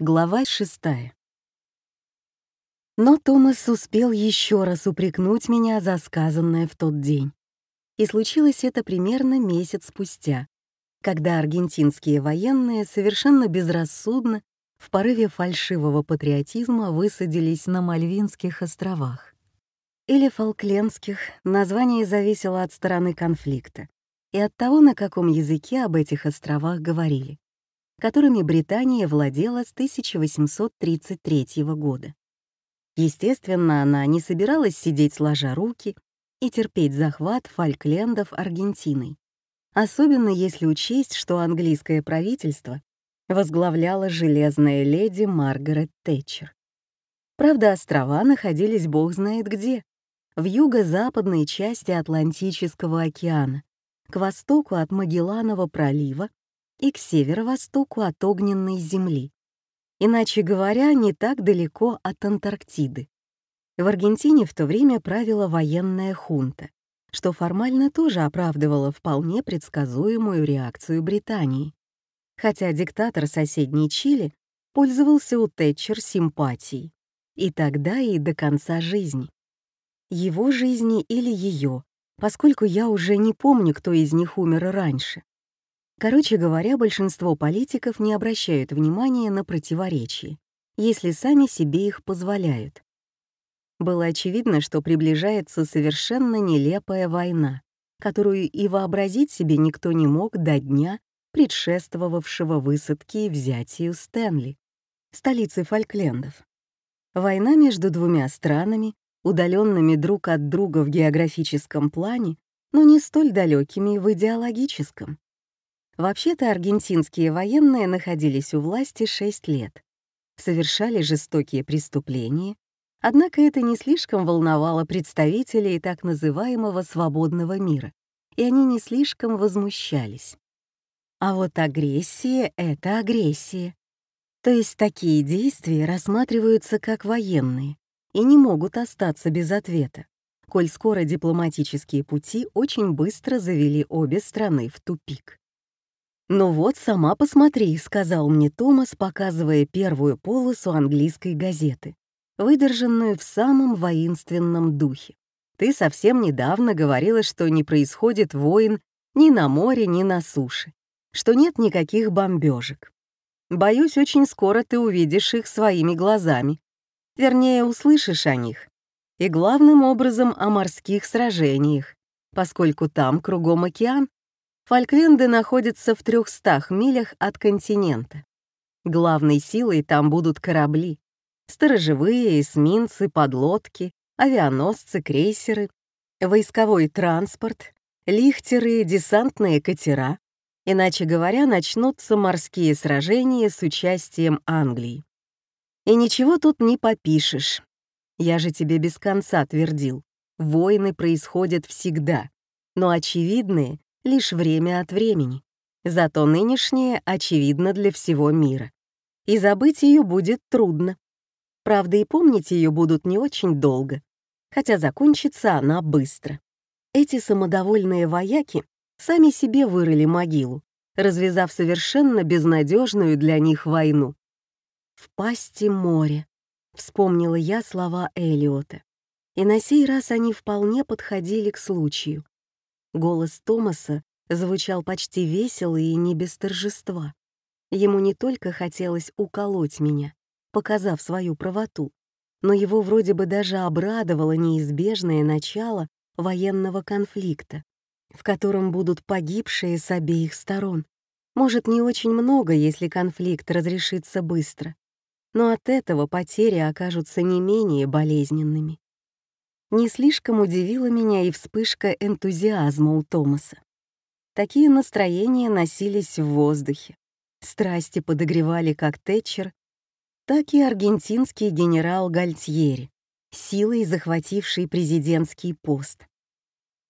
Глава шестая. Но Томас успел еще раз упрекнуть меня за сказанное в тот день. И случилось это примерно месяц спустя, когда аргентинские военные совершенно безрассудно в порыве фальшивого патриотизма высадились на Мальвинских островах. Или Фолклендских, название зависело от стороны конфликта и от того, на каком языке об этих островах говорили которыми Британия владела с 1833 года. Естественно, она не собиралась сидеть сложа руки и терпеть захват Фольклендов Аргентиной, особенно если учесть, что английское правительство возглавляла железная леди Маргарет Тэтчер. Правда, острова находились бог знает где, в юго-западной части Атлантического океана, к востоку от Магелланова пролива и к северо-востоку от огненной Земли. Иначе говоря, не так далеко от Антарктиды. В Аргентине в то время правила военная хунта, что формально тоже оправдывало вполне предсказуемую реакцию Британии. Хотя диктатор соседней Чили пользовался у Тэтчер симпатией. И тогда, и до конца жизни. Его жизни или ее, поскольку я уже не помню, кто из них умер раньше. Короче говоря, большинство политиков не обращают внимания на противоречия, если сами себе их позволяют. Было очевидно, что приближается совершенно нелепая война, которую и вообразить себе никто не мог до дня, предшествовавшего высадке и взятию Стэнли, столицы Фольклендов. Война между двумя странами, удаленными друг от друга в географическом плане, но не столь далекими в идеологическом. Вообще-то аргентинские военные находились у власти 6 лет, совершали жестокие преступления, однако это не слишком волновало представителей так называемого «свободного мира», и они не слишком возмущались. А вот агрессия — это агрессия. То есть такие действия рассматриваются как военные и не могут остаться без ответа, коль скоро дипломатические пути очень быстро завели обе страны в тупик. «Ну вот, сама посмотри», — сказал мне Томас, показывая первую полосу английской газеты, выдержанную в самом воинственном духе. «Ты совсем недавно говорила, что не происходит войн ни на море, ни на суше, что нет никаких бомбежек. Боюсь, очень скоро ты увидишь их своими глазами. Вернее, услышишь о них. И главным образом о морских сражениях, поскольку там кругом океан, Фолкленды находятся в 300 милях от континента. Главной силой там будут корабли, сторожевые, эсминцы, подлодки, авианосцы, крейсеры, войсковой транспорт, лихтеры, десантные катера. Иначе говоря, начнутся морские сражения с участием Англии. И ничего тут не попишешь. Я же тебе без конца твердил. Войны происходят всегда, но очевидные лишь время от времени. Зато нынешнее очевидно для всего мира. И забыть ее будет трудно. Правда, и помнить ее будут не очень долго, хотя закончится она быстро. Эти самодовольные вояки сами себе вырыли могилу, развязав совершенно безнадежную для них войну. «В пасти море», — вспомнила я слова Элиота. И на сей раз они вполне подходили к случаю. Голос Томаса звучал почти весело и не без торжества. Ему не только хотелось уколоть меня, показав свою правоту, но его вроде бы даже обрадовало неизбежное начало военного конфликта, в котором будут погибшие с обеих сторон. Может, не очень много, если конфликт разрешится быстро, но от этого потери окажутся не менее болезненными. Не слишком удивила меня и вспышка энтузиазма у Томаса. Такие настроения носились в воздухе. Страсти подогревали как Тэтчер, так и аргентинский генерал Гальтьери, силой захвативший президентский пост.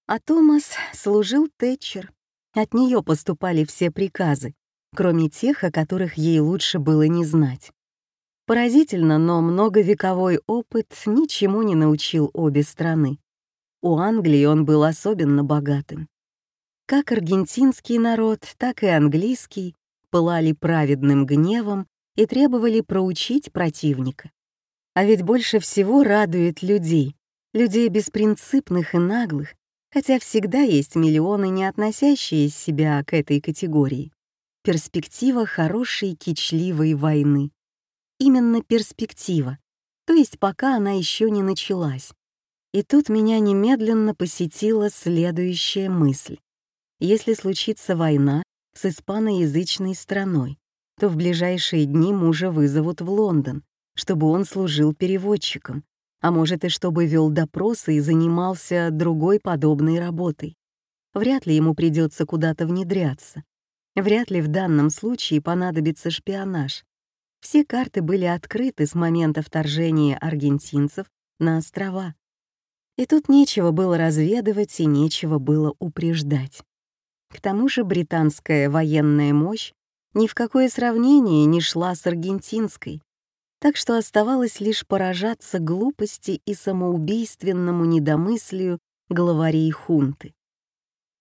А Томас служил Тэтчер. От нее поступали все приказы, кроме тех, о которых ей лучше было не знать. Поразительно, но многовековой опыт ничему не научил обе страны. У Англии он был особенно богатым. Как аргентинский народ, так и английский пылали праведным гневом и требовали проучить противника. А ведь больше всего радует людей, людей беспринципных и наглых, хотя всегда есть миллионы, не относящие себя к этой категории. Перспектива хорошей кичливой войны. Именно перспектива, то есть пока она еще не началась. И тут меня немедленно посетила следующая мысль. Если случится война с испаноязычной страной, то в ближайшие дни мужа вызовут в Лондон, чтобы он служил переводчиком, а может и чтобы вел допросы и занимался другой подобной работой. Вряд ли ему придется куда-то внедряться. Вряд ли в данном случае понадобится шпионаж. Все карты были открыты с момента вторжения аргентинцев на острова. И тут нечего было разведывать и нечего было упреждать. К тому же британская военная мощь ни в какое сравнение не шла с аргентинской, так что оставалось лишь поражаться глупости и самоубийственному недомыслию главарей хунты.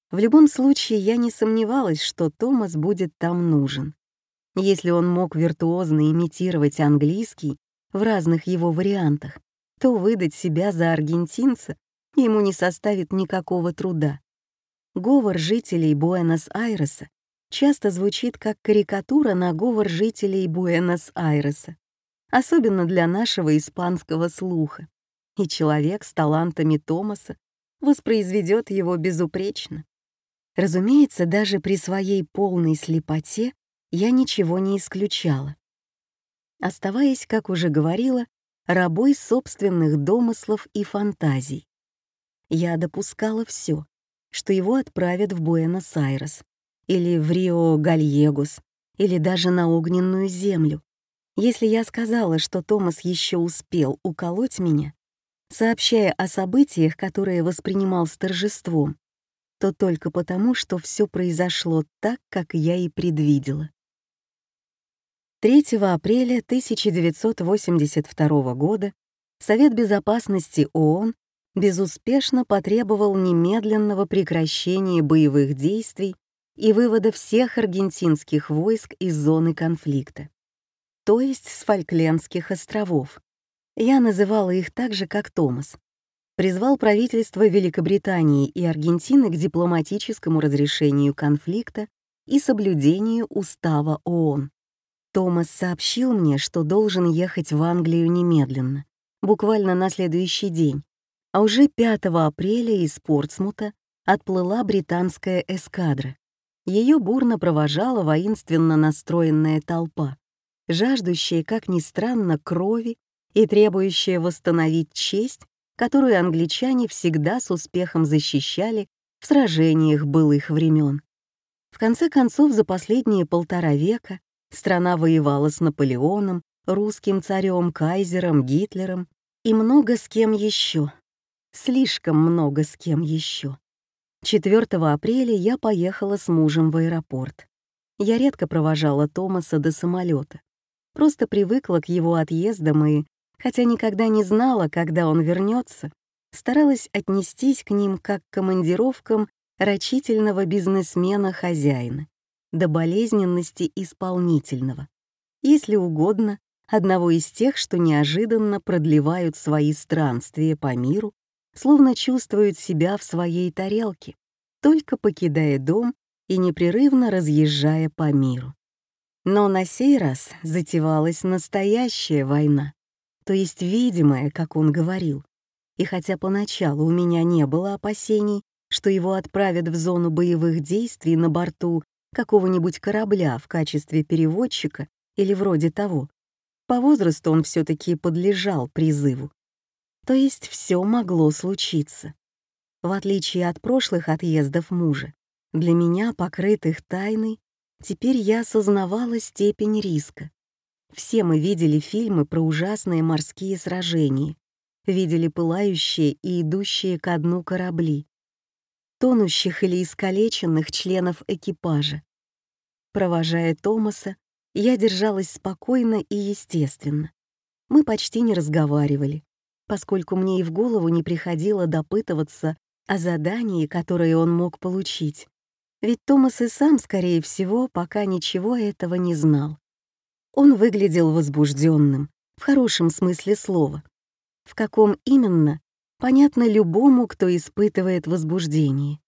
В любом случае, я не сомневалась, что Томас будет там нужен. Если он мог виртуозно имитировать английский в разных его вариантах, то выдать себя за аргентинца ему не составит никакого труда. Говор жителей Буэнос-Айреса часто звучит как карикатура на говор жителей Буэнос-Айреса особенно для нашего испанского слуха, и человек с талантами Томаса воспроизведет его безупречно. Разумеется, даже при своей полной слепоте я ничего не исключала. Оставаясь, как уже говорила, рабой собственных домыслов и фантазий. Я допускала все, что его отправят в Буэнос-Айрес или в Рио-Гальегос или даже на огненную землю, если я сказала, что Томас еще успел уколоть меня, сообщая о событиях, которые воспринимал с торжеством, то только потому, что все произошло так, как я и предвидела. 3 апреля 1982 года Совет Безопасности ООН безуспешно потребовал немедленного прекращения боевых действий и вывода всех аргентинских войск из зоны конфликта то есть с Фольклендских островов. Я называла их так же, как Томас. Призвал правительство Великобритании и Аргентины к дипломатическому разрешению конфликта и соблюдению устава ООН. Томас сообщил мне, что должен ехать в Англию немедленно, буквально на следующий день, а уже 5 апреля из Портсмута отплыла британская эскадра. Ее бурно провожала воинственно настроенная толпа жаждущие, как ни странно, крови и требующие восстановить честь, которую англичане всегда с успехом защищали в сражениях былых времен. В конце концов, за последние полтора века страна воевала с Наполеоном, русским царем, кайзером, Гитлером и много с кем еще. Слишком много с кем еще. 4 апреля я поехала с мужем в аэропорт. Я редко провожала Томаса до самолета просто привыкла к его отъездам и, хотя никогда не знала, когда он вернется, старалась отнестись к ним как к командировкам рачительного бизнесмена-хозяина, до болезненности исполнительного, если угодно, одного из тех, что неожиданно продлевают свои странствия по миру, словно чувствуют себя в своей тарелке, только покидая дом и непрерывно разъезжая по миру. Но на сей раз затевалась настоящая война, то есть видимая, как он говорил. И хотя поначалу у меня не было опасений, что его отправят в зону боевых действий на борту какого-нибудь корабля в качестве переводчика или вроде того, по возрасту он все таки подлежал призыву. То есть все могло случиться. В отличие от прошлых отъездов мужа, для меня, покрытых тайной, Теперь я осознавала степень риска. Все мы видели фильмы про ужасные морские сражения, видели пылающие и идущие ко дну корабли, тонущих или искалеченных членов экипажа. Провожая Томаса, я держалась спокойно и естественно. Мы почти не разговаривали, поскольку мне и в голову не приходило допытываться о задании, которое он мог получить. Ведь Томас и сам, скорее всего, пока ничего этого не знал. Он выглядел возбужденным, в хорошем смысле слова. В каком именно, понятно любому, кто испытывает возбуждение.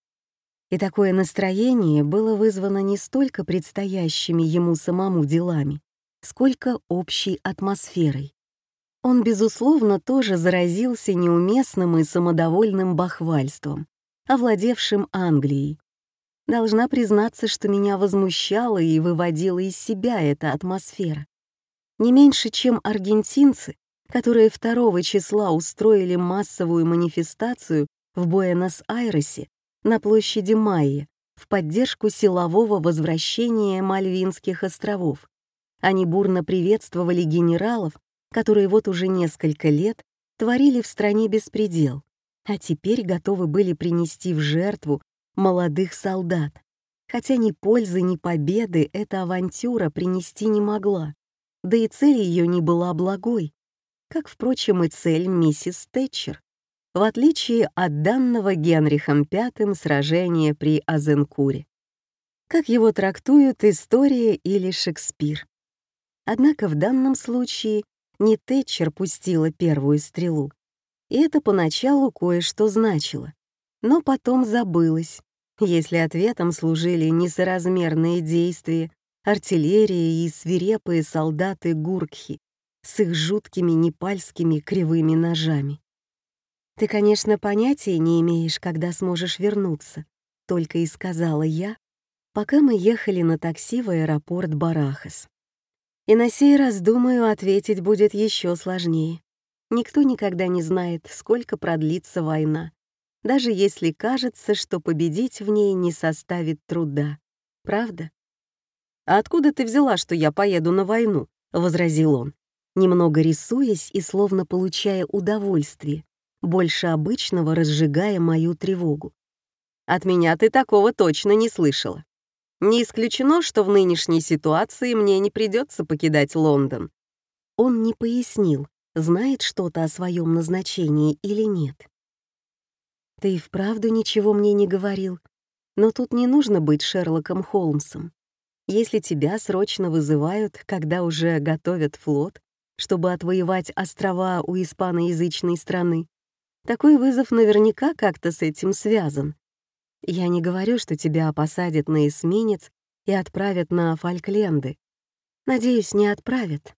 И такое настроение было вызвано не столько предстоящими ему самому делами, сколько общей атмосферой. Он, безусловно, тоже заразился неуместным и самодовольным бахвальством, овладевшим Англией. Должна признаться, что меня возмущала и выводила из себя эта атмосфера. Не меньше, чем аргентинцы, которые 2 числа устроили массовую манифестацию в Буэнос-Айресе на площади Майя в поддержку силового возвращения Мальвинских островов. Они бурно приветствовали генералов, которые вот уже несколько лет творили в стране беспредел, а теперь готовы были принести в жертву молодых солдат. Хотя ни пользы, ни победы эта авантюра принести не могла, да и цель ее не была благой, как, впрочем, и цель миссис Тэтчер, в отличие от данного Генрихом V сражения при Азенкуре. Как его трактуют история или Шекспир. Однако в данном случае не Тэтчер пустила первую стрелу. И это поначалу кое-что значило, но потом забылось, если ответом служили несоразмерные действия артиллерии и свирепые солдаты Гуркхи с их жуткими непальскими кривыми ножами. «Ты, конечно, понятия не имеешь, когда сможешь вернуться», — только и сказала я, пока мы ехали на такси в аэропорт Барахас. И на сей раз, думаю, ответить будет еще сложнее. Никто никогда не знает, сколько продлится война, даже если кажется, что победить в ней не составит труда. Правда? «А откуда ты взяла, что я поеду на войну?» — возразил он, немного рисуясь и словно получая удовольствие, больше обычного разжигая мою тревогу. «От меня ты такого точно не слышала. Не исключено, что в нынешней ситуации мне не придется покидать Лондон. Он не пояснил, знает что-то о своем назначении или нет. Ты и вправду ничего мне не говорил, но тут не нужно быть Шерлоком Холмсом. Если тебя срочно вызывают, когда уже готовят флот, чтобы отвоевать острова у испаноязычной страны, такой вызов наверняка как-то с этим связан. Я не говорю, что тебя посадят на эсминец и отправят на Фолкленды. Надеюсь, не отправят.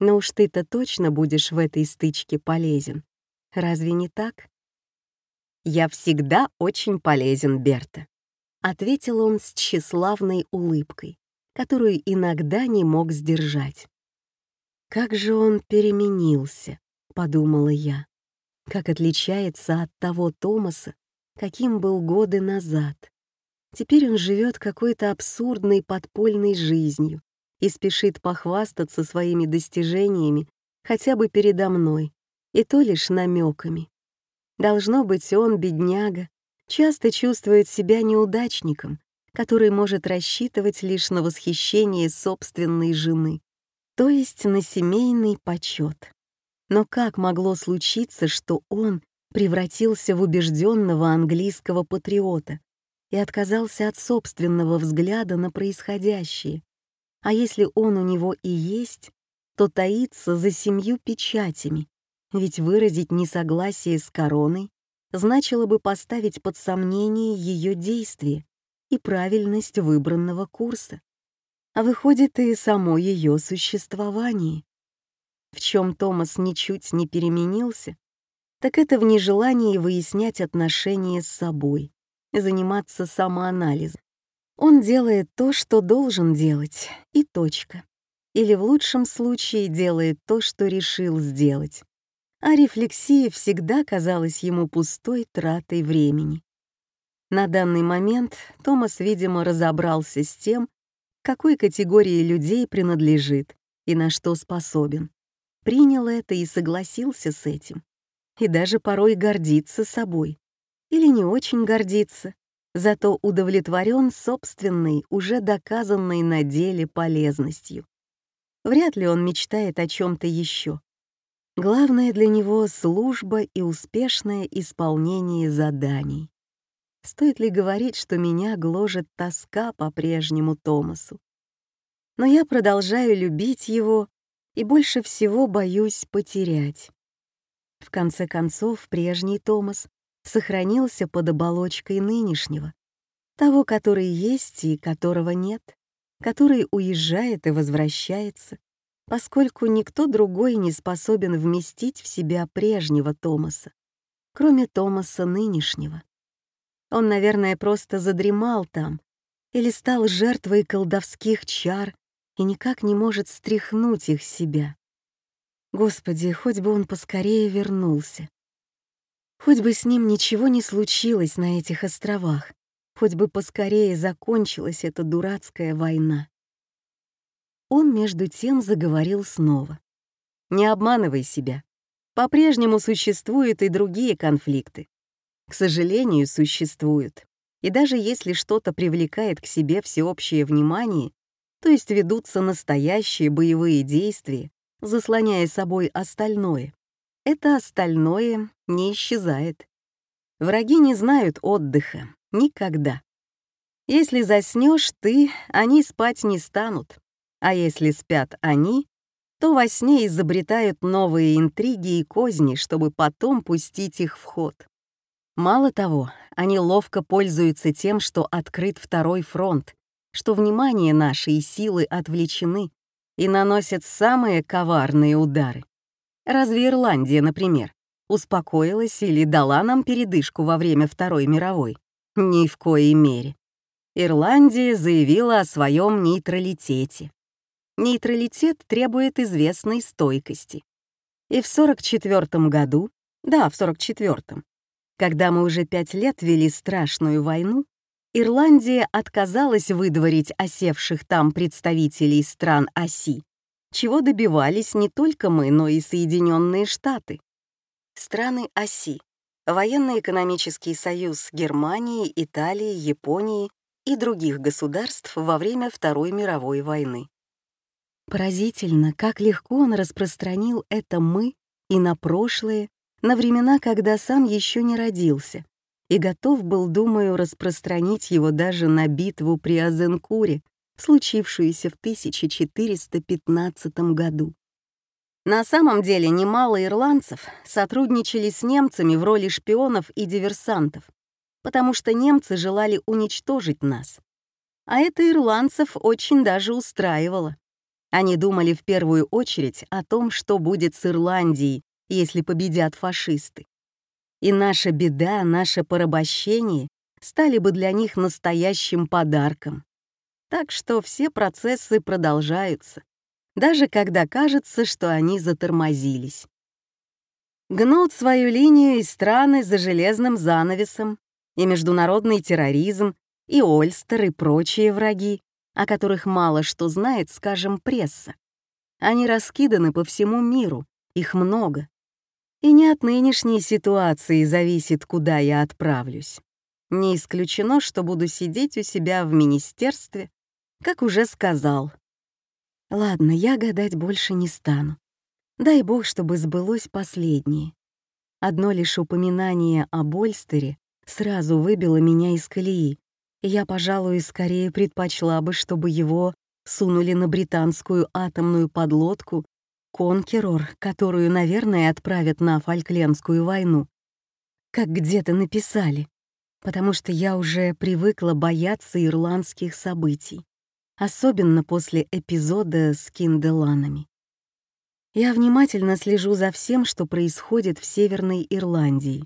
Но уж ты-то точно будешь в этой стычке полезен. Разве не так? «Я всегда очень полезен, Берта», — ответил он с тщеславной улыбкой, которую иногда не мог сдержать. «Как же он переменился», — подумала я. «Как отличается от того Томаса, каким был годы назад. Теперь он живет какой-то абсурдной подпольной жизнью и спешит похвастаться своими достижениями хотя бы передо мной, и то лишь намеками. Должно быть, он, бедняга, часто чувствует себя неудачником, который может рассчитывать лишь на восхищение собственной жены, то есть на семейный почет. Но как могло случиться, что он превратился в убежденного английского патриота и отказался от собственного взгляда на происходящее. А если он у него и есть, то таится за семью печатями, ведь выразить несогласие с короной значило бы поставить под сомнение ее действия и правильность выбранного курса, а выходит и само ее существование. В чем Томас ничуть не переменился, так это в нежелании выяснять отношения с собой, заниматься самоанализом. Он делает то, что должен делать, и точка. Или в лучшем случае делает то, что решил сделать. А рефлексия всегда казалась ему пустой тратой времени. На данный момент Томас, видимо, разобрался с тем, какой категории людей принадлежит и на что способен. Принял это и согласился с этим и даже порой гордится собой. Или не очень гордится, зато удовлетворен собственной, уже доказанной на деле полезностью. Вряд ли он мечтает о чем то еще. Главное для него — служба и успешное исполнение заданий. Стоит ли говорить, что меня гложет тоска по прежнему Томасу? Но я продолжаю любить его и больше всего боюсь потерять. В конце концов, прежний Томас сохранился под оболочкой нынешнего, того, который есть и которого нет, который уезжает и возвращается, поскольку никто другой не способен вместить в себя прежнего Томаса, кроме Томаса нынешнего. Он, наверное, просто задремал там или стал жертвой колдовских чар и никак не может стряхнуть их себя. Господи, хоть бы он поскорее вернулся. Хоть бы с ним ничего не случилось на этих островах, хоть бы поскорее закончилась эта дурацкая война. Он между тем заговорил снова. «Не обманывай себя. По-прежнему существуют и другие конфликты. К сожалению, существуют. И даже если что-то привлекает к себе всеобщее внимание, то есть ведутся настоящие боевые действия, заслоняя собой остальное, это остальное не исчезает. Враги не знают отдыха. Никогда. Если заснешь ты, они спать не станут. А если спят они, то во сне изобретают новые интриги и козни, чтобы потом пустить их в ход. Мало того, они ловко пользуются тем, что открыт второй фронт, что внимание наше и силы отвлечены и наносят самые коварные удары. Разве Ирландия, например, успокоилась или дала нам передышку во время Второй мировой? Ни в коей мере. Ирландия заявила о своем нейтралитете. Нейтралитет требует известной стойкости. И в 44 году, да, в 44-м, когда мы уже пять лет вели страшную войну, Ирландия отказалась выдворить осевших там представителей стран оси, чего добивались не только мы, но и Соединенные Штаты. Страны оси — военно-экономический союз Германии, Италии, Японии и других государств во время Второй мировой войны. Поразительно, как легко он распространил это «мы» и на прошлое, на времена, когда сам еще не родился, и готов был, думаю, распространить его даже на битву при Азенкуре, случившуюся в 1415 году. На самом деле немало ирландцев сотрудничали с немцами в роли шпионов и диверсантов, потому что немцы желали уничтожить нас. А это ирландцев очень даже устраивало. Они думали в первую очередь о том, что будет с Ирландией, если победят фашисты. И наша беда, наше порабощение стали бы для них настоящим подарком. Так что все процессы продолжаются, даже когда кажется, что они затормозились. Гнут свою линию и страны за железным занавесом, и международный терроризм, и Ольстер, и прочие враги, о которых мало что знает, скажем, пресса. Они раскиданы по всему миру, их много. И не от нынешней ситуации зависит, куда я отправлюсь. Не исключено, что буду сидеть у себя в министерстве, как уже сказал. Ладно, я гадать больше не стану. Дай бог, чтобы сбылось последнее. Одно лишь упоминание о Больстере сразу выбило меня из колеи, я, пожалуй, скорее предпочла бы, чтобы его сунули на британскую атомную подлодку «Конкерор», которую, наверное, отправят на Фольклендскую войну. Как где-то написали, потому что я уже привыкла бояться ирландских событий, особенно после эпизода с Кинделанами. Я внимательно слежу за всем, что происходит в Северной Ирландии.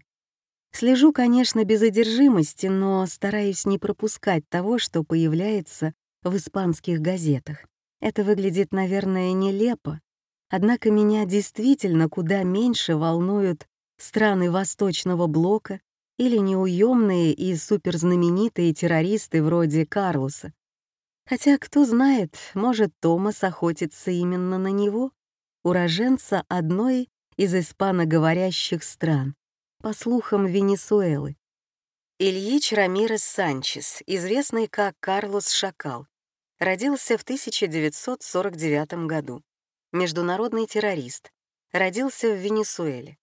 Слежу, конечно, без одержимости, но стараюсь не пропускать того, что появляется в испанских газетах. Это выглядит, наверное, нелепо, однако меня действительно куда меньше волнуют страны Восточного блока или неуемные и суперзнаменитые террористы вроде Карлоса. Хотя, кто знает, может, Томас охотится именно на него, уроженца одной из испаноговорящих стран по слухам, Венесуэлы. Ильич Рамирес Санчес, известный как Карлос Шакал, родился в 1949 году. Международный террорист. Родился в Венесуэле.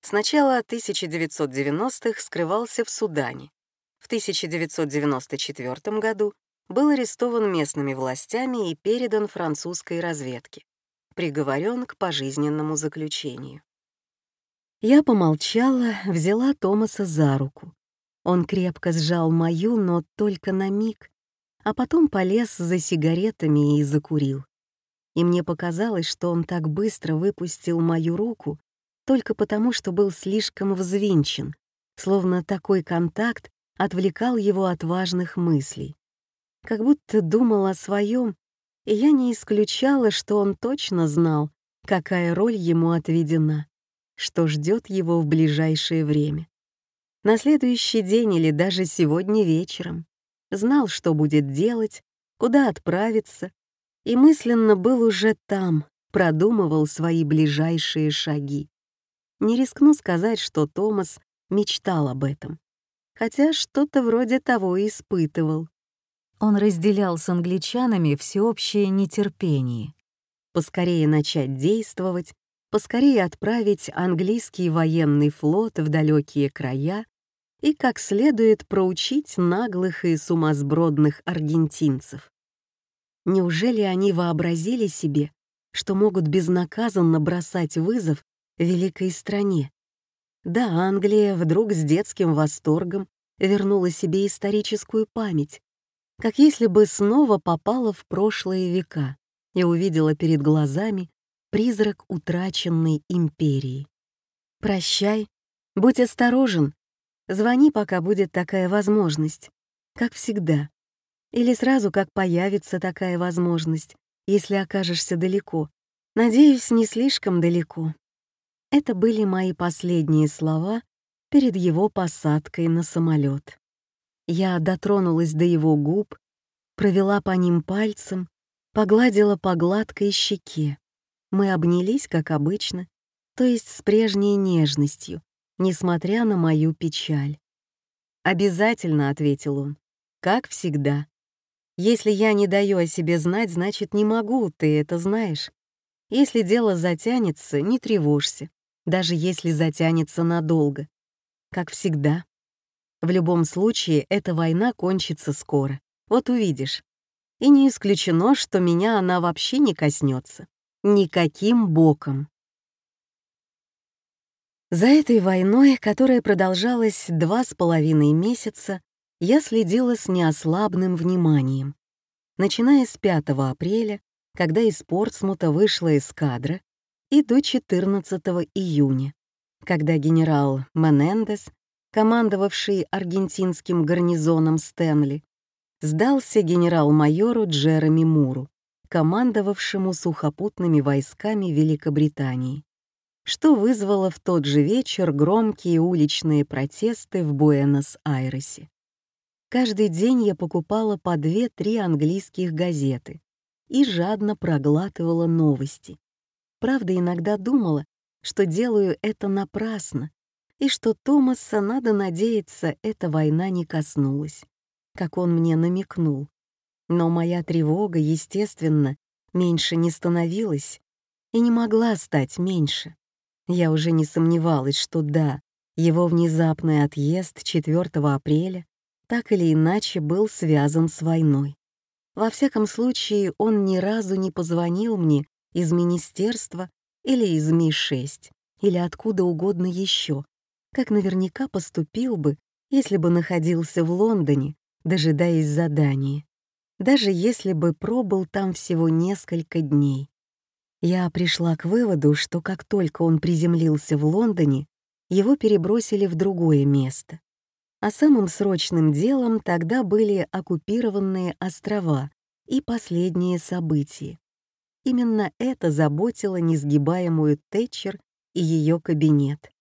С начала 1990-х скрывался в Судане. В 1994 году был арестован местными властями и передан французской разведке, приговорен к пожизненному заключению. Я помолчала, взяла Томаса за руку. Он крепко сжал мою, но только на миг, а потом полез за сигаретами и закурил. И мне показалось, что он так быстро выпустил мою руку только потому, что был слишком взвинчен, словно такой контакт отвлекал его от важных мыслей. Как будто думал о своем, и я не исключала, что он точно знал, какая роль ему отведена, что ждет его в ближайшее время. На следующий день или даже сегодня вечером. Знал, что будет делать, куда отправиться, и мысленно был уже там, продумывал свои ближайшие шаги. Не рискну сказать, что Томас мечтал об этом, хотя что-то вроде того и испытывал. Он разделял с англичанами всеобщее нетерпение. Поскорее начать действовать, поскорее отправить английский военный флот в далекие края и как следует проучить наглых и сумасбродных аргентинцев. Неужели они вообразили себе, что могут безнаказанно бросать вызов великой стране? Да, Англия вдруг с детским восторгом вернула себе историческую память, как если бы снова попала в прошлые века и увидела перед глазами призрак утраченной империи. «Прощай, будь осторожен, звони, пока будет такая возможность, как всегда. Или сразу, как появится такая возможность, если окажешься далеко. Надеюсь, не слишком далеко». Это были мои последние слова перед его посадкой на самолет. Я дотронулась до его губ, провела по ним пальцем, погладила по гладкой щеке. Мы обнялись, как обычно, то есть с прежней нежностью, несмотря на мою печаль. «Обязательно», — ответил он, — «как всегда. Если я не даю о себе знать, значит, не могу, ты это знаешь. Если дело затянется, не тревожься, даже если затянется надолго. Как всегда, в любом случае, эта война кончится скоро. Вот увидишь. И не исключено, что меня она вообще не коснется. Никаким боком. За этой войной, которая продолжалась два с половиной месяца, я следила с неослабным вниманием. Начиная с 5 апреля, когда из Портсмута вышла эскадра, и до 14 июня, когда генерал Менендес командовавший аргентинским гарнизоном Стэнли, сдался генерал-майору Джереми Муру, командовавшему сухопутными войсками Великобритании, что вызвало в тот же вечер громкие уличные протесты в Буэнос-Айресе. Каждый день я покупала по две-три английских газеты и жадно проглатывала новости. Правда, иногда думала, что делаю это напрасно, и что Томаса, надо надеяться, эта война не коснулась, как он мне намекнул. Но моя тревога, естественно, меньше не становилась и не могла стать меньше. Я уже не сомневалась, что да, его внезапный отъезд 4 апреля так или иначе был связан с войной. Во всяком случае, он ни разу не позвонил мне из министерства или из Ми-6, или откуда угодно еще, как наверняка поступил бы, если бы находился в Лондоне, дожидаясь задания, даже если бы пробыл там всего несколько дней. Я пришла к выводу, что как только он приземлился в Лондоне, его перебросили в другое место. А самым срочным делом тогда были оккупированные острова и последние события. Именно это заботило несгибаемую Тэтчер и ее кабинет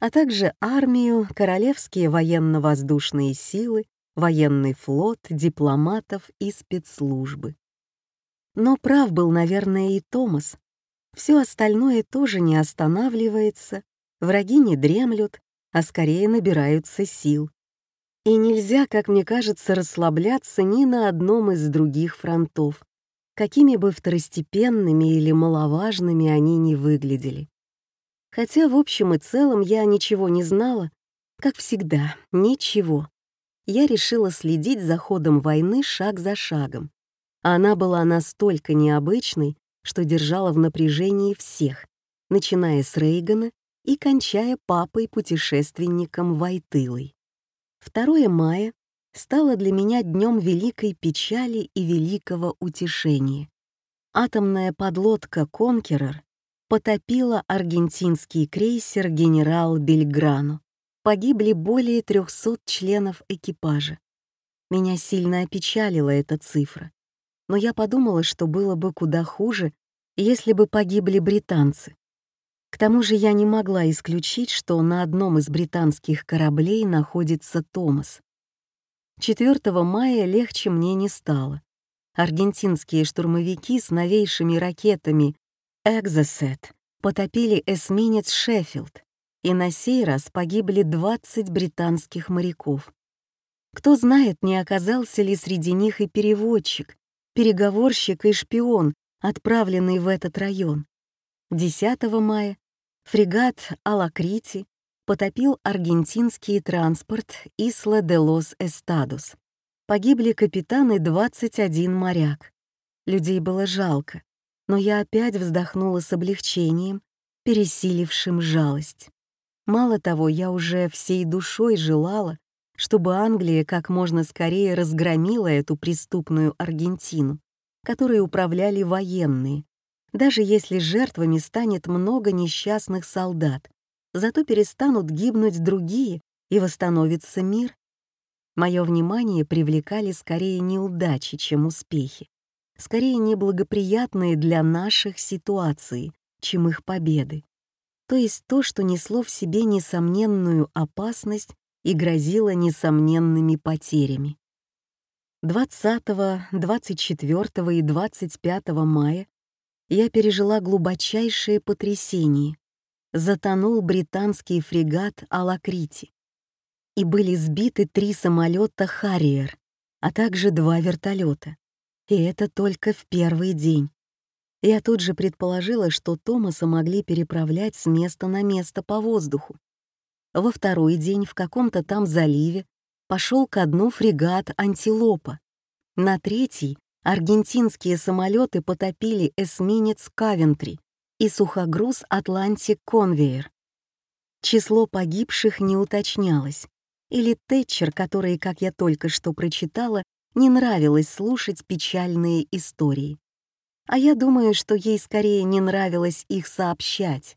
а также армию, королевские военно-воздушные силы, военный флот, дипломатов и спецслужбы. Но прав был, наверное, и Томас. Все остальное тоже не останавливается, враги не дремлют, а скорее набираются сил. И нельзя, как мне кажется, расслабляться ни на одном из других фронтов, какими бы второстепенными или маловажными они ни выглядели. Хотя в общем и целом я ничего не знала, как всегда, ничего. я решила следить за ходом войны шаг за шагом. Она была настолько необычной, что держала в напряжении всех, начиная с Рейгана и кончая папой-путешественником Вайтылой. 2 мая стало для меня днем великой печали и великого утешения. Атомная подлодка «Конкерер» потопила аргентинский крейсер «Генерал Бельграну». Погибли более 300 членов экипажа. Меня сильно опечалила эта цифра, но я подумала, что было бы куда хуже, если бы погибли британцы. К тому же я не могла исключить, что на одном из британских кораблей находится Томас. 4 мая легче мне не стало. Аргентинские штурмовики с новейшими ракетами «Экзосет» потопили эсминец «Шеффилд», и на сей раз погибли 20 британских моряков. Кто знает, не оказался ли среди них и переводчик, переговорщик и шпион, отправленный в этот район. 10 мая фрегат «Алакрити» потопил аргентинский транспорт «Исла де лос Эстадос». Погибли капитан и 21 моряк. Людей было жалко, но я опять вздохнула с облегчением, пересилившим жалость. Мало того, я уже всей душой желала, чтобы Англия как можно скорее разгромила эту преступную Аргентину, которой управляли военные, даже если жертвами станет много несчастных солдат, зато перестанут гибнуть другие и восстановится мир. Мое внимание привлекали скорее неудачи, чем успехи, скорее неблагоприятные для наших ситуаций, чем их победы. То есть то, что несло в себе несомненную опасность и грозило несомненными потерями. 20, 24 и 25 мая я пережила глубочайшее потрясение. Затонул британский фрегат «Алакрити». И были сбиты три самолета «Харриер», а также два вертолета. И это только в первый день. Я тут же предположила, что Томаса могли переправлять с места на место по воздуху. Во второй день в каком-то там заливе пошел ко дну фрегат «Антилопа». На третий аргентинские самолеты потопили эсминец «Кавентри» и сухогруз «Атлантик Конвейер». Число погибших не уточнялось, или Тэтчер, которой, как я только что прочитала, не нравилось слушать печальные истории. А я думаю, что ей скорее не нравилось их сообщать.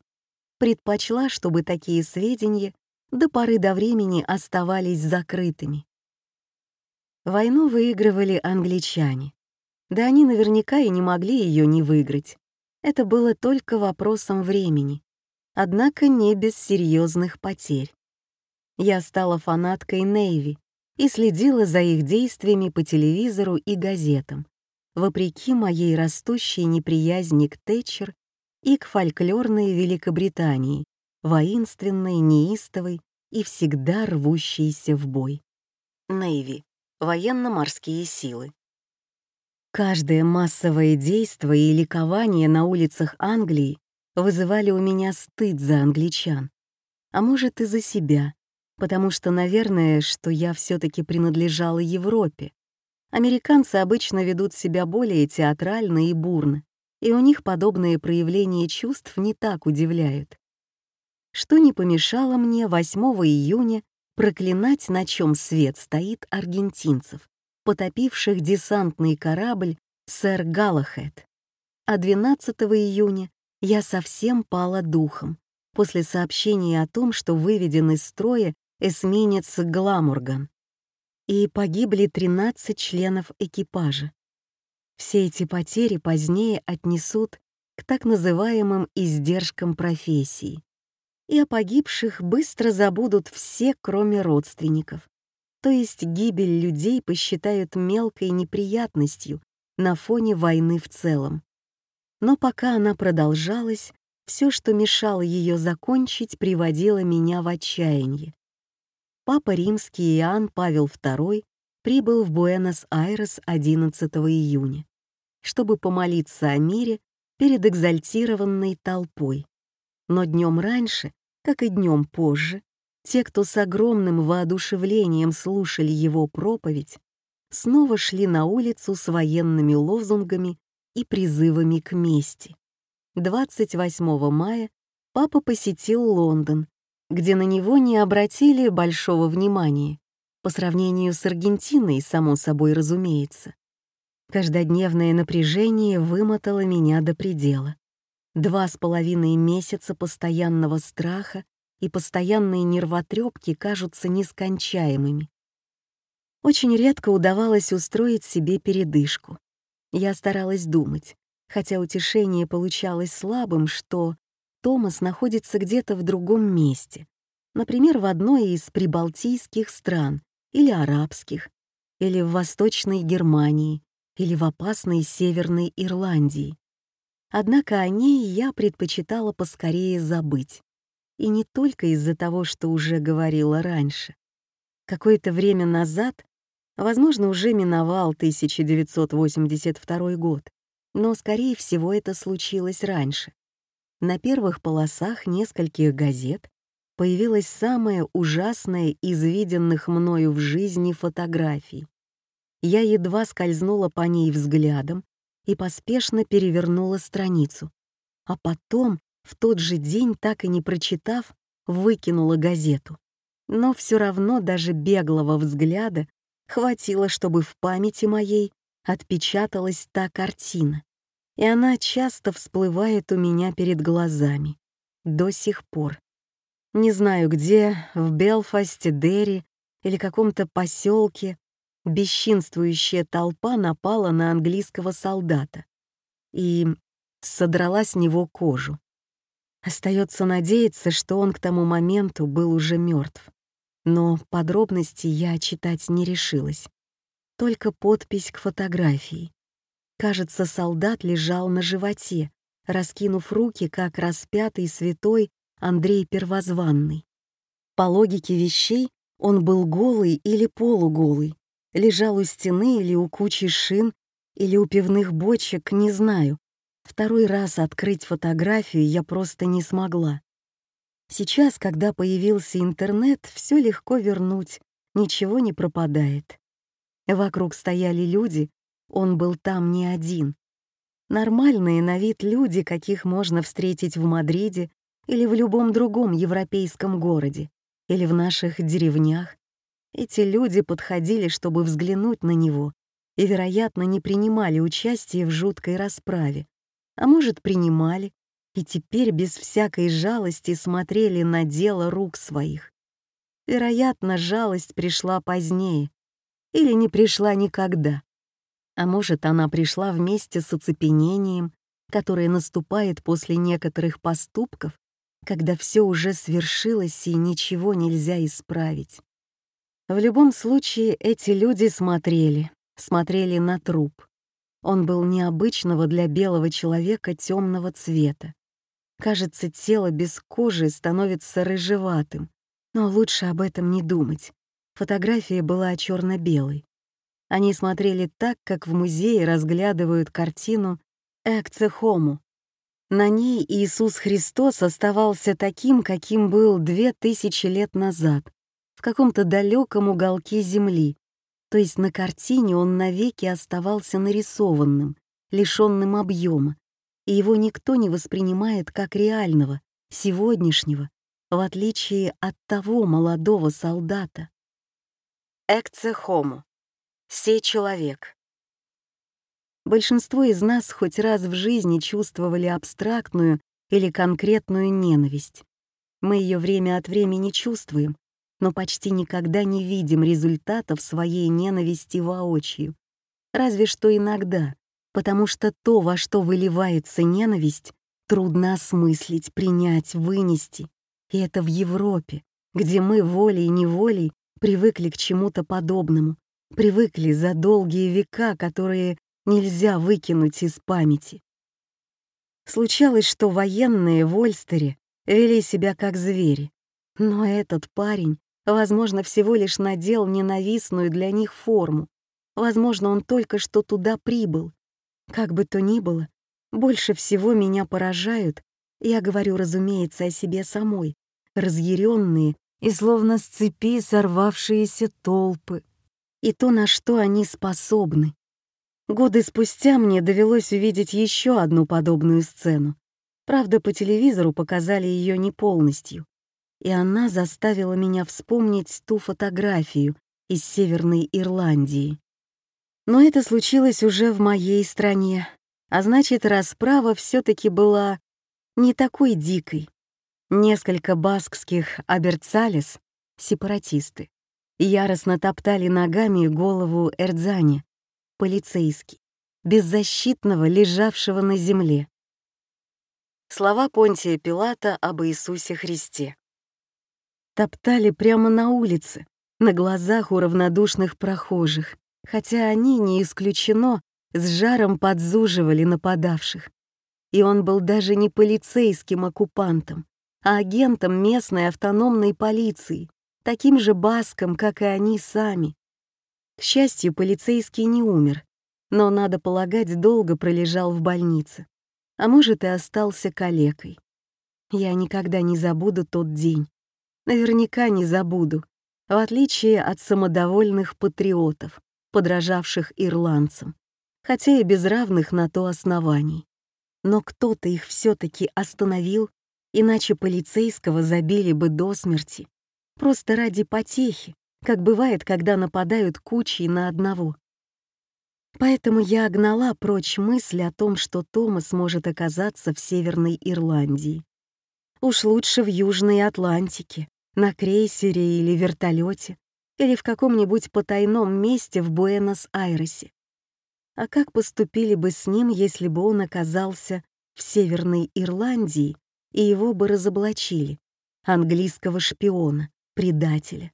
Предпочла, чтобы такие сведения до поры до времени оставались закрытыми. Войну выигрывали англичане. Да они наверняка и не могли ее не выиграть. Это было только вопросом времени. Однако не без серьезных потерь. Я стала фанаткой Нейви и следила за их действиями по телевизору и газетам, вопреки моей растущей неприязни к Тэтчер и к фольклорной Великобритании, воинственной, неистовой и всегда рвущейся в бой. Нейви — военно-морские силы. Каждое массовое действие и ликование на улицах Англии вызывали у меня стыд за англичан, а может и за себя, потому что, наверное, что я все таки принадлежала Европе. Американцы обычно ведут себя более театрально и бурно, и у них подобные проявления чувств не так удивляют. Что не помешало мне 8 июня проклинать, на чем свет стоит аргентинцев, потопивших десантный корабль «Сэр Галахет». А 12 июня я совсем пала духом после сообщения о том, что выведен из строя эсминец «Гламурган». И погибли 13 членов экипажа. Все эти потери позднее отнесут к так называемым издержкам профессии. И о погибших быстро забудут все, кроме родственников. То есть гибель людей посчитают мелкой неприятностью на фоне войны в целом. Но пока она продолжалась, все, что мешало ее закончить, приводило меня в отчаяние. Папа Римский Иоанн Павел II прибыл в Буэнос-Айрес 11 июня, чтобы помолиться о мире перед экзальтированной толпой. Но днем раньше, как и днем позже, те, кто с огромным воодушевлением слушали его проповедь, снова шли на улицу с военными лозунгами и призывами к мести. 28 мая папа посетил Лондон, где на него не обратили большого внимания, по сравнению с Аргентиной, само собой разумеется. Каждодневное напряжение вымотало меня до предела. Два с половиной месяца постоянного страха и постоянные нервотрепки кажутся нескончаемыми. Очень редко удавалось устроить себе передышку. Я старалась думать, хотя утешение получалось слабым, что Томас находится где-то в другом месте, например, в одной из прибалтийских стран или арабских, или в Восточной Германии, или в опасной Северной Ирландии. Однако о ней я предпочитала поскорее забыть. И не только из-за того, что уже говорила раньше. Какое-то время назад, возможно, уже миновал 1982 год, но, скорее всего, это случилось раньше. На первых полосах нескольких газет появилась самая ужасная из виденных мною в жизни фотографий. Я едва скользнула по ней взглядом и поспешно перевернула страницу, а потом в тот же день, так и не прочитав, выкинула газету. Но все равно даже беглого взгляда хватило, чтобы в памяти моей отпечаталась та картина. И она часто всплывает у меня перед глазами. До сих пор. Не знаю где, в Белфасте, Дерри или каком-то поселке, бесчинствующая толпа напала на английского солдата и содрала с него кожу. Остается надеяться, что он к тому моменту был уже мертв. Но подробности я читать не решилась. Только подпись к фотографии. Кажется, солдат лежал на животе, раскинув руки, как распятый святой Андрей Первозванный. По логике вещей, он был голый или полуголый, лежал у стены или у кучи шин, или у пивных бочек, не знаю, Второй раз открыть фотографию я просто не смогла. Сейчас, когда появился интернет, все легко вернуть, ничего не пропадает. Вокруг стояли люди, он был там не один. Нормальные на вид люди, каких можно встретить в Мадриде или в любом другом европейском городе, или в наших деревнях. Эти люди подходили, чтобы взглянуть на него, и, вероятно, не принимали участие в жуткой расправе, а может, принимали, и теперь без всякой жалости смотрели на дело рук своих. Вероятно, жалость пришла позднее или не пришла никогда. А может, она пришла вместе с оцепенением, которое наступает после некоторых поступков, когда все уже свершилось и ничего нельзя исправить. В любом случае, эти люди смотрели, смотрели на труп, он был необычного для белого человека темного цвета. Кажется, тело без кожи становится рыжеватым, но лучше об этом не думать. Фотография была черно-белой. Они смотрели так, как в музее разглядывают картину «Экце Хому». На ней Иисус Христос оставался таким, каким был две тысячи лет назад, в каком-то далеком уголке земли, то есть на картине он навеки оставался нарисованным, лишенным объема, и его никто не воспринимает как реального, сегодняшнего, в отличие от того молодого солдата. Экце хомо. Сей человек. Большинство из нас хоть раз в жизни чувствовали абстрактную или конкретную ненависть. Мы ее время от времени чувствуем, но почти никогда не видим результатов своей ненависти воочию. Разве что иногда, потому что то, во что выливается ненависть, трудно осмыслить, принять, вынести. И это в Европе, где мы волей-неволей привыкли к чему-то подобному, привыкли за долгие века, которые нельзя выкинуть из памяти. Случалось, что военные в Ольстере вели себя как звери, но этот парень Возможно, всего лишь надел ненавистную для них форму. Возможно, он только что туда прибыл. Как бы то ни было, больше всего меня поражают, я говорю, разумеется, о себе самой, разъяренные и словно с цепи сорвавшиеся толпы, и то, на что они способны. Годы спустя мне довелось увидеть еще одну подобную сцену. Правда, по телевизору показали ее не полностью, и она заставила меня вспомнить ту фотографию из Северной Ирландии. Но это случилось уже в моей стране, а значит, расправа все таки была не такой дикой. Несколько баскских аберцалес, сепаратисты, яростно топтали ногами голову Эрдзани, полицейский, беззащитного, лежавшего на земле. Слова Понтия Пилата об Иисусе Христе. Топтали прямо на улице, на глазах у равнодушных прохожих, хотя они, не исключено, с жаром подзуживали нападавших. И он был даже не полицейским оккупантом, а агентом местной автономной полиции, таким же баском, как и они сами. К счастью, полицейский не умер, но, надо полагать, долго пролежал в больнице, а может и остался калекой. Я никогда не забуду тот день. Наверняка не забуду, в отличие от самодовольных патриотов, подражавших ирландцам, хотя и без равных на то оснований. Но кто-то их все таки остановил, иначе полицейского забили бы до смерти, просто ради потехи, как бывает, когда нападают кучей на одного. Поэтому я огнала прочь мысль о том, что Томас может оказаться в Северной Ирландии. Уж лучше в Южной Атлантике, на крейсере или вертолете, или в каком-нибудь потайном месте в Буэнос-Айресе. А как поступили бы с ним, если бы он оказался в Северной Ирландии и его бы разоблачили, английского шпиона, предателя?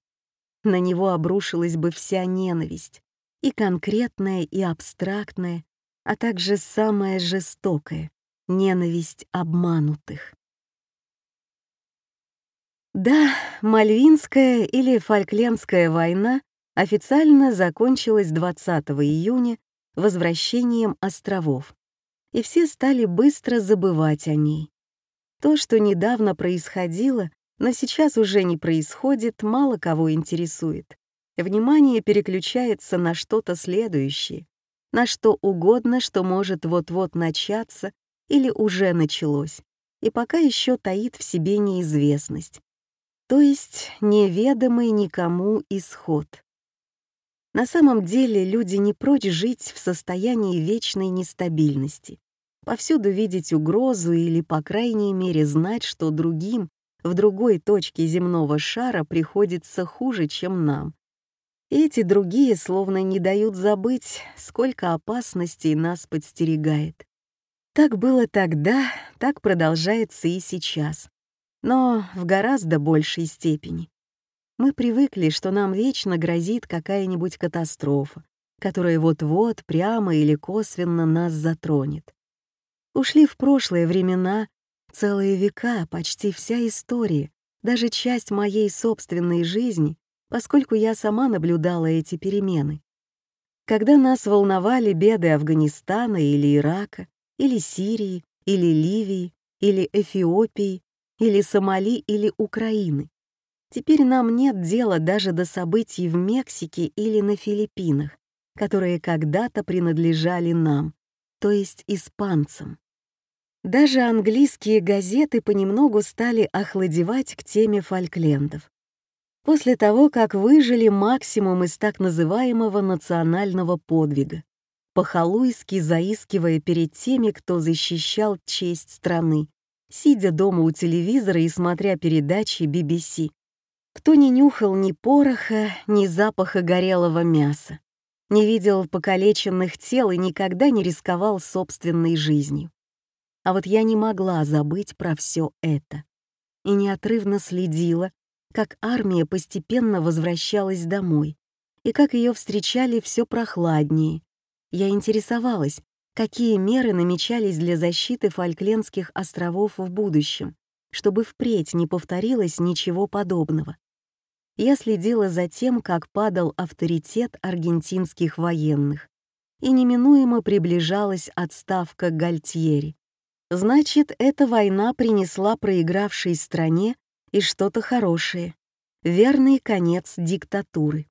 на него обрушилась бы вся ненависть, и конкретная, и абстрактная, а также самая жестокая — ненависть обманутых. Да, Мальвинская или Фольклендская война официально закончилась 20 июня возвращением островов, и все стали быстро забывать о ней. То, что недавно происходило, но сейчас уже не происходит, мало кого интересует. Внимание переключается на что-то следующее, на что угодно, что может вот-вот начаться или уже началось, и пока еще таит в себе неизвестность, то есть неведомый никому исход. На самом деле люди не прочь жить в состоянии вечной нестабильности, повсюду видеть угрозу или, по крайней мере, знать, что другим в другой точке земного шара приходится хуже, чем нам. Эти другие словно не дают забыть, сколько опасностей нас подстерегает. Так было тогда, так продолжается и сейчас, но в гораздо большей степени. Мы привыкли, что нам вечно грозит какая-нибудь катастрофа, которая вот-вот прямо или косвенно нас затронет. Ушли в прошлые времена, Целые века, почти вся история, даже часть моей собственной жизни, поскольку я сама наблюдала эти перемены. Когда нас волновали беды Афганистана или Ирака, или Сирии, или Ливии, или Эфиопии, или Сомали, или Украины. Теперь нам нет дела даже до событий в Мексике или на Филиппинах, которые когда-то принадлежали нам, то есть испанцам. Даже английские газеты понемногу стали охладевать к теме Фольклендов. После того, как выжили максимум из так называемого национального подвига, похалуйски заискивая перед теми, кто защищал честь страны, сидя дома у телевизора и смотря передачи BBC, кто не нюхал ни пороха, ни запаха горелого мяса, не видел покалеченных тел и никогда не рисковал собственной жизнью. А вот я не могла забыть про все это и неотрывно следила, как армия постепенно возвращалась домой и как ее встречали все прохладнее. Я интересовалась, какие меры намечались для защиты Фольклендских островов в будущем, чтобы впредь не повторилось ничего подобного. Я следила за тем, как падал авторитет аргентинских военных, и неминуемо приближалась отставка Гальтьери. Значит, эта война принесла проигравшей стране и что-то хорошее. верный конец диктатуры.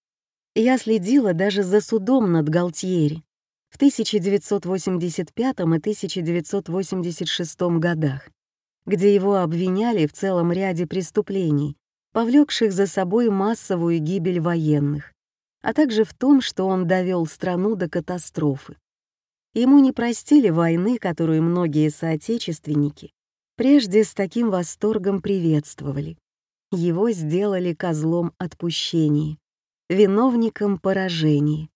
Я следила даже за судом над Галтьери в 1985 и 1986 годах, где его обвиняли в целом ряде преступлений, повлекших за собой массовую гибель военных, а также в том, что он довел страну до катастрофы. Ему не простили войны, которую многие соотечественники прежде с таким восторгом приветствовали. Его сделали козлом отпущения, виновником поражений.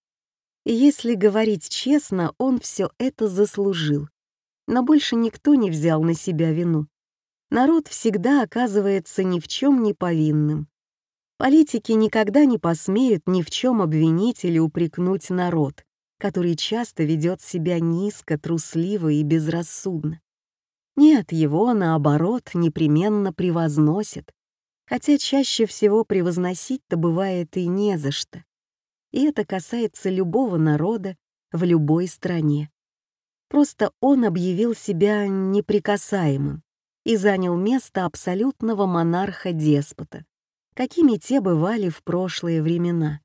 Если говорить честно, он все это заслужил. Но больше никто не взял на себя вину. Народ всегда оказывается ни в чем не повинным. Политики никогда не посмеют ни в чем обвинить или упрекнуть народ, который часто ведет себя низко, трусливо и безрассудно. Нет, его, наоборот, непременно превозносят, хотя чаще всего превозносить-то бывает и не за что. И это касается любого народа в любой стране. Просто он объявил себя неприкасаемым и занял место абсолютного монарха-деспота, какими те бывали в прошлые времена.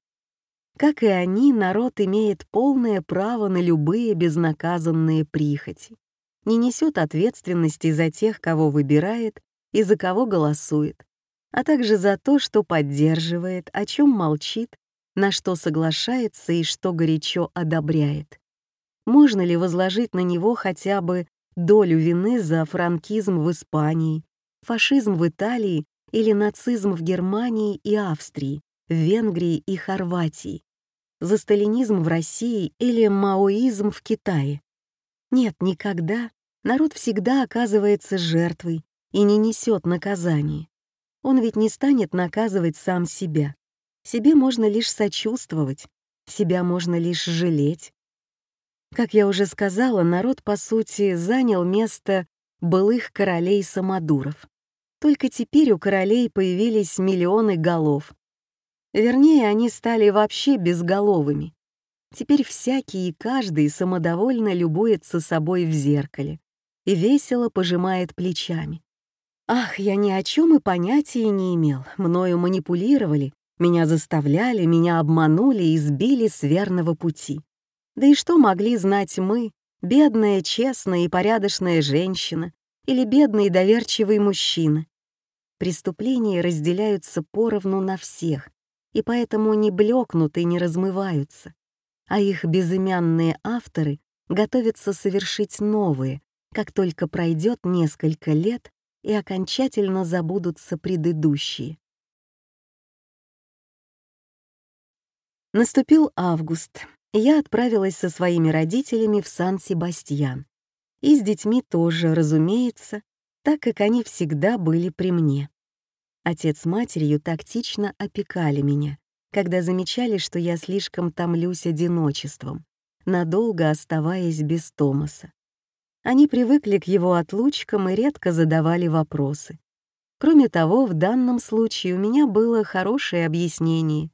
Как и они, народ имеет полное право на любые безнаказанные прихоти не несет ответственности за тех, кого выбирает и за кого голосует, а также за то, что поддерживает, о чем молчит, на что соглашается и что горячо одобряет. Можно ли возложить на него хотя бы долю вины за франкизм в Испании, фашизм в Италии или нацизм в Германии и Австрии, Венгрии и Хорватии, за сталинизм в России или маоизм в Китае? Нет, никогда народ всегда оказывается жертвой и не несет наказания. Он ведь не станет наказывать сам себя. Себе можно лишь сочувствовать, себя можно лишь жалеть. Как я уже сказала, народ, по сути, занял место былых королей-самодуров. Только теперь у королей появились миллионы голов. Вернее, они стали вообще безголовыми. Теперь всякий и каждый самодовольно любуется собой в зеркале, и весело пожимает плечами. Ах, я ни о чем и понятия не имел. Мною манипулировали, меня заставляли, меня обманули и сбили с верного пути. Да и что могли знать мы, бедная, честная и порядочная женщина или бедный доверчивый мужчина? Преступления разделяются поровну на всех, и поэтому не блекнут и не размываются, а их безымянные авторы готовятся совершить новые, как только пройдет несколько лет и окончательно забудутся предыдущие. Наступил август, и я отправилась со своими родителями в Сан-Себастьян. И с детьми тоже, разумеется, так как они всегда были при мне. Отец с матерью тактично опекали меня, когда замечали, что я слишком томлюсь одиночеством, надолго оставаясь без Томаса. Они привыкли к его отлучкам и редко задавали вопросы. Кроме того, в данном случае у меня было хорошее объяснение.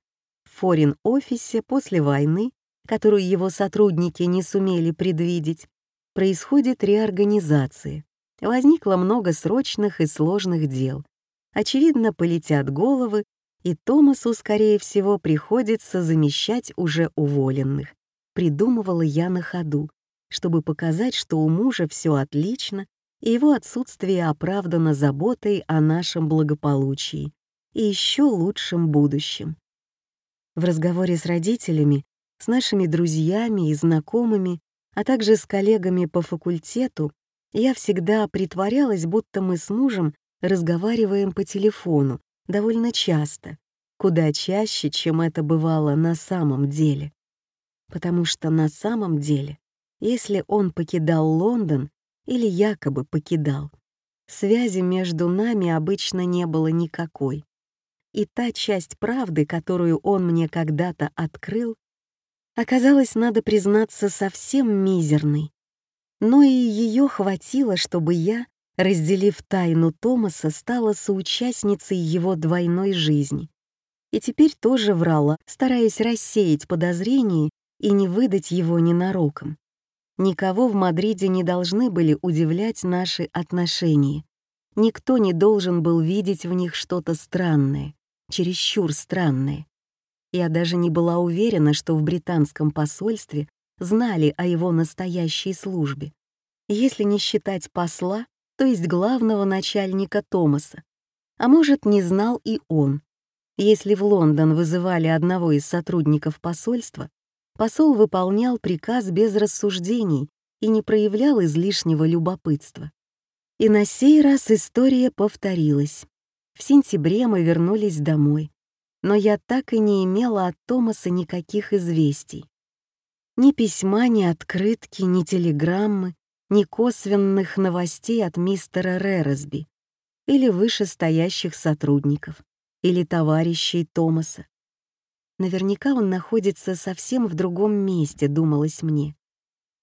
Форин-офисе после войны, которую его сотрудники не сумели предвидеть, происходит реорганизация. Возникло много срочных и сложных дел. Очевидно, полетят головы, и Томасу, скорее всего, приходится замещать уже уволенных. Придумывала я на ходу, чтобы показать, что у мужа все отлично, и его отсутствие оправдано заботой о нашем благополучии и еще лучшем будущем. В разговоре с родителями, с нашими друзьями и знакомыми, а также с коллегами по факультету, я всегда притворялась, будто мы с мужем разговариваем по телефону довольно часто, куда чаще, чем это бывало на самом деле. Потому что на самом деле если он покидал Лондон или якобы покидал. Связи между нами обычно не было никакой. И та часть правды, которую он мне когда-то открыл, оказалась, надо признаться, совсем мизерной. Но и ее хватило, чтобы я, разделив тайну Томаса, стала соучастницей его двойной жизни. И теперь тоже врала, стараясь рассеять подозрения и не выдать его ненароком. Никого в Мадриде не должны были удивлять наши отношения. Никто не должен был видеть в них что-то странное, чересчур странное. Я даже не была уверена, что в британском посольстве знали о его настоящей службе. Если не считать посла, то есть главного начальника Томаса. А может, не знал и он. Если в Лондон вызывали одного из сотрудников посольства, посол выполнял приказ без рассуждений и не проявлял излишнего любопытства. И на сей раз история повторилась. В сентябре мы вернулись домой, но я так и не имела от Томаса никаких известий. Ни письма, ни открытки, ни телеграммы, ни косвенных новостей от мистера Реросби или вышестоящих сотрудников, или товарищей Томаса. Наверняка он находится совсем в другом месте, думалось мне.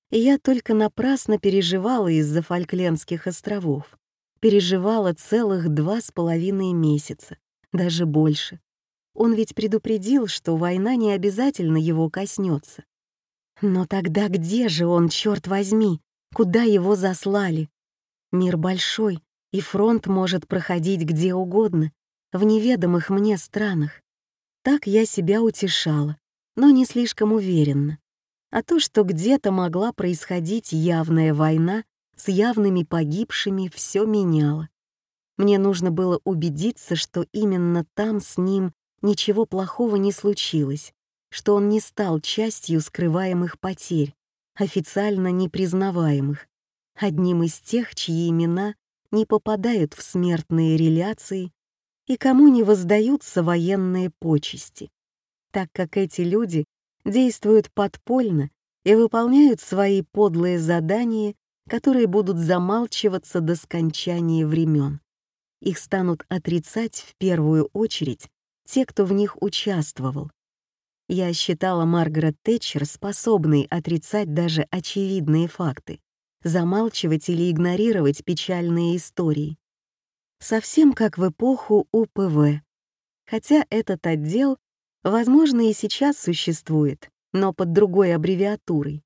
И я только напрасно переживала из-за Фольклендских островов. Переживала целых два с половиной месяца, даже больше. Он ведь предупредил, что война не обязательно его коснется. Но тогда где же он, черт возьми? Куда его заслали? Мир большой, и фронт может проходить где угодно, в неведомых мне странах. Так я себя утешала, но не слишком уверенно а то, что где-то могла происходить явная война с явными погибшими, все меняло. Мне нужно было убедиться, что именно там с ним ничего плохого не случилось, что он не стал частью скрываемых потерь, официально непризнаваемых, одним из тех, чьи имена не попадают в смертные реляции и кому не воздаются военные почести, так как эти люди действуют подпольно и выполняют свои подлые задания, которые будут замалчиваться до скончания времен. Их станут отрицать в первую очередь те, кто в них участвовал. Я считала Маргарет Тэтчер способной отрицать даже очевидные факты, замалчивать или игнорировать печальные истории. Совсем как в эпоху УПВ. Хотя этот отдел Возможно, и сейчас существует, но под другой аббревиатурой.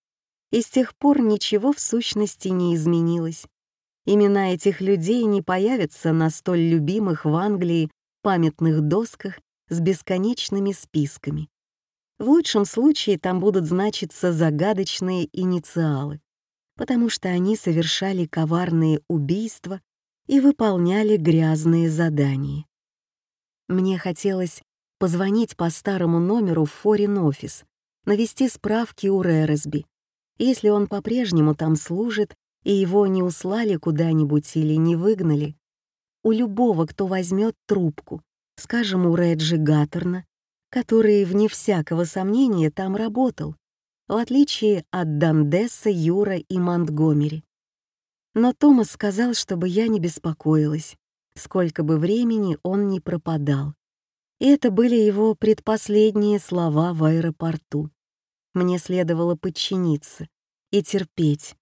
И с тех пор ничего в сущности не изменилось. Имена этих людей не появятся на столь любимых в Англии памятных досках с бесконечными списками. В лучшем случае там будут значиться загадочные инициалы, потому что они совершали коварные убийства и выполняли грязные задания. Мне хотелось позвонить по старому номеру в Office, навести справки у Рересби. Если он по-прежнему там служит, и его не услали куда-нибудь или не выгнали, у любого, кто возьмет трубку, скажем, у Реджи Гаттерна, который, вне всякого сомнения, там работал, в отличие от Дандесса, Юра и Монтгомери. Но Томас сказал, чтобы я не беспокоилась, сколько бы времени он ни пропадал. И это были его предпоследние слова в аэропорту. Мне следовало подчиниться и терпеть,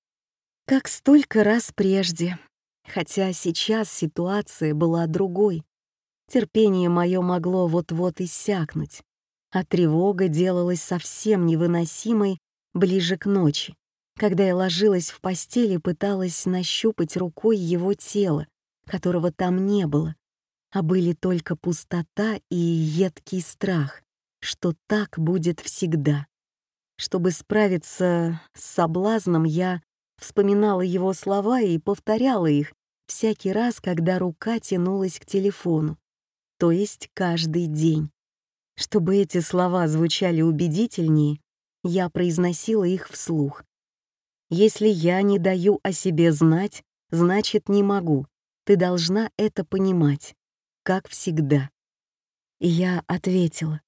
как столько раз прежде, хотя сейчас ситуация была другой. Терпение мое могло вот-вот иссякнуть, а тревога делалась совсем невыносимой ближе к ночи, когда я ложилась в постели и пыталась нащупать рукой его тело, которого там не было, а были только пустота и едкий страх, что так будет всегда. Чтобы справиться с соблазном, я вспоминала его слова и повторяла их всякий раз, когда рука тянулась к телефону, то есть каждый день. Чтобы эти слова звучали убедительнее, я произносила их вслух. «Если я не даю о себе знать, значит, не могу. Ты должна это понимать как всегда. И я ответила,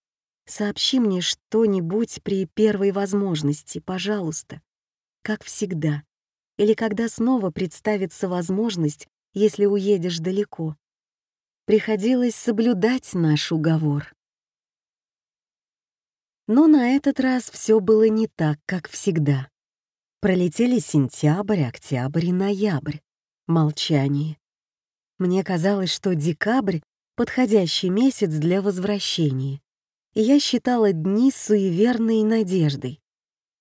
«Сообщи мне что-нибудь при первой возможности, пожалуйста, как всегда, или когда снова представится возможность, если уедешь далеко». Приходилось соблюдать наш уговор. Но на этот раз все было не так, как всегда. Пролетели сентябрь, октябрь и ноябрь. Молчание. Мне казалось, что декабрь — подходящий месяц для возвращения, и я считала дни суеверной надеждой.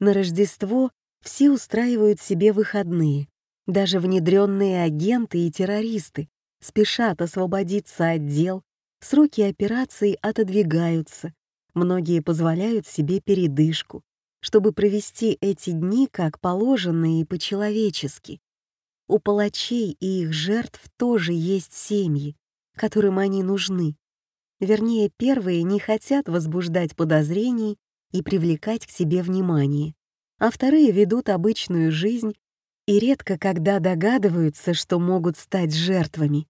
На Рождество все устраивают себе выходные, даже внедренные агенты и террористы спешат освободиться от дел, Сроки операций отодвигаются, многие позволяют себе передышку, чтобы провести эти дни как положено и по-человечески. У палачей и их жертв тоже есть семьи, которым они нужны. Вернее, первые не хотят возбуждать подозрений и привлекать к себе внимание, а вторые ведут обычную жизнь и редко когда догадываются, что могут стать жертвами.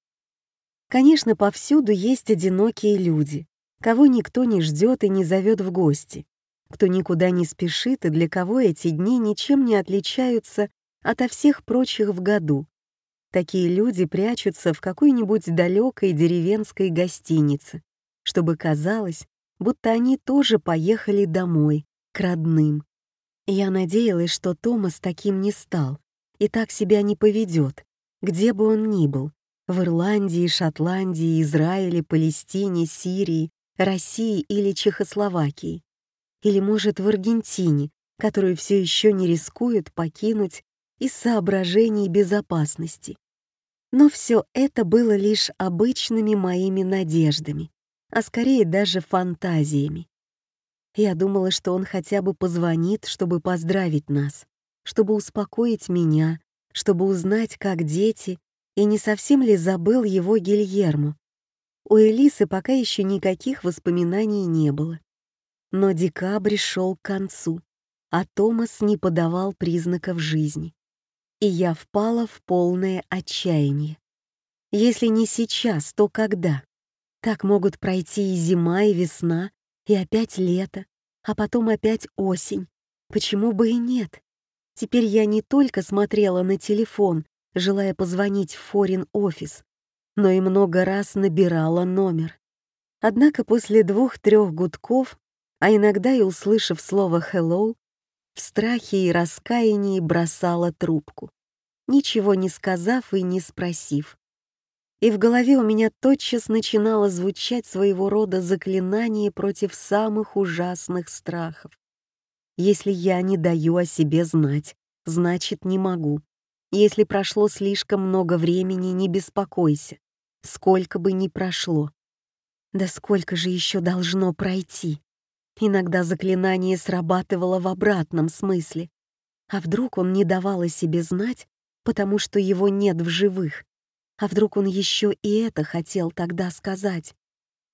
Конечно, повсюду есть одинокие люди, кого никто не ждет и не зовет в гости, кто никуда не спешит и для кого эти дни ничем не отличаются ото всех прочих в году. Такие люди прячутся в какой-нибудь далекой деревенской гостинице, чтобы казалось, будто они тоже поехали домой, к родным. Я надеялась, что Томас таким не стал и так себя не поведет, где бы он ни был, в Ирландии, Шотландии, Израиле, Палестине, Сирии, России или Чехословакии. Или, может, в Аргентине, которую все еще не рискуют покинуть из соображений безопасности. Но все это было лишь обычными моими надеждами, а скорее даже фантазиями. Я думала, что он хотя бы позвонит, чтобы поздравить нас, чтобы успокоить меня, чтобы узнать, как дети, и не совсем ли забыл его Гильермо. У Элисы пока еще никаких воспоминаний не было. Но декабрь шел к концу, а Томас не подавал признаков жизни и я впала в полное отчаяние. Если не сейчас, то когда? Так могут пройти и зима, и весна, и опять лето, а потом опять осень. Почему бы и нет? Теперь я не только смотрела на телефон, желая позвонить в форин-офис, но и много раз набирала номер. Однако после двух-трех гудков, а иногда и услышав слово «hello», в страхе и раскаянии бросала трубку ничего не сказав и не спросив. И в голове у меня тотчас начинало звучать своего рода заклинание против самых ужасных страхов. Если я не даю о себе знать, значит, не могу. Если прошло слишком много времени, не беспокойся, сколько бы ни прошло. Да сколько же еще должно пройти? Иногда заклинание срабатывало в обратном смысле. А вдруг он не давал о себе знать, потому что его нет в живых. А вдруг он еще и это хотел тогда сказать?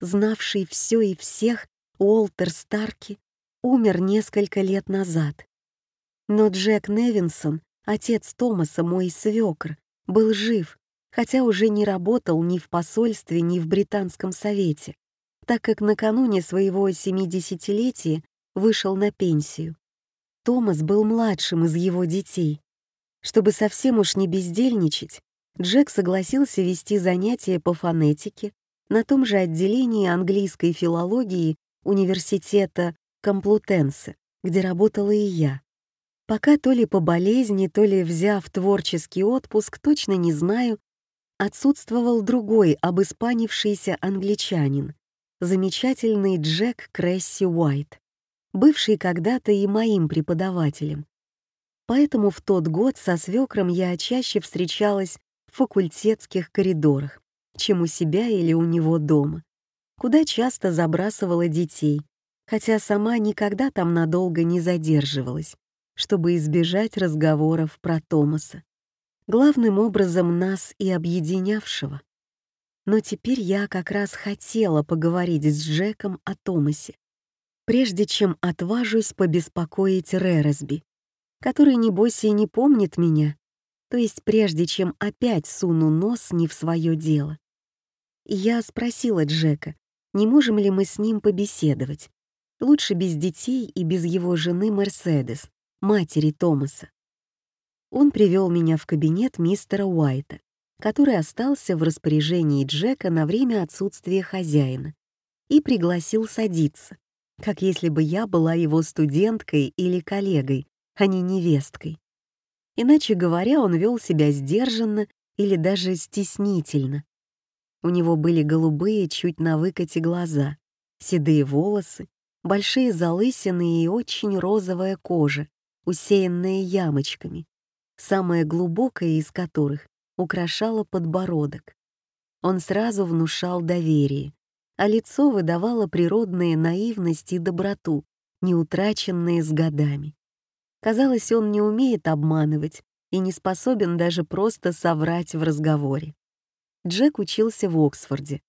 Знавший все и всех, Уолтер Старки умер несколько лет назад. Но Джек Невинсон, отец Томаса, мой свекр, был жив, хотя уже не работал ни в посольстве, ни в Британском совете, так как накануне своего 70-летия вышел на пенсию. Томас был младшим из его детей, чтобы совсем уж не бездельничать, Джек согласился вести занятия по фонетике на том же отделении английской филологии университета Комплутенсе, где работала и я. Пока то ли по болезни, то ли взяв творческий отпуск, точно не знаю, отсутствовал другой обыспанившийся англичанин, замечательный Джек Кресси Уайт, бывший когда-то и моим преподавателем, Поэтому в тот год со свекром я чаще встречалась в факультетских коридорах, чем у себя или у него дома, куда часто забрасывала детей, хотя сама никогда там надолго не задерживалась, чтобы избежать разговоров про Томаса, главным образом нас и объединявшего. Но теперь я как раз хотела поговорить с Джеком о Томасе, прежде чем отважусь побеспокоить Рересби который, небось, и не помнит меня, то есть прежде чем опять суну нос не в свое дело. я спросила Джека, не можем ли мы с ним побеседовать, лучше без детей и без его жены Мерседес, матери Томаса. Он привел меня в кабинет мистера Уайта, который остался в распоряжении Джека на время отсутствия хозяина, и пригласил садиться, как если бы я была его студенткой или коллегой, а не невесткой. Иначе говоря, он вел себя сдержанно или даже стеснительно. У него были голубые, чуть на выкате глаза, седые волосы, большие залысины и очень розовая кожа, усеянная ямочками, самая глубокая из которых украшала подбородок. Он сразу внушал доверие, а лицо выдавало природные наивность и доброту, не утраченные с годами. Казалось, он не умеет обманывать и не способен даже просто соврать в разговоре. Джек учился в Оксфорде,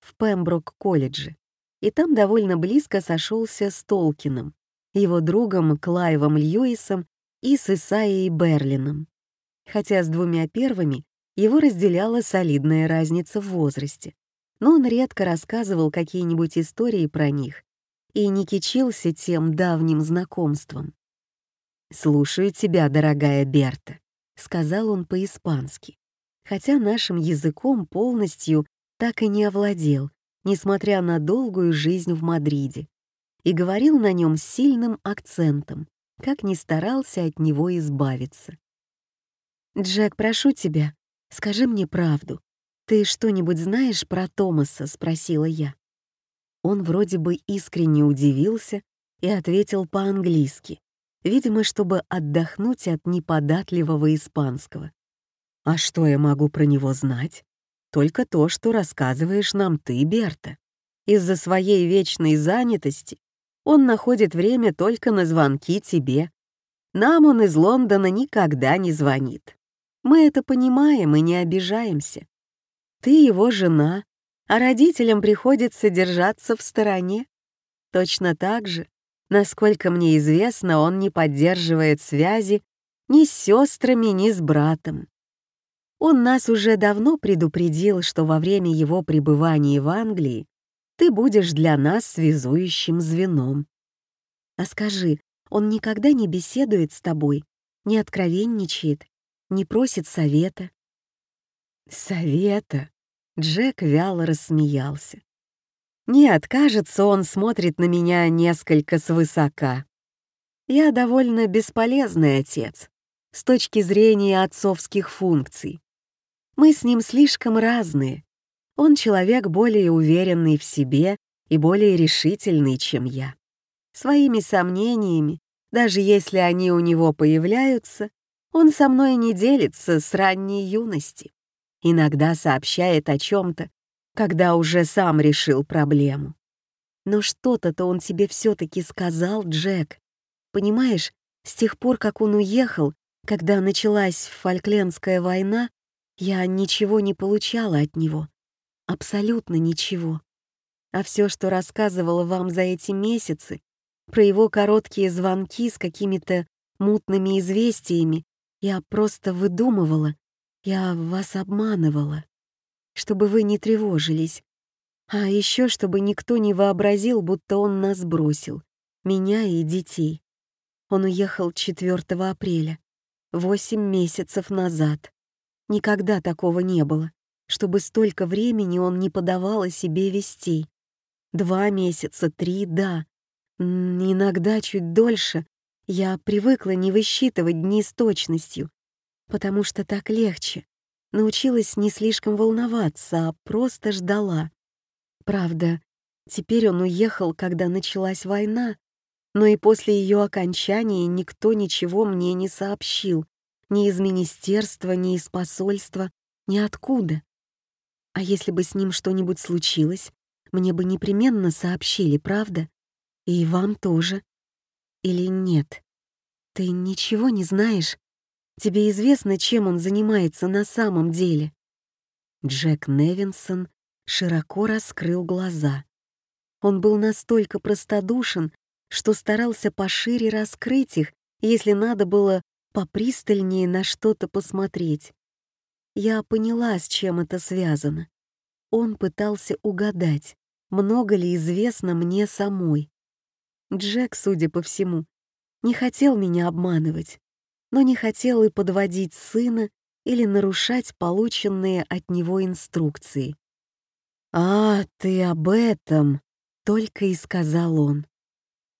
в Пемброк-колледже, и там довольно близко сошелся с Толкином, его другом Клайвом Льюисом и с Исаией Берлином. Хотя с двумя первыми его разделяла солидная разница в возрасте, но он редко рассказывал какие-нибудь истории про них и не кичился тем давним знакомством. «Слушаю тебя, дорогая Берта», — сказал он по-испански, хотя нашим языком полностью так и не овладел, несмотря на долгую жизнь в Мадриде, и говорил на нем с сильным акцентом, как ни старался от него избавиться. «Джек, прошу тебя, скажи мне правду. Ты что-нибудь знаешь про Томаса?» — спросила я. Он вроде бы искренне удивился и ответил по-английски, видимо, чтобы отдохнуть от неподатливого испанского. «А что я могу про него знать? Только то, что рассказываешь нам ты, Берта. Из-за своей вечной занятости он находит время только на звонки тебе. Нам он из Лондона никогда не звонит. Мы это понимаем и не обижаемся. Ты его жена, а родителям приходится держаться в стороне. Точно так же, насколько мне известно, он не поддерживает связи ни с сестрами, ни с братом. Он нас уже давно предупредил, что во время его пребывания в Англии ты будешь для нас связующим звеном. А скажи, он никогда не беседует с тобой, не откровенничает, не просит совета. Совета? Джек вяло рассмеялся. Нет, кажется, он смотрит на меня несколько свысока. Я довольно бесполезный отец с точки зрения отцовских функций. Мы с ним слишком разные. Он человек более уверенный в себе и более решительный, чем я. Своими сомнениями, даже если они у него появляются, он со мной не делится с ранней юности. Иногда сообщает о чем-то, когда уже сам решил проблему. Но что-то-то он тебе все-таки сказал, Джек. Понимаешь, с тех пор, как он уехал, когда началась Фольклендская война, я ничего не получала от него. Абсолютно ничего. А все, что рассказывала вам за эти месяцы, про его короткие звонки с какими-то мутными известиями я просто выдумывала, я вас обманывала, чтобы вы не тревожились. А еще чтобы никто не вообразил, будто он нас бросил, меня и детей. Он уехал 4 апреля, восемь месяцев назад. Никогда такого не было, чтобы столько времени он не подавал о себе вестей. Два месяца, три, да. Иногда чуть дольше, я привыкла не высчитывать дни с точностью, потому что так легче. Научилась не слишком волноваться, а просто ждала. Правда, теперь он уехал, когда началась война, но и после ее окончания никто ничего мне не сообщил, ни из министерства, ни из посольства, ни откуда. А если бы с ним что-нибудь случилось, мне бы непременно сообщили, правда? И вам тоже. Или нет? Ты ничего не знаешь? Тебе известно, чем он занимается на самом деле?» Джек Невинсон широко раскрыл глаза. Он был настолько простодушен, что старался пошире раскрыть их, если надо было попристальнее на что-то посмотреть. Я поняла, с чем это связано. Он пытался угадать, много ли известно мне самой. Джек, судя по всему, не хотел меня обманывать, но не хотел и подводить сына или нарушать полученные от него инструкции. «А, ты об этом!» — только и сказал он.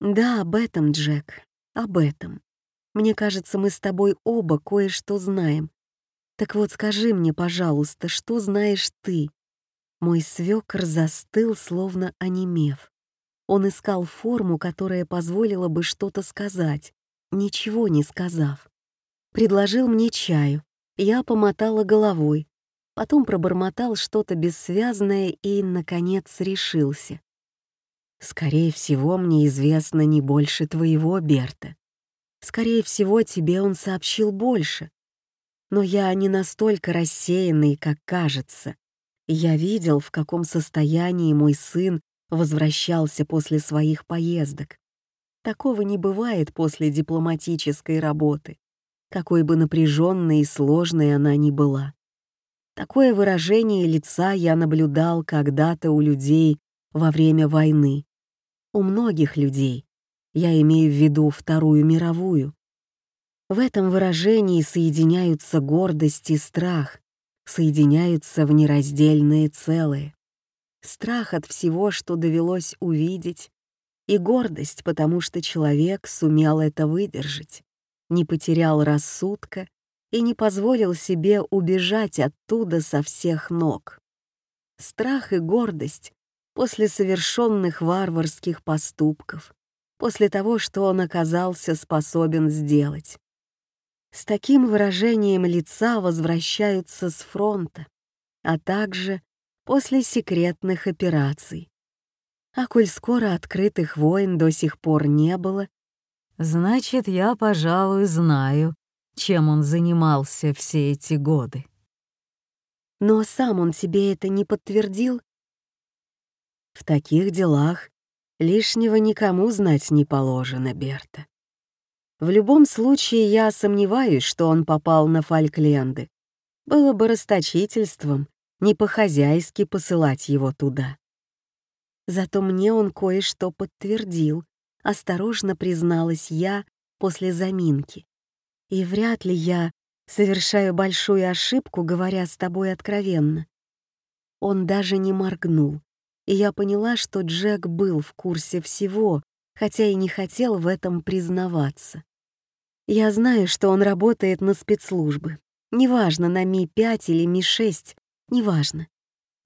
«Да, об этом, Джек, об этом. Мне кажется, мы с тобой оба кое-что знаем. Так вот скажи мне, пожалуйста, что знаешь ты?» Мой свёкр застыл, словно онемев. Он искал форму, которая позволила бы что-то сказать, ничего не сказав. Предложил мне чаю. Я помотала головой. Потом пробормотал что-то бессвязное и, наконец, решился. «Скорее всего, мне известно не больше твоего, Берта. Скорее всего, тебе он сообщил больше. Но я не настолько рассеянный, как кажется. Я видел, в каком состоянии мой сын возвращался после своих поездок. Такого не бывает после дипломатической работы, какой бы напряженной и сложной она ни была. Такое выражение лица я наблюдал когда-то у людей во время войны. У многих людей. Я имею в виду Вторую мировую. В этом выражении соединяются гордость и страх, соединяются в нераздельные целые. Страх от всего, что довелось увидеть, и гордость, потому что человек сумел это выдержать, не потерял рассудка и не позволил себе убежать оттуда со всех ног. Страх и гордость после совершенных варварских поступков, после того, что он оказался способен сделать. С таким выражением лица возвращаются с фронта, а также после секретных операций. А коль скоро открытых войн до сих пор не было, значит, я, пожалуй, знаю, чем он занимался все эти годы. Но сам он себе это не подтвердил. В таких делах лишнего никому знать не положено, Берта. В любом случае, я сомневаюсь, что он попал на Фалькленды. Было бы расточительством не по-хозяйски посылать его туда. Зато мне он кое-что подтвердил, осторожно призналась я после заминки. И вряд ли я совершаю большую ошибку, говоря с тобой откровенно. Он даже не моргнул, и я поняла, что Джек был в курсе всего, хотя и не хотел в этом признаваться. Я знаю, что он работает на спецслужбы. Неважно, на Ми-5 или Ми-6, неважно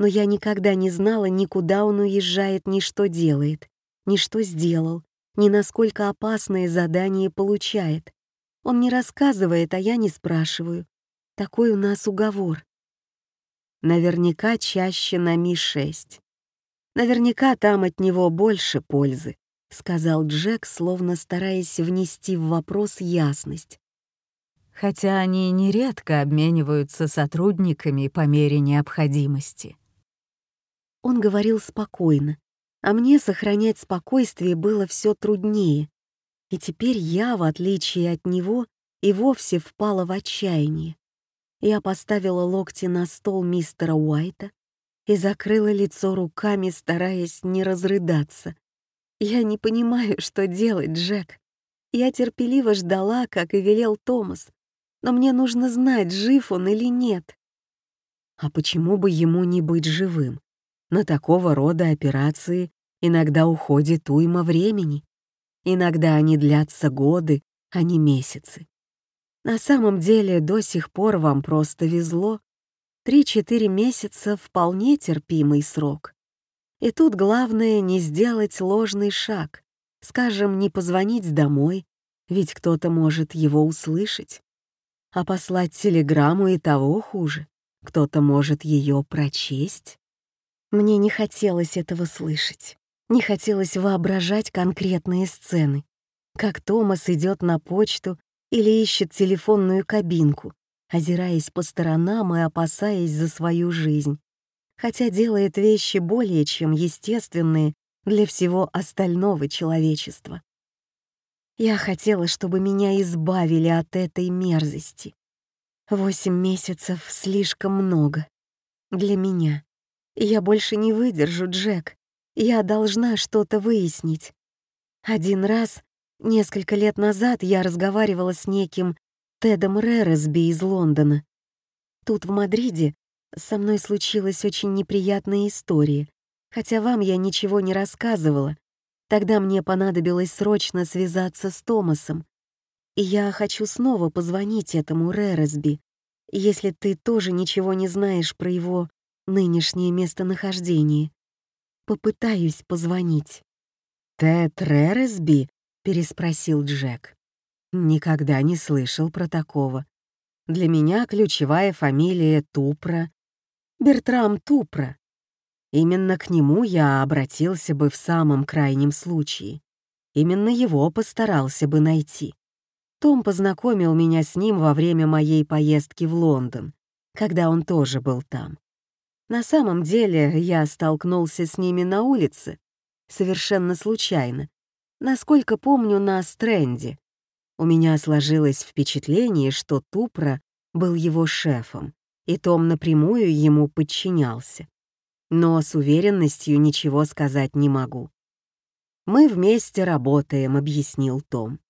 но я никогда не знала, ни куда он уезжает, ни что делает, ни что сделал, ни насколько опасные задания получает. Он не рассказывает, а я не спрашиваю. Такой у нас уговор. Наверняка чаще на Ми-6. Наверняка там от него больше пользы, сказал Джек, словно стараясь внести в вопрос ясность. Хотя они нередко обмениваются сотрудниками по мере необходимости. Он говорил спокойно, а мне сохранять спокойствие было все труднее. И теперь я, в отличие от него, и вовсе впала в отчаяние. Я поставила локти на стол мистера Уайта и закрыла лицо руками, стараясь не разрыдаться. «Я не понимаю, что делать, Джек. Я терпеливо ждала, как и велел Томас, но мне нужно знать, жив он или нет». «А почему бы ему не быть живым?» На такого рода операции иногда уходит уйма времени. Иногда они длятся годы, а не месяцы. На самом деле до сих пор вам просто везло. Три-четыре месяца — вполне терпимый срок. И тут главное не сделать ложный шаг, скажем, не позвонить домой, ведь кто-то может его услышать. А послать телеграмму и того хуже, кто-то может ее прочесть. Мне не хотелось этого слышать. Не хотелось воображать конкретные сцены. Как Томас идет на почту или ищет телефонную кабинку, озираясь по сторонам и опасаясь за свою жизнь. Хотя делает вещи более чем естественные для всего остального человечества. Я хотела, чтобы меня избавили от этой мерзости. Восемь месяцев слишком много. Для меня. Я больше не выдержу, Джек. Я должна что-то выяснить. Один раз, несколько лет назад, я разговаривала с неким Тедом Рересби из Лондона. Тут, в Мадриде, со мной случилась очень неприятная история, хотя вам я ничего не рассказывала. Тогда мне понадобилось срочно связаться с Томасом. И я хочу снова позвонить этому Рересби, если ты тоже ничего не знаешь про его нынешнее местонахождение. Попытаюсь позвонить. «Тед Рересби?» — переспросил Джек. «Никогда не слышал про такого. Для меня ключевая фамилия Тупра, Бертрам Тупра. Именно к нему я обратился бы в самом крайнем случае. Именно его постарался бы найти. Том познакомил меня с ним во время моей поездки в Лондон, когда он тоже был там. На самом деле я столкнулся с ними на улице, совершенно случайно, насколько помню, на Стрэнде. У меня сложилось впечатление, что Тупра был его шефом, и Том напрямую ему подчинялся но с уверенностью ничего сказать не могу. «Мы вместе работаем», — объяснил Том.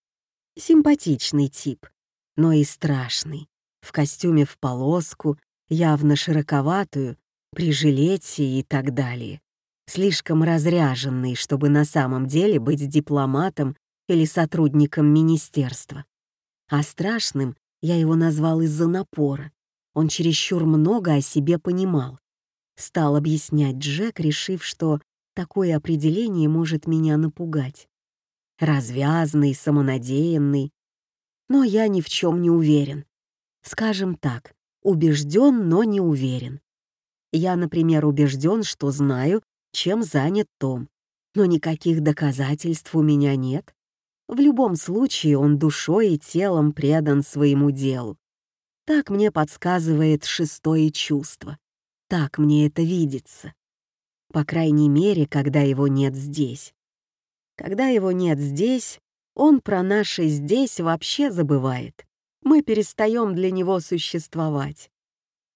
Симпатичный тип, но и страшный. В костюме в полоску, явно широковатую, при жилете и так далее. Слишком разряженный, чтобы на самом деле быть дипломатом или сотрудником министерства. А страшным я его назвал из-за напора. Он чересчур много о себе понимал стал объяснять Джек, решив, что такое определение может меня напугать. Развязный, самонадеянный. Но я ни в чем не уверен. Скажем так, убежден, но не уверен. Я, например, убежден, что знаю, чем занят Том, но никаких доказательств у меня нет. В любом случае он душой и телом предан своему делу. Так мне подсказывает шестое чувство. Так мне это видится. По крайней мере, когда его нет здесь. Когда его нет здесь, он про наше «здесь» вообще забывает. Мы перестаем для него существовать.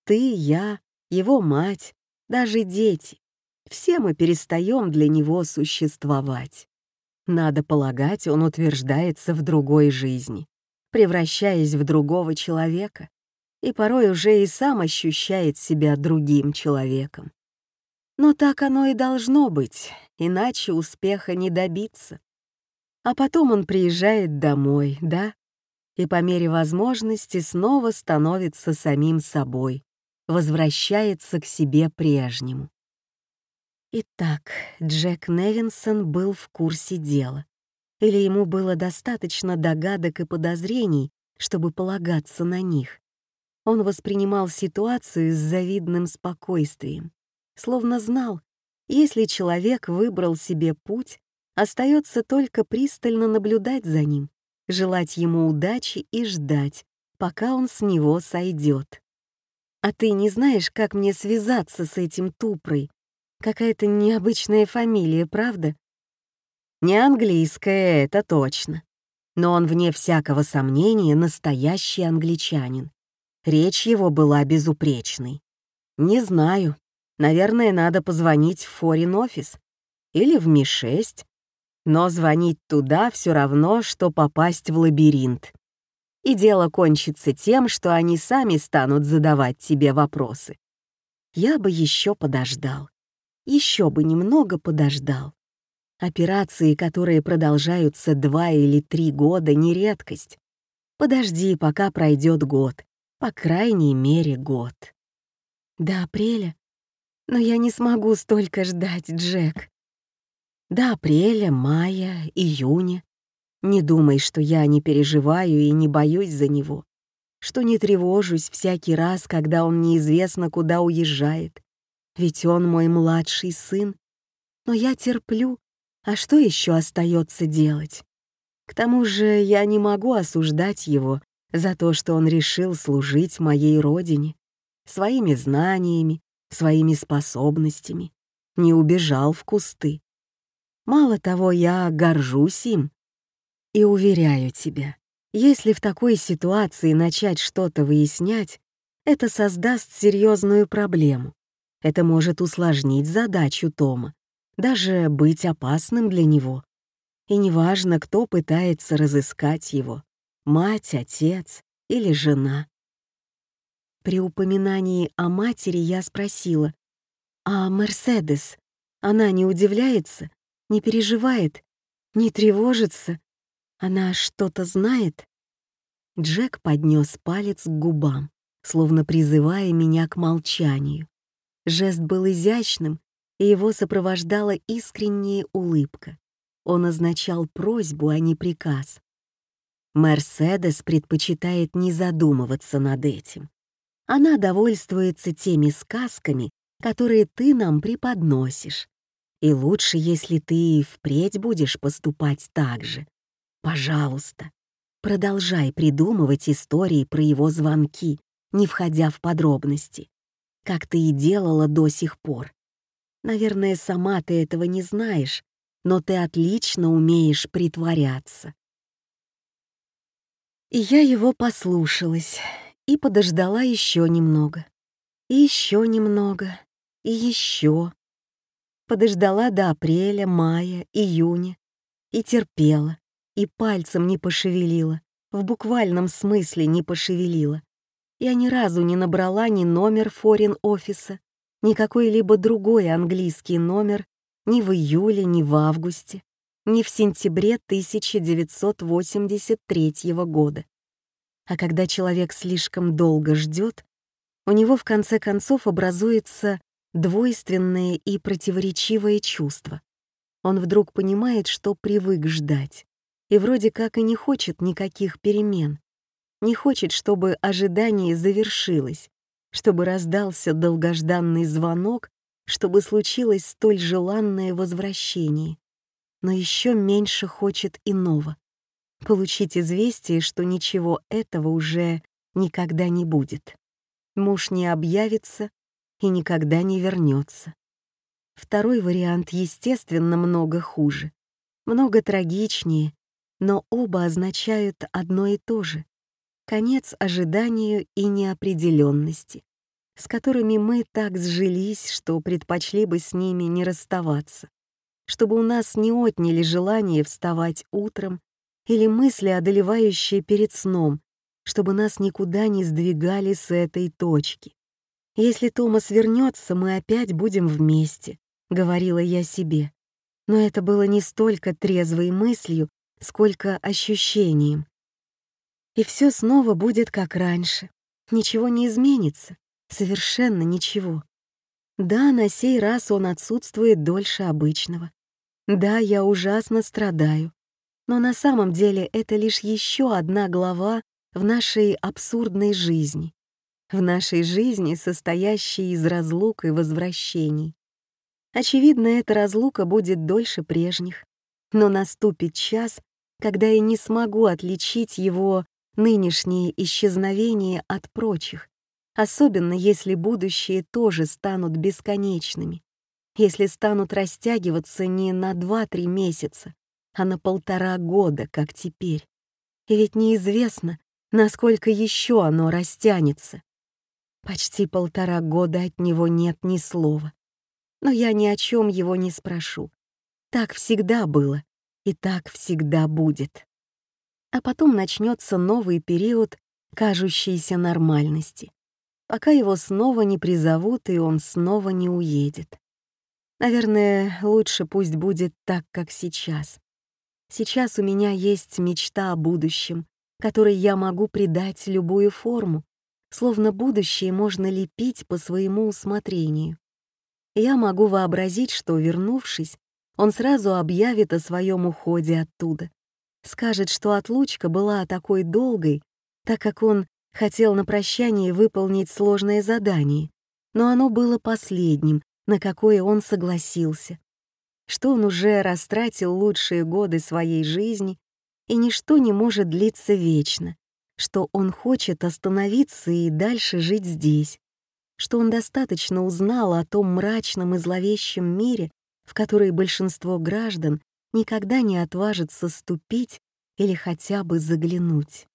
Ты, я, его мать, даже дети. Все мы перестаем для него существовать. Надо полагать, он утверждается в другой жизни, превращаясь в другого человека и порой уже и сам ощущает себя другим человеком. Но так оно и должно быть, иначе успеха не добиться. А потом он приезжает домой, да? И по мере возможности снова становится самим собой, возвращается к себе прежнему. Итак, Джек Невинсон был в курсе дела. Или ему было достаточно догадок и подозрений, чтобы полагаться на них. Он воспринимал ситуацию с завидным спокойствием, словно знал, если человек выбрал себе путь, остается только пристально наблюдать за ним, желать ему удачи и ждать, пока он с него сойдет. А ты не знаешь, как мне связаться с этим тупрой? Какая-то необычная фамилия, правда? Не английская, это точно. Но он, вне всякого сомнения, настоящий англичанин. Речь его была безупречной. Не знаю. Наверное, надо позвонить в форин-офис. Или в Ми-6. Но звонить туда все равно, что попасть в лабиринт. И дело кончится тем, что они сами станут задавать тебе вопросы. Я бы еще подождал. Еще бы немного подождал. Операции, которые продолжаются два или три года, не редкость. Подожди, пока пройдет год, по крайней мере, год. До апреля? Но я не смогу столько ждать, Джек. До апреля, мая, июня. Не думай, что я не переживаю и не боюсь за него, что не тревожусь всякий раз, когда он неизвестно куда уезжает. Ведь он мой младший сын. Но я терплю, а что еще остается делать? К тому же я не могу осуждать его за то, что он решил служить моей родине, своими знаниями, своими способностями, не убежал в кусты. Мало того, я горжусь им. И уверяю тебя, если в такой ситуации начать что-то выяснять, это создаст серьезную проблему. Это может усложнить задачу Тома, даже быть опасным для него. И неважно, кто пытается разыскать его мать, отец или жена. При упоминании о матери я спросила, «А Мерседес, она не удивляется, не переживает, не тревожится? Она что-то знает?» Джек поднес палец к губам, словно призывая меня к молчанию. Жест был изящным, и его сопровождала искренняя улыбка. Он означал просьбу, а не приказ. Мерседес предпочитает не задумываться над этим. Она довольствуется теми сказками, которые ты нам преподносишь. И лучше, если ты впредь будешь поступать так же. Пожалуйста, продолжай придумывать истории про его звонки, не входя в подробности, как ты и делала до сих пор. Наверное, сама ты этого не знаешь, но ты отлично умеешь притворяться. И я его послушалась и подождала еще немного, и еще немного, и еще. Подождала до апреля, мая, июня и терпела, и пальцем не пошевелила, в буквальном смысле не пошевелила. Я ни разу не набрала ни номер форин-офиса, ни какой-либо другой английский номер ни в июле, ни в августе, ни в сентябре 1983 года. А когда человек слишком долго ждет, у него в конце концов образуется двойственное и противоречивое чувство. Он вдруг понимает, что привык ждать, и вроде как и не хочет никаких перемен. Не хочет, чтобы ожидание завершилось, чтобы раздался долгожданный звонок, чтобы случилось столь желанное возвращение. Но еще меньше хочет иного — получить известие, что ничего этого уже никогда не будет. Муж не объявится и никогда не вернется. Второй вариант, естественно, много хуже, много трагичнее, но оба означают одно и то же — конец ожиданию и неопределенности, с которыми мы так сжились, что предпочли бы с ними не расставаться, чтобы у нас не отняли желание вставать утром или мысли, одолевающие перед сном, чтобы нас никуда не сдвигали с этой точки. «Если Томас вернется, мы опять будем вместе», — говорила я себе. Но это было не столько трезвой мыслью, сколько ощущением. И все снова будет как раньше. Ничего не изменится. Совершенно ничего. Да, на сей раз он отсутствует дольше обычного. Да, я ужасно страдаю. Но на самом деле это лишь еще одна глава в нашей абсурдной жизни. В нашей жизни, состоящей из разлук и возвращений. Очевидно, эта разлука будет дольше прежних. Но наступит час, когда я не смогу отличить его нынешнее исчезновение от прочих, особенно если будущие тоже станут бесконечными, если станут растягиваться не на 2-3 месяца, а на полтора года, как теперь. И ведь неизвестно, насколько еще оно растянется. Почти полтора года от него нет ни слова. Но я ни о чем его не спрошу. Так всегда было, и так всегда будет. А потом начнется новый период кажущейся нормальности пока его снова не призовут и он снова не уедет. Наверное, лучше пусть будет так, как сейчас. Сейчас у меня есть мечта о будущем, которой я могу придать любую форму, словно будущее можно лепить по своему усмотрению. Я могу вообразить, что, вернувшись, он сразу объявит о своем уходе оттуда. Скажет, что отлучка была такой долгой, так как он хотел на прощание выполнить сложное задание, но оно было последним, на какое он согласился, что он уже растратил лучшие годы своей жизни, и ничто не может длиться вечно, что он хочет остановиться и дальше жить здесь, что он достаточно узнал о том мрачном и зловещем мире, в который большинство граждан никогда не отважится ступить или хотя бы заглянуть.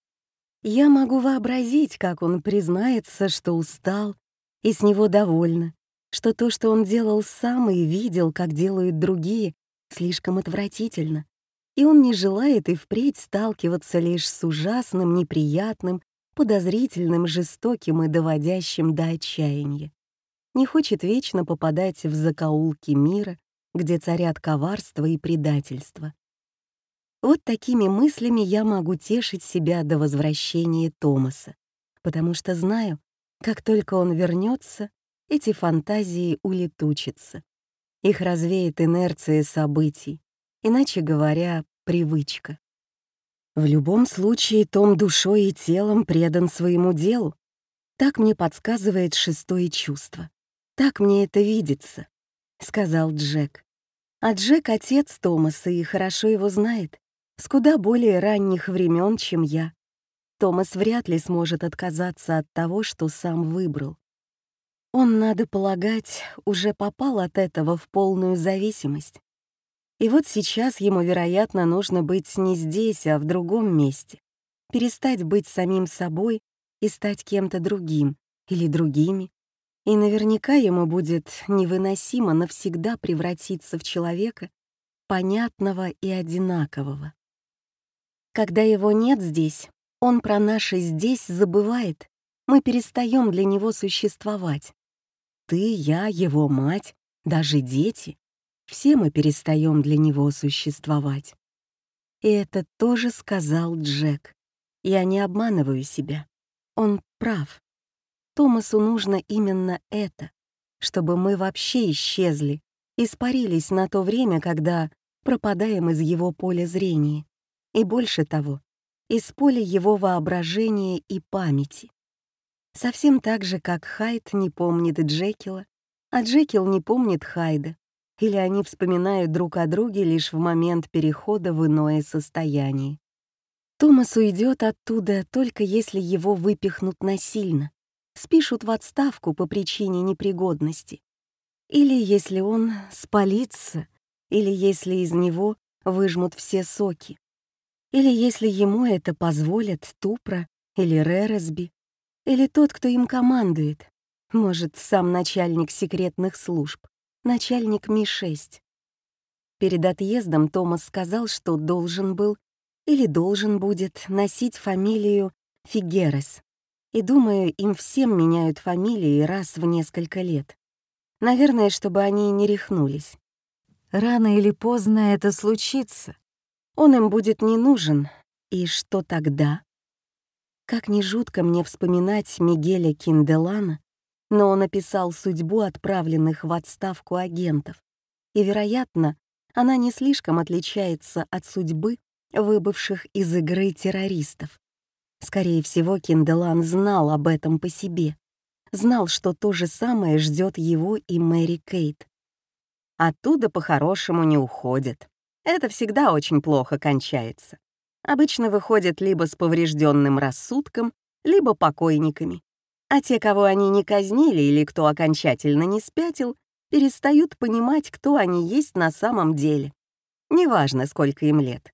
Я могу вообразить, как он признается, что устал и с него довольна, что то, что он делал сам и видел, как делают другие, слишком отвратительно, и он не желает и впредь сталкиваться лишь с ужасным, неприятным, подозрительным, жестоким и доводящим до отчаяния. Не хочет вечно попадать в закоулки мира, где царят коварство и предательство. Вот такими мыслями я могу тешить себя до возвращения Томаса, потому что знаю, как только он вернется, эти фантазии улетучатся. Их развеет инерция событий, иначе говоря, привычка. В любом случае Том душой и телом предан своему делу. Так мне подсказывает шестое чувство. Так мне это видится», — сказал Джек. А Джек — отец Томаса и хорошо его знает, с куда более ранних времен, чем я. Томас вряд ли сможет отказаться от того, что сам выбрал. Он, надо полагать, уже попал от этого в полную зависимость. И вот сейчас ему, вероятно, нужно быть не здесь, а в другом месте. Перестать быть самим собой и стать кем-то другим или другими. И наверняка ему будет невыносимо навсегда превратиться в человека, понятного и одинакового. Когда его нет здесь, он про наше «здесь» забывает, мы перестаем для него существовать. Ты, я, его мать, даже дети — все мы перестаем для него существовать. И это тоже сказал Джек. Я не обманываю себя. Он прав. Томасу нужно именно это, чтобы мы вообще исчезли, испарились на то время, когда пропадаем из его поля зрения. И больше того, из поля его воображения и памяти. Совсем так же, как Хайд не помнит Джекила, а Джекил не помнит Хайда, или они вспоминают друг о друге лишь в момент перехода в иное состояние. Томас уйдет оттуда только если его выпихнут насильно, спишут в отставку по причине непригодности, или если он спалится, или если из него выжмут все соки, или если ему это позволят Тупра или Рересби, или тот, кто им командует, может, сам начальник секретных служб, начальник Ми-6. Перед отъездом Томас сказал, что должен был или должен будет носить фамилию Фигерес. И думаю, им всем меняют фамилии раз в несколько лет. Наверное, чтобы они не рехнулись. Рано или поздно это случится. Он им будет не нужен. И что тогда? Как ни жутко мне вспоминать Мигеля Кинделана, но он описал судьбу отправленных в отставку агентов. И, вероятно, она не слишком отличается от судьбы выбывших из игры террористов. Скорее всего, Кинделан знал об этом по себе. Знал, что то же самое ждет его и Мэри Кейт. Оттуда по-хорошему не уходят. Это всегда очень плохо кончается. Обычно выходят либо с поврежденным рассудком, либо покойниками. А те, кого они не казнили или кто окончательно не спятил, перестают понимать, кто они есть на самом деле. Неважно, сколько им лет.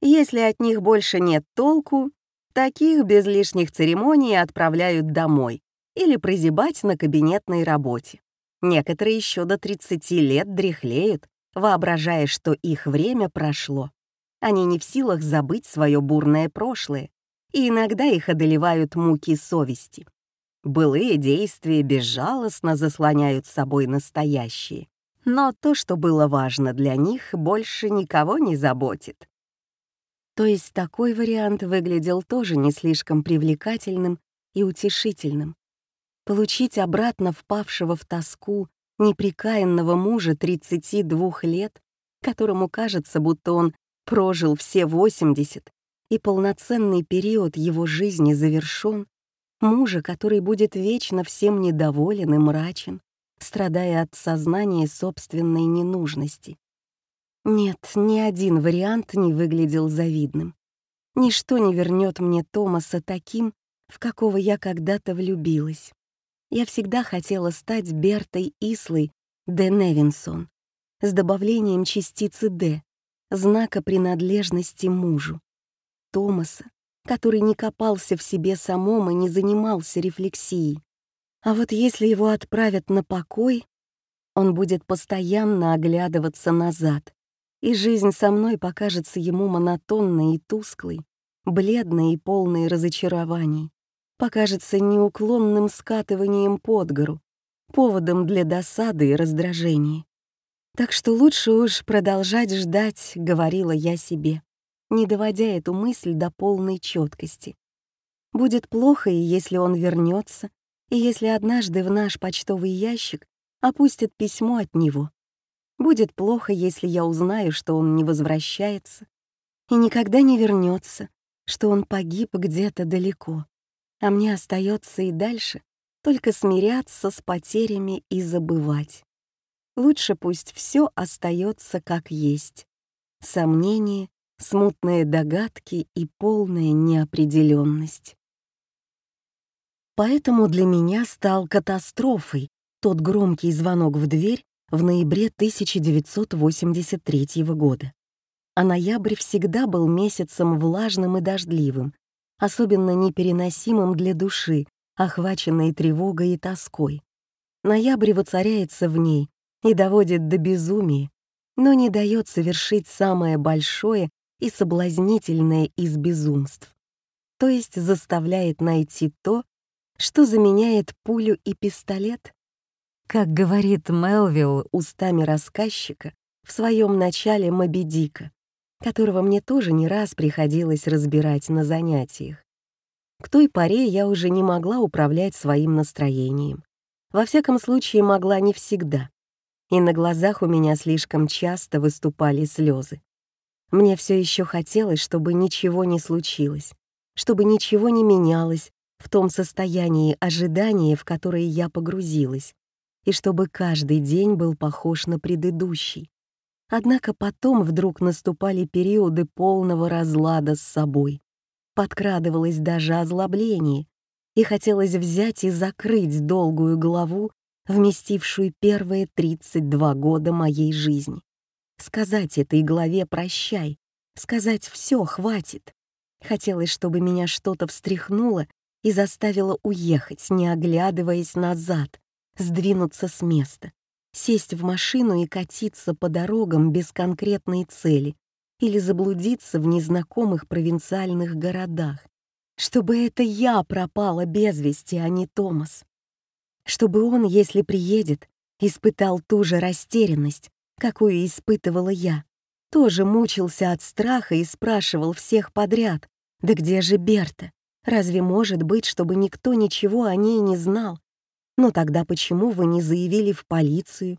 Если от них больше нет толку, таких без лишних церемоний отправляют домой или прозябать на кабинетной работе. Некоторые еще до 30 лет дряхлеют, воображая, что их время прошло. Они не в силах забыть свое бурное прошлое, и иногда их одолевают муки совести. Былые действия безжалостно заслоняют собой настоящие. Но то, что было важно для них, больше никого не заботит. То есть такой вариант выглядел тоже не слишком привлекательным и утешительным. Получить обратно впавшего в тоску неприкаянного мужа 32 лет, которому кажется, будто он прожил все 80, и полноценный период его жизни завершён, мужа, который будет вечно всем недоволен и мрачен, страдая от сознания собственной ненужности. Нет, ни один вариант не выглядел завидным. Ничто не вернет мне Томаса таким, в какого я когда-то влюбилась. Я всегда хотела стать Бертой Ислой Д. Невинсон с добавлением частицы «Д», знака принадлежности мужу. Томаса, который не копался в себе самом и не занимался рефлексией. А вот если его отправят на покой, он будет постоянно оглядываться назад, и жизнь со мной покажется ему монотонной и тусклой, бледной и полной разочарований, покажется неуклонным скатыванием под гору, поводом для досады и раздражения. Так что лучше уж продолжать ждать, говорила я себе, не доводя эту мысль до полной четкости. Будет плохо, и если он вернется, и если однажды в наш почтовый ящик опустят письмо от него, Будет плохо, если я узнаю, что он не возвращается и никогда не вернется, что он погиб где-то далеко. А мне остается и дальше только смиряться с потерями и забывать. Лучше пусть все остается как есть. Сомнения, смутные догадки и полная неопределенность. Поэтому для меня стал катастрофой тот громкий звонок в дверь в ноябре 1983 года. А ноябрь всегда был месяцем влажным и дождливым, особенно непереносимым для души, охваченной тревогой и тоской. Ноябрь воцаряется в ней и доводит до безумия, но не дает совершить самое большое и соблазнительное из безумств, то есть заставляет найти то, что заменяет пулю и пистолет? Как говорит Мелвилл устами рассказчика в своем начале «Моби Дика», которого мне тоже не раз приходилось разбирать на занятиях. К той поре я уже не могла управлять своим настроением. Во всяком случае, могла не всегда. И на глазах у меня слишком часто выступали слезы. Мне все еще хотелось, чтобы ничего не случилось, чтобы ничего не менялось в том состоянии ожидания, в которое я погрузилась, и чтобы каждый день был похож на предыдущий. Однако потом вдруг наступали периоды полного разлада с собой. Подкрадывалось даже озлобление, и хотелось взять и закрыть долгую главу, вместившую первые 32 года моей жизни. Сказать этой главе «прощай», сказать «все, хватит». Хотелось, чтобы меня что-то встряхнуло и заставила уехать, не оглядываясь назад, сдвинуться с места, сесть в машину и катиться по дорогам без конкретной цели или заблудиться в незнакомых провинциальных городах, чтобы это я пропала без вести, а не Томас. Чтобы он, если приедет, испытал ту же растерянность, какую испытывала я, тоже мучился от страха и спрашивал всех подряд, «Да где же Берта? Разве может быть, чтобы никто ничего о ней не знал? Но тогда почему вы не заявили в полицию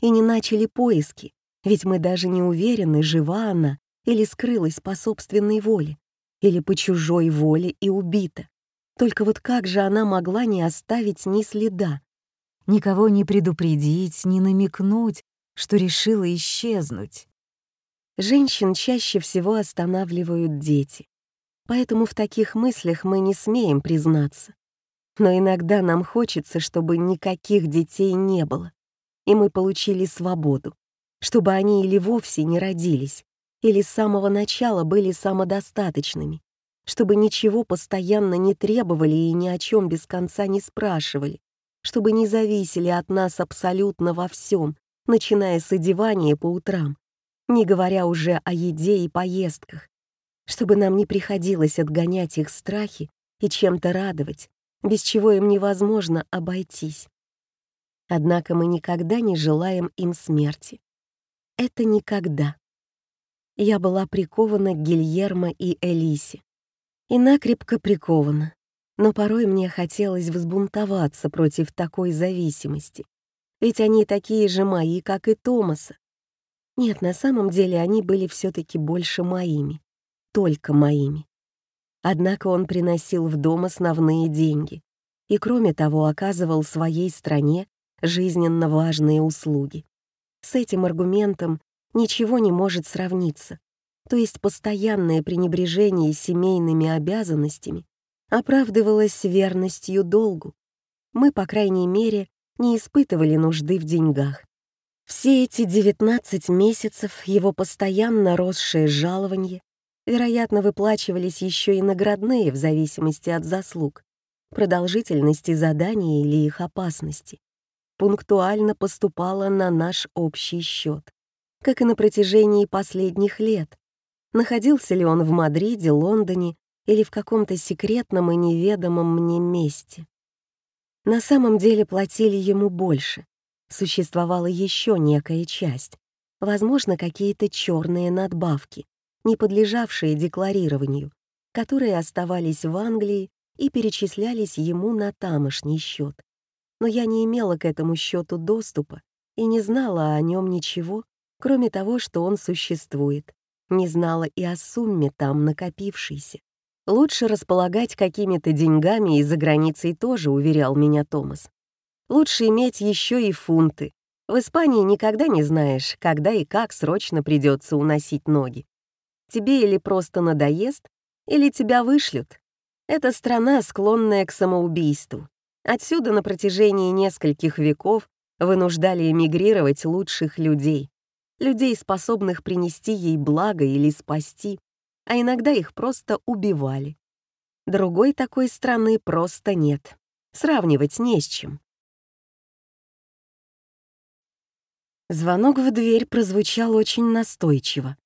и не начали поиски? Ведь мы даже не уверены, жива она или скрылась по собственной воле, или по чужой воле и убита. Только вот как же она могла не оставить ни следа? Никого не предупредить, не намекнуть, что решила исчезнуть. Женщин чаще всего останавливают дети. Поэтому в таких мыслях мы не смеем признаться. Но иногда нам хочется, чтобы никаких детей не было, и мы получили свободу, чтобы они или вовсе не родились, или с самого начала были самодостаточными, чтобы ничего постоянно не требовали и ни о чем без конца не спрашивали, чтобы не зависели от нас абсолютно во всем, начиная с одевания по утрам, не говоря уже о еде и поездках, чтобы нам не приходилось отгонять их страхи и чем-то радовать, без чего им невозможно обойтись. Однако мы никогда не желаем им смерти. Это никогда. Я была прикована к Гильермо и Элисе. И накрепко прикована. Но порой мне хотелось взбунтоваться против такой зависимости. Ведь они такие же мои, как и Томаса. Нет, на самом деле они были все таки больше моими только моими. Однако он приносил в дом основные деньги и, кроме того, оказывал своей стране жизненно важные услуги. С этим аргументом ничего не может сравниться, то есть постоянное пренебрежение семейными обязанностями оправдывалось верностью долгу. Мы, по крайней мере, не испытывали нужды в деньгах. Все эти 19 месяцев его постоянно росшее жалование Вероятно, выплачивались еще и наградные в зависимости от заслуг, продолжительности задания или их опасности. Пунктуально поступала на наш общий счет, как и на протяжении последних лет. Находился ли он в Мадриде, Лондоне или в каком-то секретном и неведомом мне месте. На самом деле платили ему больше. Существовала еще некая часть, возможно, какие-то черные надбавки, не подлежавшие декларированию, которые оставались в Англии и перечислялись ему на тамошний счет. Но я не имела к этому счету доступа и не знала о нем ничего, кроме того, что он существует, не знала и о сумме там накопившейся. Лучше располагать какими-то деньгами и за границей тоже, уверял меня Томас. Лучше иметь еще и фунты. В Испании никогда не знаешь, когда и как срочно придется уносить ноги. Тебе или просто надоест, или тебя вышлют. Это страна, склонная к самоубийству. Отсюда на протяжении нескольких веков вынуждали эмигрировать лучших людей, людей, способных принести ей благо или спасти, а иногда их просто убивали. Другой такой страны просто нет. Сравнивать не с чем. Звонок в дверь прозвучал очень настойчиво.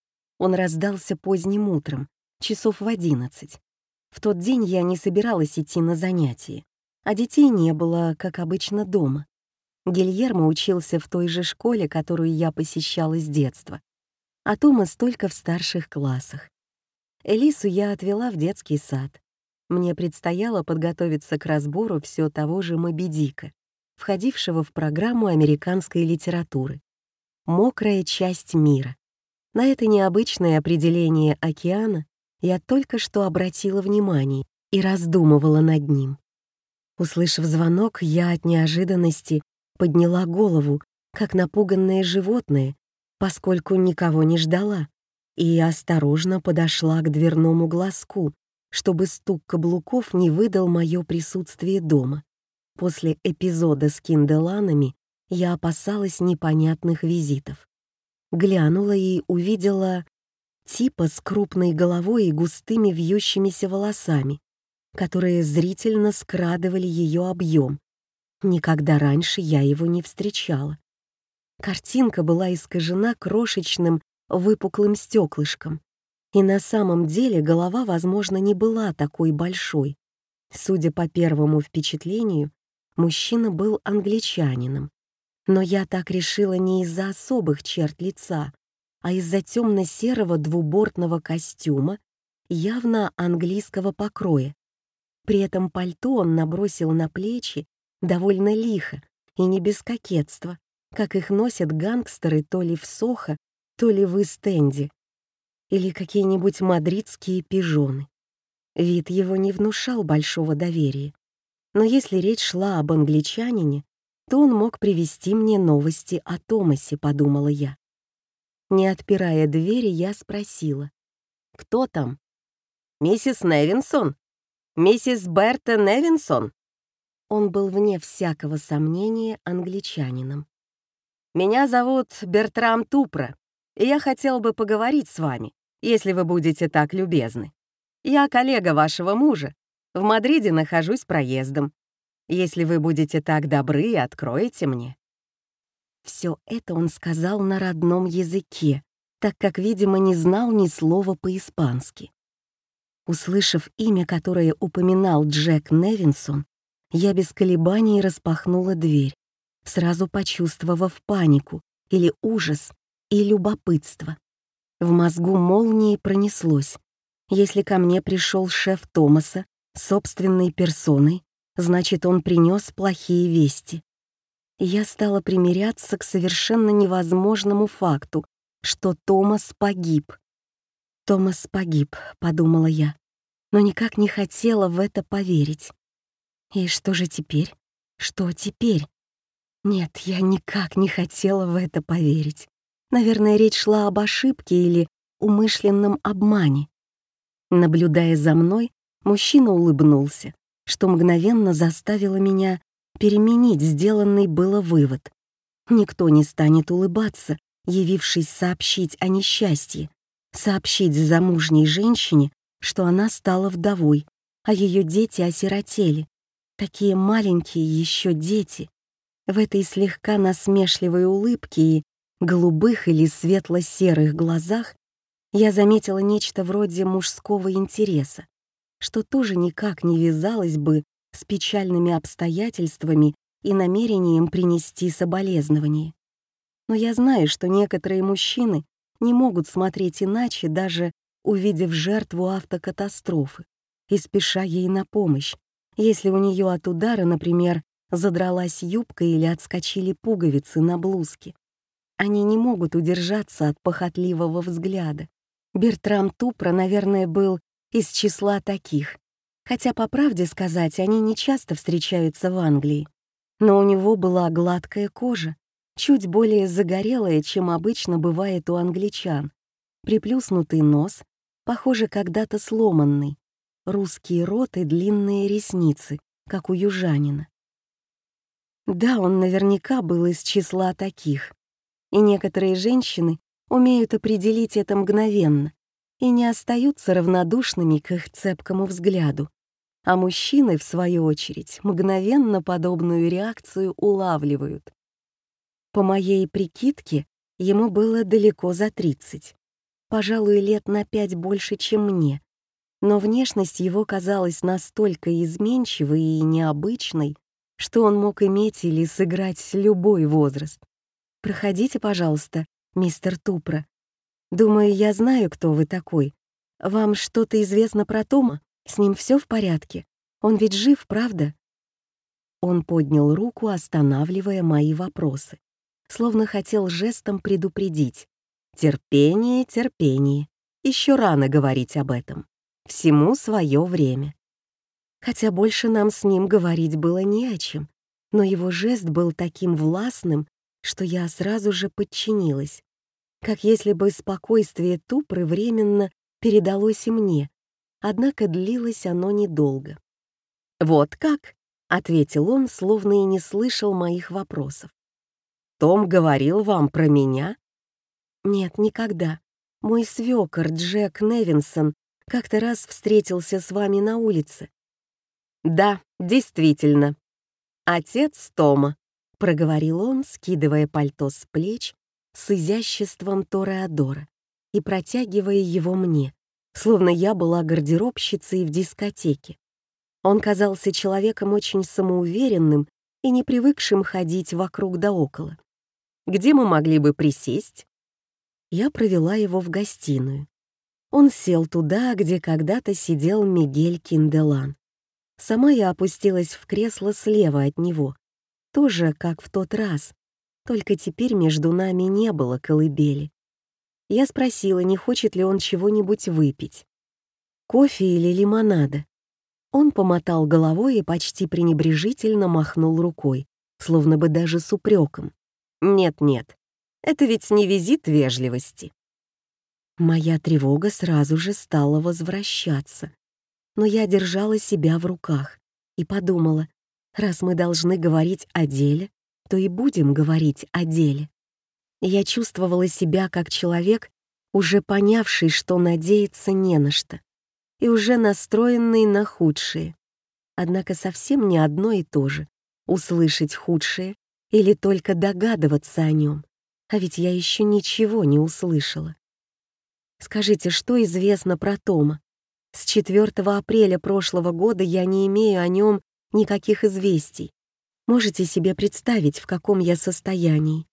Он раздался поздним утром, часов в одиннадцать. В тот день я не собиралась идти на занятия, а детей не было, как обычно, дома. Гильермо учился в той же школе, которую я посещала с детства, а Томас только в старших классах. Элису я отвела в детский сад. Мне предстояло подготовиться к разбору все того же Моби Дика, входившего в программу американской литературы. «Мокрая часть мира». На это необычное определение океана я только что обратила внимание и раздумывала над ним. Услышав звонок, я от неожиданности подняла голову, как напуганное животное, поскольку никого не ждала и осторожно подошла к дверному глазку, чтобы стук каблуков не выдал мое присутствие дома. После эпизода с кинделанами я опасалась непонятных визитов. Глянула и увидела типа с крупной головой и густыми вьющимися волосами, которые зрительно скрадывали ее объем. Никогда раньше я его не встречала. Картинка была искажена крошечным выпуклым стеклышком. И на самом деле голова, возможно, не была такой большой. Судя по первому впечатлению, мужчина был англичанином. Но я так решила не из-за особых черт лица, а из-за темно-серого двубортного костюма, явно английского покроя. При этом пальто он набросил на плечи довольно лихо и не без кокетства, как их носят гангстеры то ли в Сохо, то ли в Истенде, или какие-нибудь мадридские пижоны. Вид его не внушал большого доверия. Но если речь шла об англичанине, то он мог привести мне новости о Томасе, подумала я. Не отпирая двери, я спросила. «Кто там?» «Миссис Невинсон? Миссис Берта Невинсон?» Он был вне всякого сомнения англичанином. «Меня зовут Бертрам Тупра и я хотел бы поговорить с вами, если вы будете так любезны. Я коллега вашего мужа. В Мадриде нахожусь проездом. Если вы будете так добры и откроете мне». Все это он сказал на родном языке, так как, видимо, не знал ни слова по-испански. Услышав имя, которое упоминал Джек Невинсон, я без колебаний распахнула дверь, сразу почувствовав панику или ужас и любопытство. В мозгу молнии пронеслось. Если ко мне пришел шеф Томаса собственной персоной, значит, он принес плохие вести. Я стала примиряться к совершенно невозможному факту, что Томас погиб. «Томас погиб», — подумала я, но никак не хотела в это поверить. И что же теперь? Что теперь? Нет, я никак не хотела в это поверить. Наверное, речь шла об ошибке или умышленном обмане. Наблюдая за мной, мужчина улыбнулся, что мгновенно заставило меня переменить сделанный было вывод. Никто не станет улыбаться, явившись сообщить о несчастье, сообщить замужней женщине, что она стала вдовой, а ее дети осиротели. Такие маленькие еще дети. В этой слегка насмешливой улыбке и голубых или светло-серых глазах я заметила нечто вроде мужского интереса, что тоже никак не вязалось бы с печальными обстоятельствами и намерением принести соболезнование. Но я знаю, что некоторые мужчины не могут смотреть иначе, даже увидев жертву автокатастрофы и спеша ей на помощь, если у нее от удара, например, задралась юбка или отскочили пуговицы на блузке. Они не могут удержаться от похотливого взгляда. Бертрам Тупра, наверное, был из числа таких. Хотя, по правде сказать, они не часто встречаются в Англии. Но у него была гладкая кожа, чуть более загорелая, чем обычно бывает у англичан, приплюснутый нос, похоже, когда-то сломанный, русский рот и длинные ресницы, как у южанина. Да, он наверняка был из числа таких. И некоторые женщины умеют определить это мгновенно и не остаются равнодушными к их цепкому взгляду. А мужчины, в свою очередь, мгновенно подобную реакцию улавливают. По моей прикидке, ему было далеко за 30. Пожалуй, лет на пять больше, чем мне. Но внешность его казалась настолько изменчивой и необычной, что он мог иметь или сыграть любой возраст. «Проходите, пожалуйста, мистер Тупра. Думаю, я знаю, кто вы такой. Вам что-то известно про Тома? С ним все в порядке? Он ведь жив, правда?» Он поднял руку, останавливая мои вопросы, словно хотел жестом предупредить. «Терпение, терпение. Еще рано говорить об этом. Всему свое время хотя больше нам с ним говорить было не о чем, но его жест был таким властным, что я сразу же подчинилась, как если бы спокойствие Тупры временно передалось и мне, однако длилось оно недолго. «Вот как?» — ответил он, словно и не слышал моих вопросов. «Том говорил вам про меня?» «Нет, никогда. Мой свёкор Джек Невинсон как-то раз встретился с вами на улице. «Да, действительно. Отец Тома», — проговорил он, скидывая пальто с плеч с изяществом Тореадора и протягивая его мне, словно я была гардеробщицей в дискотеке. Он казался человеком очень самоуверенным и не привыкшим ходить вокруг да около. «Где мы могли бы присесть?» Я провела его в гостиную. Он сел туда, где когда-то сидел Мигель Кинделан. Сама я опустилась в кресло слева от него, тоже как в тот раз, только теперь между нами не было колыбели. Я спросила, не хочет ли он чего-нибудь выпить. Кофе или лимонада. Он помотал головой и почти пренебрежительно махнул рукой, словно бы даже с упреком. «Нет-нет, это ведь не визит вежливости». Моя тревога сразу же стала возвращаться но я держала себя в руках и подумала, раз мы должны говорить о деле, то и будем говорить о деле. Я чувствовала себя как человек, уже понявший, что надеяться не на что, и уже настроенный на худшее. Однако совсем не одно и то же — услышать худшее или только догадываться о нем, а ведь я еще ничего не услышала. Скажите, что известно про Тома? С 4 апреля прошлого года я не имею о нем никаких известий. Можете себе представить, в каком я состоянии?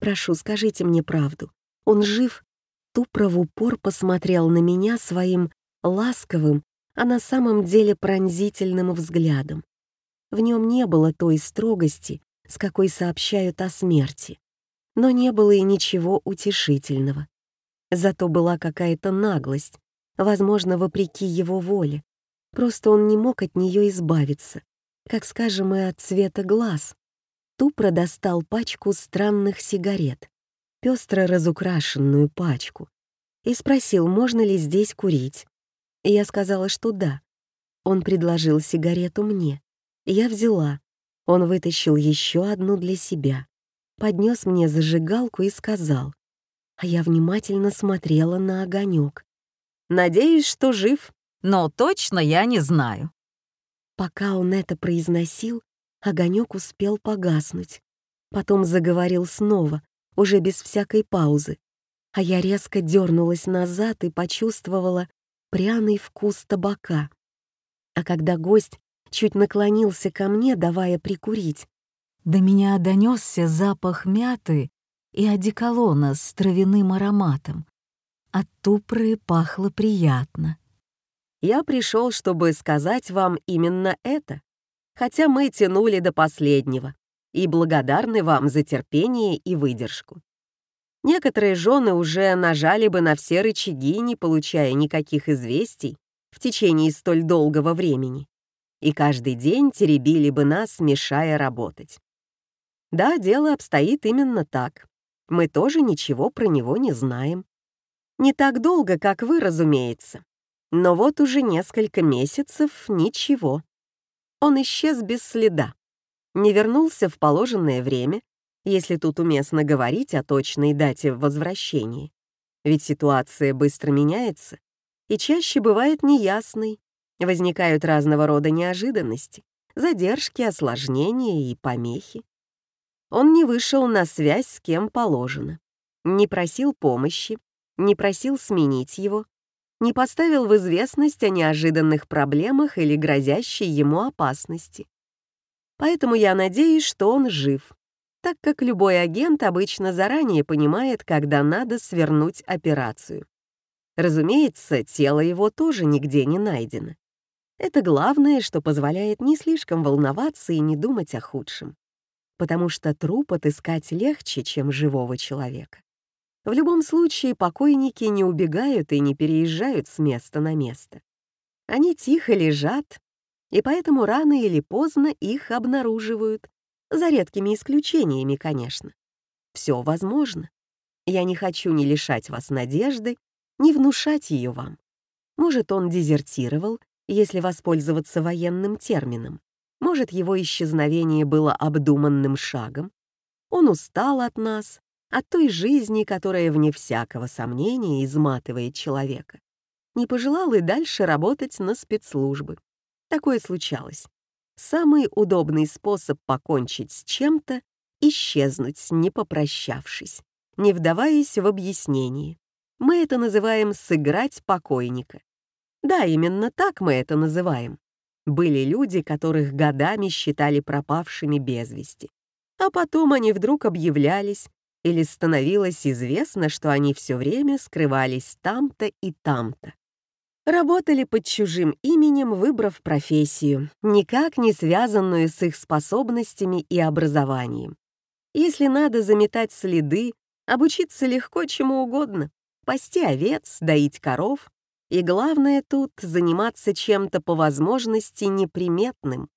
Прошу, скажите мне правду. Он жив?» Тупро в упор посмотрел на меня своим ласковым, а на самом деле пронзительным взглядом. В нем не было той строгости, с какой сообщают о смерти, но не было и ничего утешительного. Зато была какая-то наглость, возможно, вопреки его воле. Просто он не мог от нее избавиться, как, скажем, и от цвета глаз. Тупро достал пачку странных сигарет, пестро разукрашенную пачку, и спросил, можно ли здесь курить. Я сказала, что да. Он предложил сигарету мне. Я взяла. Он вытащил еще одну для себя, поднес мне зажигалку и сказал. А я внимательно смотрела на огонек. Надеюсь, что жив, но точно я не знаю». Пока он это произносил, огонек успел погаснуть. Потом заговорил снова, уже без всякой паузы. А я резко дернулась назад и почувствовала пряный вкус табака. А когда гость чуть наклонился ко мне, давая прикурить, до меня донесся запах мяты и одеколона с травяным ароматом. От тупры пахло приятно. Я пришел, чтобы сказать вам именно это, хотя мы тянули до последнего и благодарны вам за терпение и выдержку. Некоторые жены уже нажали бы на все рычаги, не получая никаких известий, в течение столь долгого времени, и каждый день теребили бы нас, мешая работать. Да, дело обстоит именно так. Мы тоже ничего про него не знаем. Не так долго, как вы, разумеется. Но вот уже несколько месяцев ничего. Он исчез без следа. Не вернулся в положенное время, если тут уместно говорить о точной дате возвращения. Ведь ситуация быстро меняется и чаще бывает неясной. Возникают разного рода неожиданности, задержки, осложнения и помехи. Он не вышел на связь с кем положено, не просил помощи, не просил сменить его, не поставил в известность о неожиданных проблемах или грозящей ему опасности. Поэтому я надеюсь, что он жив, так как любой агент обычно заранее понимает, когда надо свернуть операцию. Разумеется, тело его тоже нигде не найдено. Это главное, что позволяет не слишком волноваться и не думать о худшем. Потому что труп отыскать легче, чем живого человека. В любом случае, покойники не убегают и не переезжают с места на место. Они тихо лежат, и поэтому рано или поздно их обнаруживают, за редкими исключениями, конечно. Все возможно. Я не хочу ни лишать вас надежды, ни внушать ее вам. Может, он дезертировал, если воспользоваться военным термином. Может, его исчезновение было обдуманным шагом. Он устал от нас, от той жизни, которая, вне всякого сомнения, изматывает человека. Не пожелал и дальше работать на спецслужбы. Такое случалось. Самый удобный способ покончить с чем-то — исчезнуть, не попрощавшись, не вдаваясь в объяснение. Мы это называем «сыграть покойника». Да, именно так мы это называем. Были люди, которых годами считали пропавшими без вести. А потом они вдруг объявлялись, или становилось известно, что они все время скрывались там-то и там-то. Работали под чужим именем, выбрав профессию, никак не связанную с их способностями и образованием. Если надо заметать следы, обучиться легко чему угодно, пасти овец, доить коров, и главное тут — заниматься чем-то по возможности неприметным.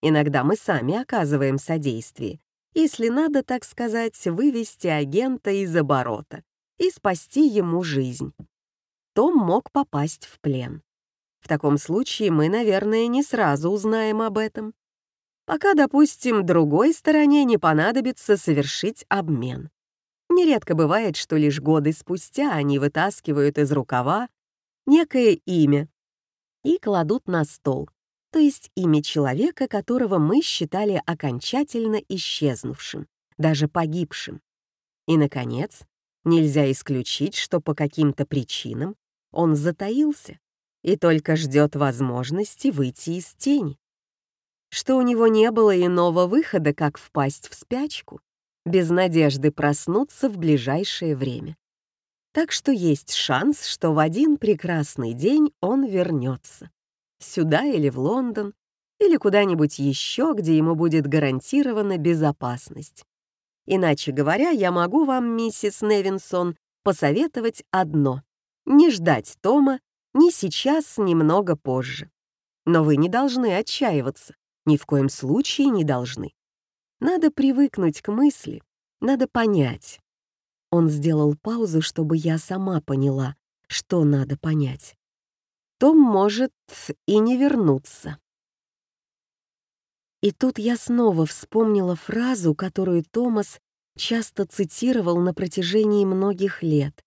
Иногда мы сами оказываем содействие, если надо, так сказать, вывести агента из оборота и спасти ему жизнь. Том мог попасть в плен. В таком случае мы, наверное, не сразу узнаем об этом. Пока, допустим, другой стороне не понадобится совершить обмен. Нередко бывает, что лишь годы спустя они вытаскивают из рукава некое имя и кладут на стол, то есть имя человека, которого мы считали окончательно исчезнувшим, даже погибшим. И, наконец, нельзя исключить, что по каким-то причинам он затаился и только ждет возможности выйти из тени. Что у него не было иного выхода, как впасть в спячку, без надежды проснуться в ближайшее время. Так что есть шанс, что в один прекрасный день он вернется сюда или в Лондон, или куда-нибудь еще, где ему будет гарантирована безопасность. Иначе говоря, я могу вам, миссис Невинсон, посоветовать одно — не ждать Тома ни сейчас, ни много позже. Но вы не должны отчаиваться, ни в коем случае не должны. Надо привыкнуть к мысли, надо понять. Он сделал паузу, чтобы я сама поняла, что надо понять. Том может и не вернуться. И тут я снова вспомнила фразу, которую Томас часто цитировал на протяжении многих лет,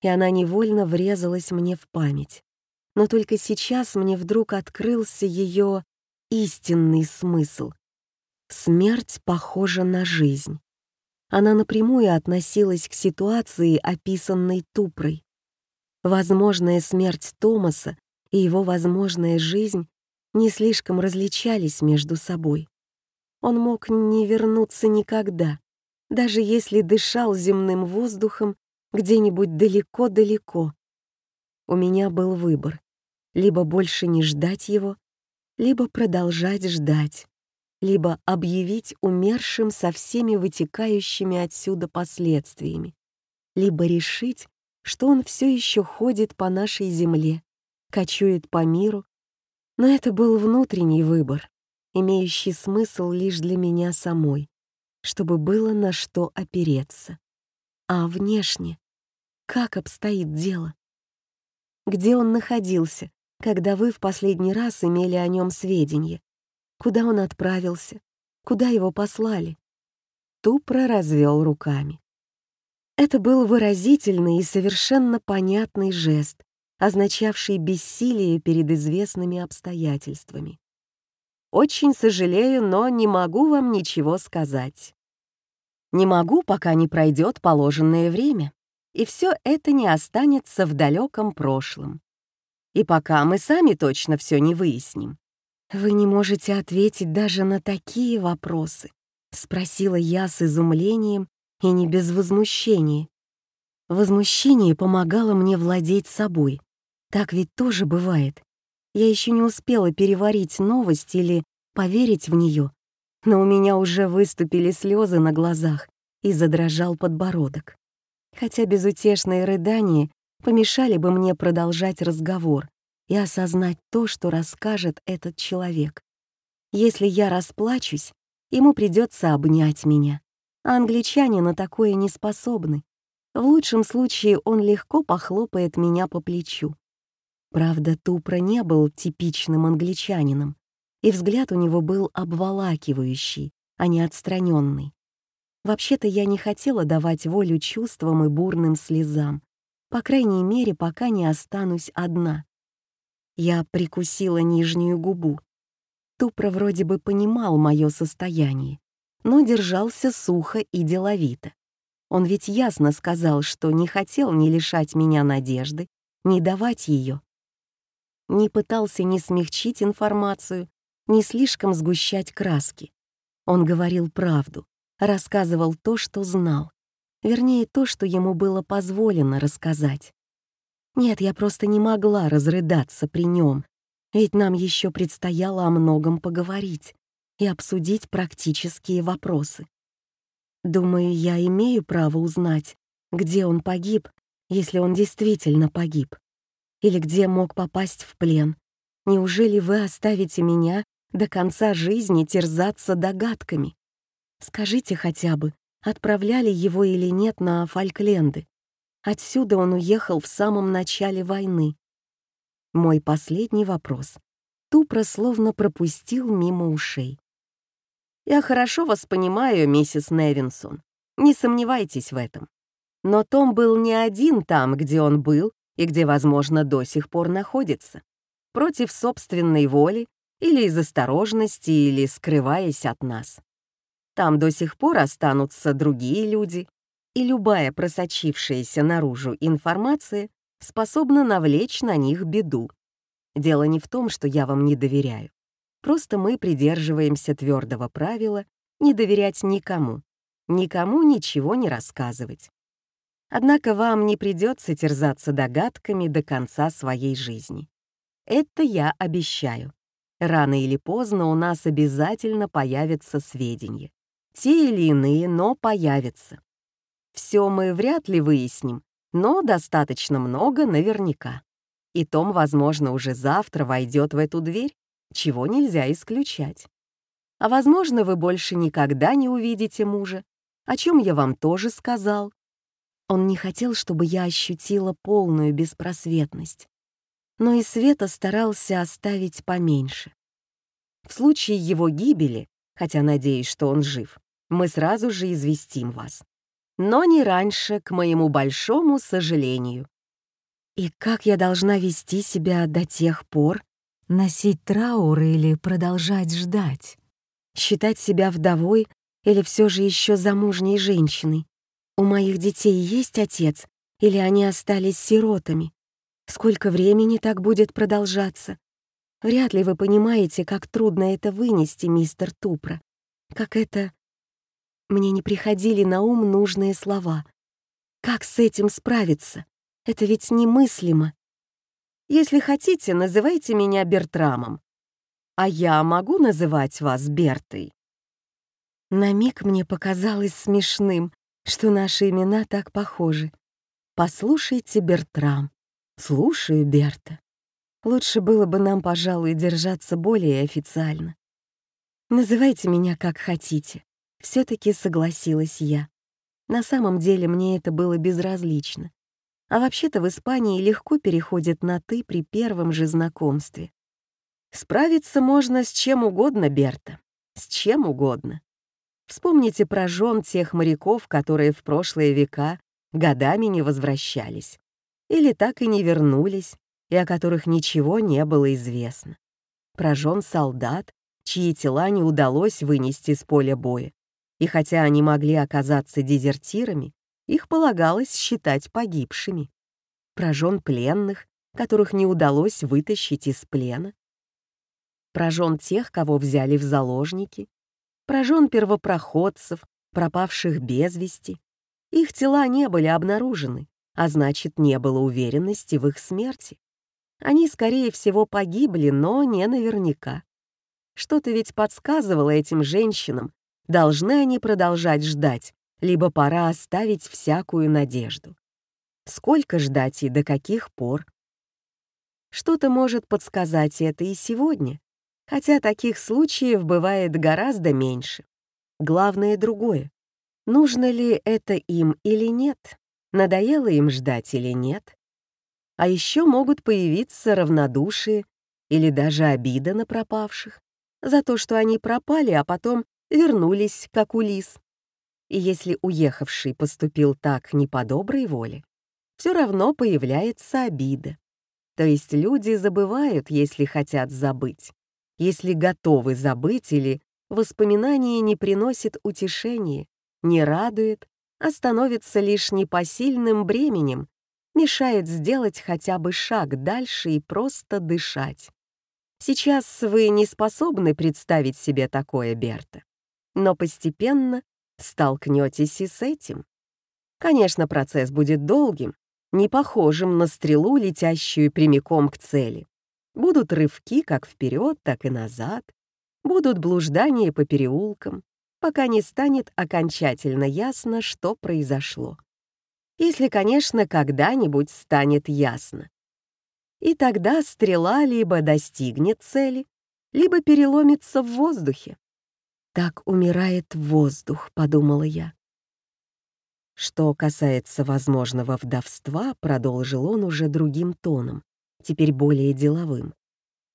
и она невольно врезалась мне в память. Но только сейчас мне вдруг открылся ее истинный смысл. Смерть похожа на жизнь. Она напрямую относилась к ситуации, описанной Тупрой. Возможная смерть Томаса и его возможная жизнь не слишком различались между собой. Он мог не вернуться никогда, даже если дышал земным воздухом где-нибудь далеко-далеко. У меня был выбор — либо больше не ждать его, либо продолжать ждать, либо объявить умершим со всеми вытекающими отсюда последствиями, либо решить, что он все еще ходит по нашей земле, кочует по миру. Но это был внутренний выбор, имеющий смысл лишь для меня самой, чтобы было на что опереться. А внешне, как обстоит дело? Где он находился, когда вы в последний раз имели о нем сведения? Куда он отправился? Куда его послали? Тупро развел руками. Это был выразительный и совершенно понятный жест, означавший бессилие перед известными обстоятельствами. «Очень сожалею, но не могу вам ничего сказать. Не могу, пока не пройдет положенное время, и все это не останется в далеком прошлом. И пока мы сами точно все не выясним. Вы не можете ответить даже на такие вопросы. — спросила я с изумлением и не без возмущения. Возмущение помогало мне владеть собой. Так ведь тоже бывает. Я еще не успела переварить новость или поверить в нее, но у меня уже выступили слезы на глазах и задрожал подбородок. Хотя безутешные рыдания помешали бы мне продолжать разговор и осознать то, что расскажет этот человек. Если я расплачусь, ему придется обнять меня. А англичане на такое не способны. В лучшем случае он легко похлопает меня по плечу. Правда, Тупра не был типичным англичанином, и взгляд у него был обволакивающий, а не отстраненный. Вообще-то я не хотела давать волю чувствам и бурным слезам, по крайней мере, пока не останусь одна. Я прикусила нижнюю губу, Тупро вроде бы понимал мое состояние, но держался сухо и деловито. Он ведь ясно сказал, что не хотел ни лишать меня надежды, ни давать ее. Не пытался ни смягчить информацию, ни слишком сгущать краски. Он говорил правду, рассказывал то, что знал. Вернее, то, что ему было позволено рассказать. Нет, я просто не могла разрыдаться при нем, ведь нам еще предстояло о многом поговорить и обсудить практические вопросы. Думаю, я имею право узнать, где он погиб, если он действительно погиб, или где мог попасть в плен. Неужели вы оставите меня до конца жизни терзаться догадками? Скажите хотя бы, отправляли его или нет на Фалькленды. Отсюда он уехал в самом начале войны. Мой последний вопрос Тупро словно пропустил мимо ушей. «Я хорошо вас понимаю, миссис Невинсон. Не сомневайтесь в этом. Но Том был не один там, где он был и где, возможно, до сих пор находится. Против собственной воли или из осторожности, или скрываясь от нас. Там до сих пор останутся другие люди, и любая просочившаяся наружу информация способна навлечь на них беду. Дело не в том, что я вам не доверяю. Просто мы придерживаемся твердого правила не доверять никому, никому ничего не рассказывать. Однако вам не придется терзаться догадками до конца своей жизни. Это я обещаю. Рано или поздно у нас обязательно появятся сведения. Те или иные, но появятся. Все мы вряд ли выясним, но достаточно много наверняка. И Том, возможно, уже завтра войдет в эту дверь, чего нельзя исключать. А возможно, вы больше никогда не увидите мужа, о чем я вам тоже сказал. Он не хотел, чтобы я ощутила полную беспросветность, но и Света старался оставить поменьше. В случае его гибели, хотя надеюсь, что он жив, мы сразу же известим вас но не раньше, к моему большому сожалению. И как я должна вести себя до тех пор? Носить траур или продолжать ждать? Считать себя вдовой или все же еще замужней женщиной? У моих детей есть отец или они остались сиротами? Сколько времени так будет продолжаться? Вряд ли вы понимаете, как трудно это вынести, мистер Тупра. Как это мне не приходили на ум нужные слова. Как с этим справиться? Это ведь немыслимо. Если хотите, называйте меня Бертрамом. А я могу называть вас Бертой? На миг мне показалось смешным, что наши имена так похожи. Послушайте, Бертрам. Слушаю, Берта. Лучше было бы нам, пожалуй, держаться более официально. Называйте меня как хотите. все таки согласилась я. На самом деле мне это было безразлично. А вообще-то в Испании легко переходит на «ты» при первом же знакомстве. Справиться можно с чем угодно, Берта. С чем угодно. Вспомните про жен тех моряков, которые в прошлые века годами не возвращались. Или так и не вернулись, и о которых ничего не было известно. Про жен солдат, чьи тела не удалось вынести с поля боя. И хотя они могли оказаться дезертирами, их полагалось считать погибшими. Про жен пленных, которых не удалось вытащить из плена. Про жен тех, кого взяли в заложники. Про жен первопроходцев, пропавших без вести. Их тела не были обнаружены, а значит, не было уверенности в их смерти. Они, скорее всего, погибли, но не наверняка. Что-то ведь подсказывало этим женщинам, должны они продолжать ждать, либо пора оставить всякую надежду. Сколько ждать и до каких пор? Что-то может подсказать это и сегодня, хотя таких случаев бывает гораздо меньше. Главное другое. Нужно ли это им или нет? Надоело им ждать или нет? А еще могут появиться равнодушие или даже обида на пропавших за то, что они пропали, а потом вернулись, как Улис. И если уехавший поступил так не по доброй воле, все равно появляется обида. То есть люди забывают, если хотят забыть, если готовы забыть или воспоминание не приносит утешения, не радует, а становится лишь непосильным бременем, мешает сделать хотя бы шаг дальше и просто дышать. Сейчас вы не способны представить себе такое, Берта, но постепенно столкнетесь и с этим. Конечно, процесс будет долгим, не похожим на стрелу, летящую прямиком к цели. Будут рывки как вперед, так и назад, будут блуждания по переулкам, пока не станет окончательно ясно, что произошло. Если, конечно, когда-нибудь станет ясно. И тогда стрела либо достигнет цели, либо переломится в воздухе. «Так умирает воздух», — подумала я. Что касается возможного вдовства, продолжил он уже другим тоном, теперь более деловым.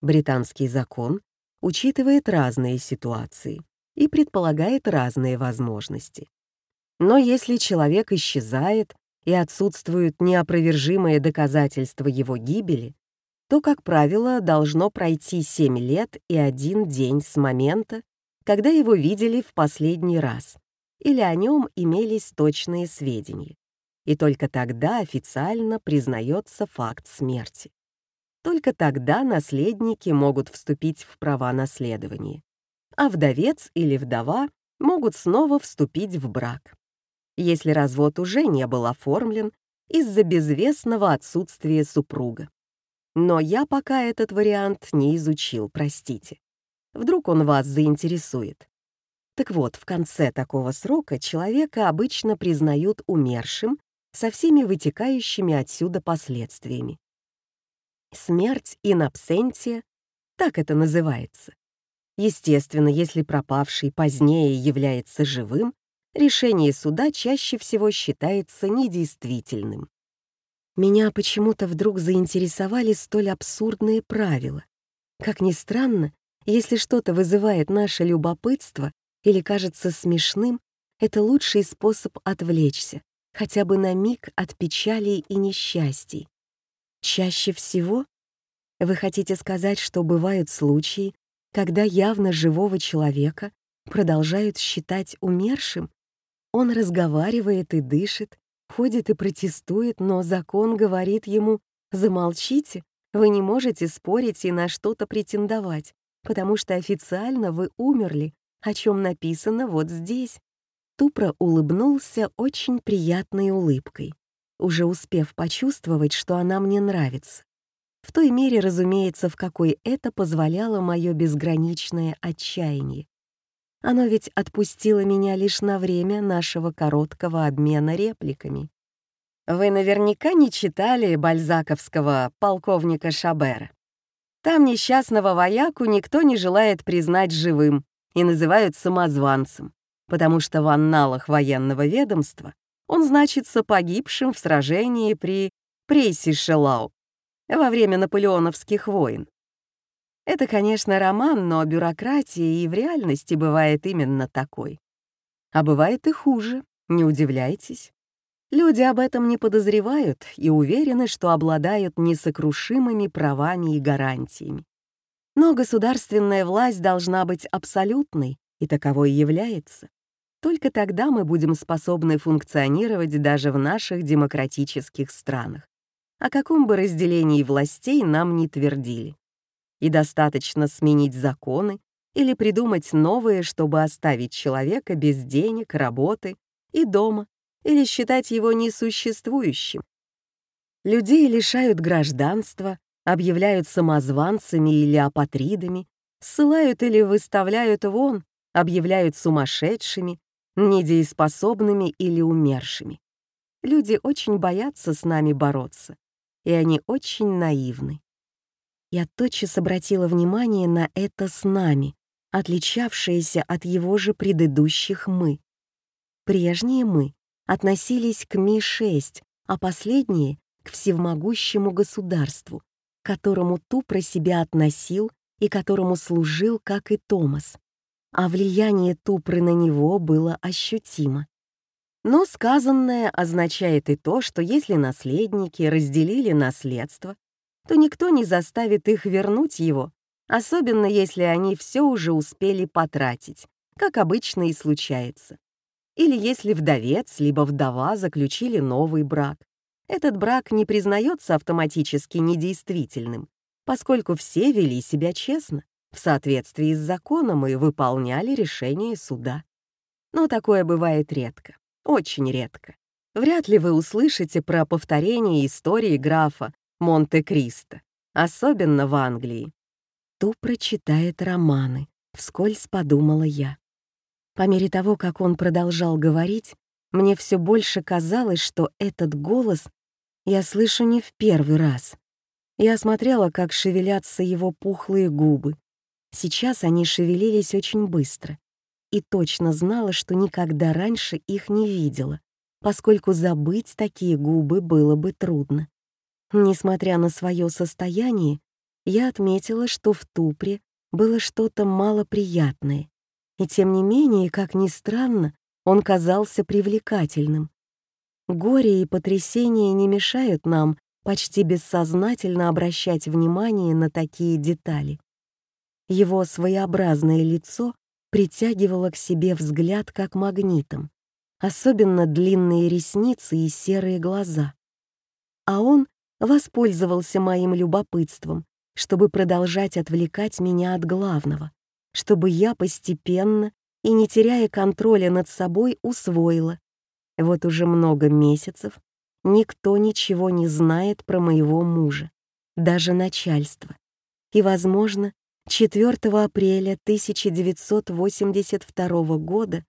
Британский закон учитывает разные ситуации и предполагает разные возможности. Но если человек исчезает и отсутствуют неопровержимые доказательства его гибели, то, как правило, должно пройти 7 лет и один день с момента, когда его видели в последний раз, или о нем имелись точные сведения. И только тогда официально признается факт смерти. Только тогда наследники могут вступить в права наследования а вдовец или вдова могут снова вступить в брак, если развод уже не был оформлен из-за безвестного отсутствия супруга. Но я пока этот вариант не изучил, простите. Вдруг он вас заинтересует. Так вот, в конце такого срока человека обычно признают умершим со всеми вытекающими отсюда последствиями. Смерть in absentia, так это называется. Естественно, если пропавший позднее является живым, решение суда чаще всего считается недействительным. Меня почему-то вдруг заинтересовали столь абсурдные правила. Как ни странно, если что-то вызывает наше любопытство или кажется смешным, это лучший способ отвлечься, хотя бы на миг от печали и несчастий. Чаще всего? Вы хотите сказать, что бывают случаи, когда явно живого человека продолжают считать умершим, он разговаривает и дышит, ходит и протестует, но закон говорит ему «замолчите, вы не можете спорить и на что-то претендовать, потому что официально вы умерли, о чем написано вот здесь». Тупро улыбнулся очень приятной улыбкой, уже успев почувствовать, что она мне нравится. В той мере, разумеется, в какой это позволяло мое безграничное отчаяние. Оно ведь отпустило меня лишь на время нашего короткого обмена репликами. Вы наверняка не читали бальзаковского полковника Шабера. Там несчастного вояку никто не желает признать живым и называют самозванцем, потому что в анналах военного ведомства он значится погибшим в сражении при Прейси-Шелау во время наполеоновских войн. Это, конечно, роман, но бюрократия и в реальности бывает именно такой. А бывает и хуже, не удивляйтесь. Люди об этом не подозревают и уверены, что обладают несокрушимыми правами и гарантиями. Но государственная власть должна быть абсолютной, и таковой является. Только тогда мы будем способны функционировать даже в наших демократических странах. О каком бы разделении властей нам не твердили и достаточно сменить законы или придумать новые, чтобы оставить человека без денег, работы и дома, или считать его несуществующим. Людей лишают гражданства, объявляют самозванцами или апатридами, ссылают или выставляют вон, объявляют сумасшедшими, недееспособными или умершими. Люди очень боятся с нами бороться, и они очень наивны. Я тотчас обратила внимание на это с нами, отличавшееся от его же предыдущих «мы». Прежние «мы» относились к Ми-6, а последние — к всемогущему государству, которому Ту про себя относил и которому служил, как и Томас. А влияние Тупры на него было ощутимо. Но сказанное означает и то, что если наследники разделили наследство, то никто не заставит их вернуть его, особенно если они все уже успели потратить, как обычно и случается. Или если вдовец либо вдова заключили новый брак. Этот брак не признается автоматически недействительным, поскольку все вели себя честно, в соответствии с законом и выполняли решение суда. Но такое бывает редко, очень редко. Вряд ли вы услышите про повторение истории графа Монте-Кристо, особенно в Англии. Ту прочитает романы, вскользь подумала я. По мере того, как он продолжал говорить, мне все больше казалось, что этот голос я слышу не в первый раз. Я смотрела, как шевелятся его пухлые губы. Сейчас они шевелились очень быстро. И точно знала, что никогда раньше их не видела, поскольку забыть такие губы было бы трудно. Несмотря на свое состояние, я отметила, что в Тупре было что-то малоприятное. И тем не менее, как ни странно, он казался привлекательным. Горе и потрясение не мешают нам почти бессознательно обращать внимание на такие детали. Его своеобразное лицо притягивало к себе взгляд как магнитом, особенно длинные ресницы и серые глаза. А он воспользовался моим любопытством, чтобы продолжать отвлекать меня от главного, чтобы я постепенно и не теряя контроля над собой усвоила. Вот уже много месяцев никто ничего не знает про моего мужа, даже начальство. И, возможно, 4 апреля 1982 года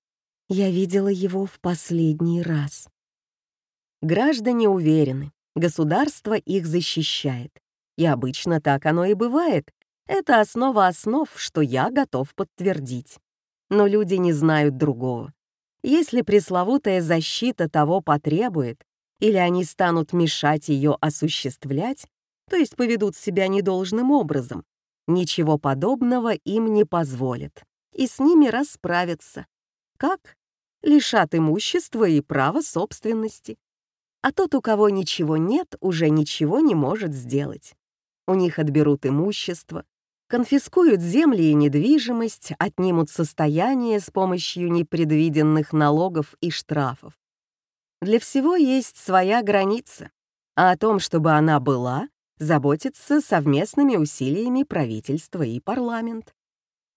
я видела его в последний раз. Граждане уверены, Государство их защищает. И обычно так оно и бывает. Это основа основ, что я готов подтвердить. Но люди не знают другого. Если пресловутая защита того потребует, или они станут мешать ее осуществлять, то есть поведут себя недолжным образом, ничего подобного им не позволят, и с ними расправятся. Как? Лишат имущества и права собственности а тот, у кого ничего нет, уже ничего не может сделать. У них отберут имущество, конфискуют земли и недвижимость, отнимут состояние с помощью непредвиденных налогов и штрафов. Для всего есть своя граница, а о том, чтобы она была, заботится совместными усилиями правительства и парламент.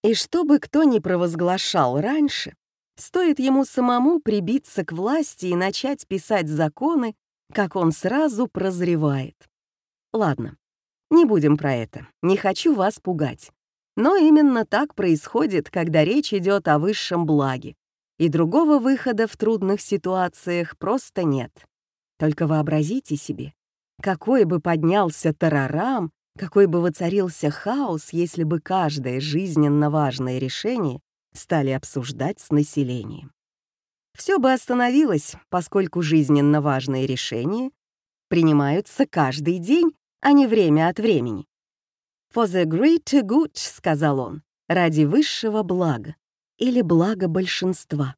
И чтобы кто ни провозглашал раньше, Стоит ему самому прибиться к власти и начать писать законы, как он сразу прозревает. Ладно, не будем про это, не хочу вас пугать. Но именно так происходит, когда речь идет о высшем благе, и другого выхода в трудных ситуациях просто нет. Только вообразите себе, какой бы поднялся тарарам, Какой бы воцарился хаос, если бы каждое жизненно важное решение стали обсуждать с населением. Все бы остановилось, поскольку жизненно важные решения принимаются каждый день, а не время от времени. «For the greater good», — сказал он, — «ради высшего блага» или блага большинства.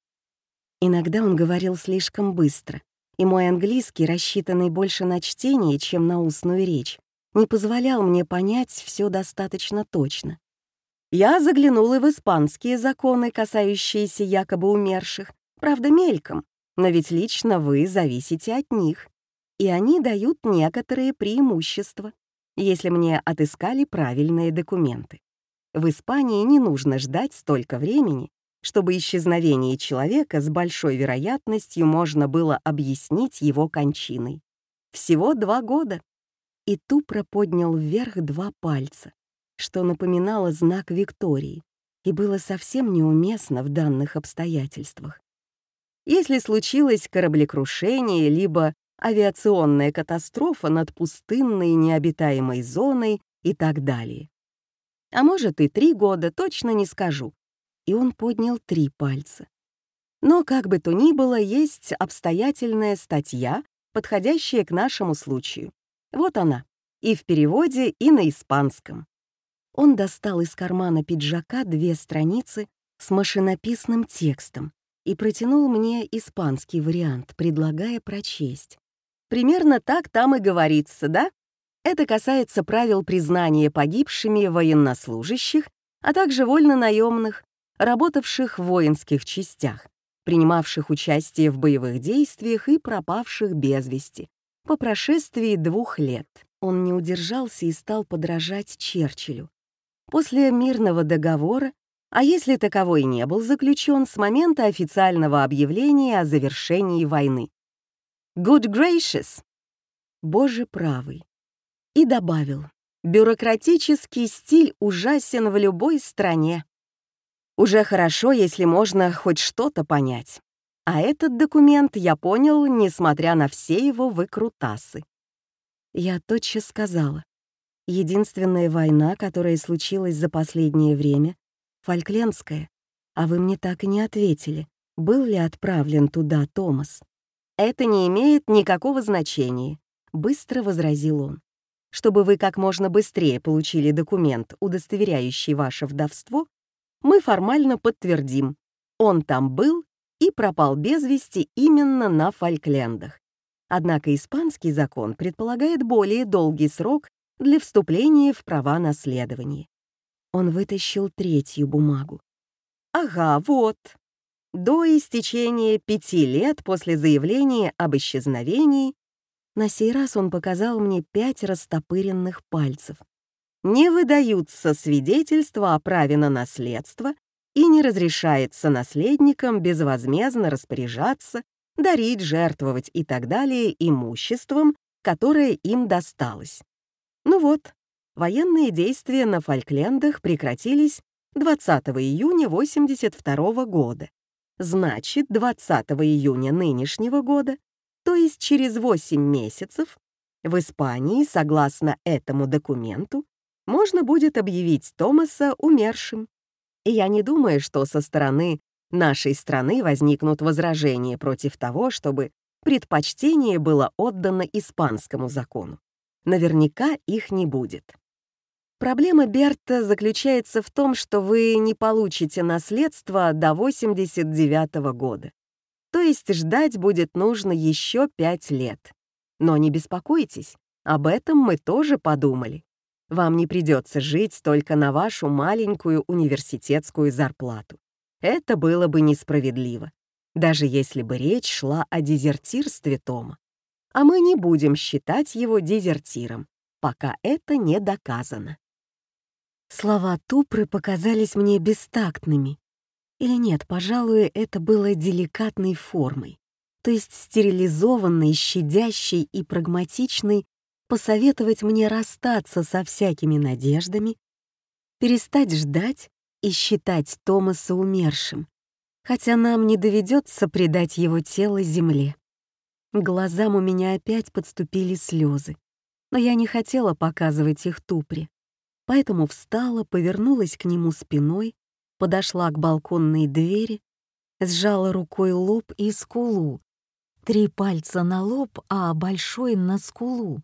Иногда он говорил слишком быстро, и мой английский, рассчитанный больше на чтение, чем на устную речь, не позволял мне понять все достаточно точно. Я заглянула в испанские законы, касающиеся якобы умерших, правда, мельком, но ведь лично вы зависите от них, и они дают некоторые преимущества, если мне отыскали правильные документы. В Испании не нужно ждать столько времени, чтобы исчезновение человека с большой вероятностью можно было объяснить его кончиной. Всего два года и Тупро поднял вверх два пальца, что напоминало знак Виктории и было совсем неуместно в данных обстоятельствах. Если случилось кораблекрушение либо авиационная катастрофа над пустынной необитаемой зоной и так далее. А может и три года, точно не скажу. И он поднял три пальца. Но как бы то ни было, есть обстоятельная статья, подходящая к нашему случаю. Вот она, и в переводе, и на испанском. Он достал из кармана пиджака две страницы с машинописным текстом и протянул мне испанский вариант, предлагая прочесть. Примерно так там и говорится, да? Это касается правил признания погибшими военнослужащих, а также вольно-наемных, работавших в воинских частях, принимавших участие в боевых действиях и пропавших без вести, по прошествии двух лет он не удержался и стал подражать Черчиллю. После мирного договора, а если таковой не был заключен с момента официального объявления о завершении войны. «Good gracious!» «Боже правый!» И добавил, «Бюрократический стиль ужасен в любой стране. Уже хорошо, если можно хоть что-то понять. А этот документ я понял, несмотря на все его выкрутасы. Я тотчас сказала. Единственная война, которая случилась за последнее время — Фольклендская. А вы мне так и не ответили, был ли отправлен туда Томас. «Это не имеет никакого значения», — быстро возразил он. «Чтобы вы как можно быстрее получили документ, удостоверяющий ваше вдовство, мы формально подтвердим, он там был и пропал без вести именно на Фольклендах. Однако испанский закон предполагает более долгий срок для вступления в права наследования. Он вытащил третью бумагу. Ага, вот. До истечения пяти лет после заявления об исчезновении на сей раз он показал мне пять растопыренных пальцев. Не выдаются свидетельства о праве на наследство и не разрешается наследникам безвозмездно распоряжаться, дарить, жертвовать и так далее имуществом, которое им досталось. Ну вот, военные действия на Фольклендах прекратились 20 июня 82 года. Значит, 20 июня нынешнего года, то есть через 8 месяцев, в Испании, согласно этому документу, можно будет объявить Томаса умершим. И я не думаю, что со стороны нашей страны возникнут возражения против того, чтобы предпочтение было отдано испанскому закону. Наверняка их не будет. Проблема Берта заключается в том, что вы не получите наследство до 89 -го года. То есть ждать будет нужно еще пять лет. Но не беспокойтесь, об этом мы тоже подумали. Вам не придется жить только на вашу маленькую университетскую зарплату. Это было бы несправедливо, даже если бы речь шла о дезертирстве Тома. А мы не будем считать его дезертиром, пока это не доказано. Слова Тупры показались мне бестактными. Или нет, пожалуй, это было деликатной формой, то есть стерилизованной, щадящей и прагматичной посоветовать мне расстаться со всякими надеждами, перестать ждать и считать Томаса умершим, хотя нам не доведется предать его тело земле. Глазам у меня опять подступили слезы, но я не хотела показывать их Тупре. Поэтому встала, повернулась к нему спиной, подошла к балконной двери, сжала рукой лоб и скулу. Три пальца на лоб, а большой на скулу.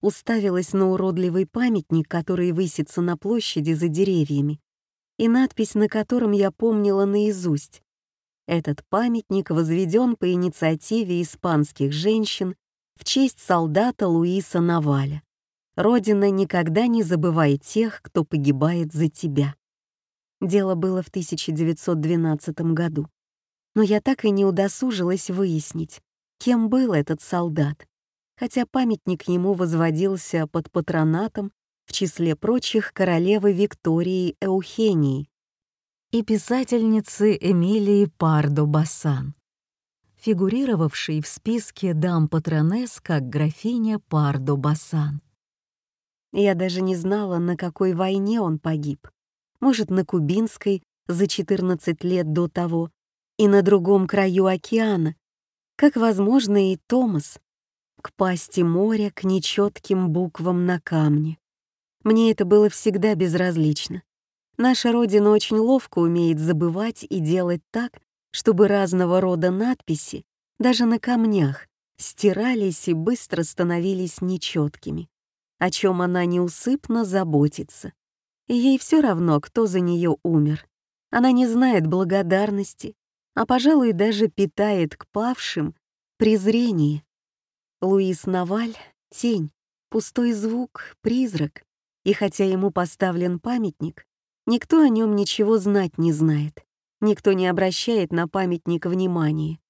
Уставилась на уродливый памятник, который высится на площади за деревьями, и надпись на котором я помнила наизусть. Этот памятник возведен по инициативе испанских женщин в честь солдата Луиса Наваля. Родина никогда не забывай тех, кто погибает за тебя. Дело было в 1912 году. Но я так и не удосужилась выяснить, кем был этот солдат, хотя памятник ему возводился под патронатом в числе прочих королевы Виктории Эухении и писательницы Эмилии Пардо-Бассан фигурировавшей в списке дам-патронесс как графиня Пардо-Басан. Я даже не знала, на какой войне он погиб. Может, на Кубинской за 14 лет до того и на другом краю океана, как, возможно, и Томас, к пасти моря, к нечетким буквам на камне. Мне это было всегда безразлично. Наша Родина очень ловко умеет забывать и делать так, чтобы разного рода надписи, даже на камнях, стирались и быстро становились нечеткими, о чем она неусыпно заботится. И ей все равно, кто за нее умер. Она не знает благодарности, а, пожалуй, даже питает к павшим презрение. Луис Наваль — тень, пустой звук, призрак, и хотя ему поставлен памятник, никто о нем ничего знать не знает. Никто не обращает на памятник внимания.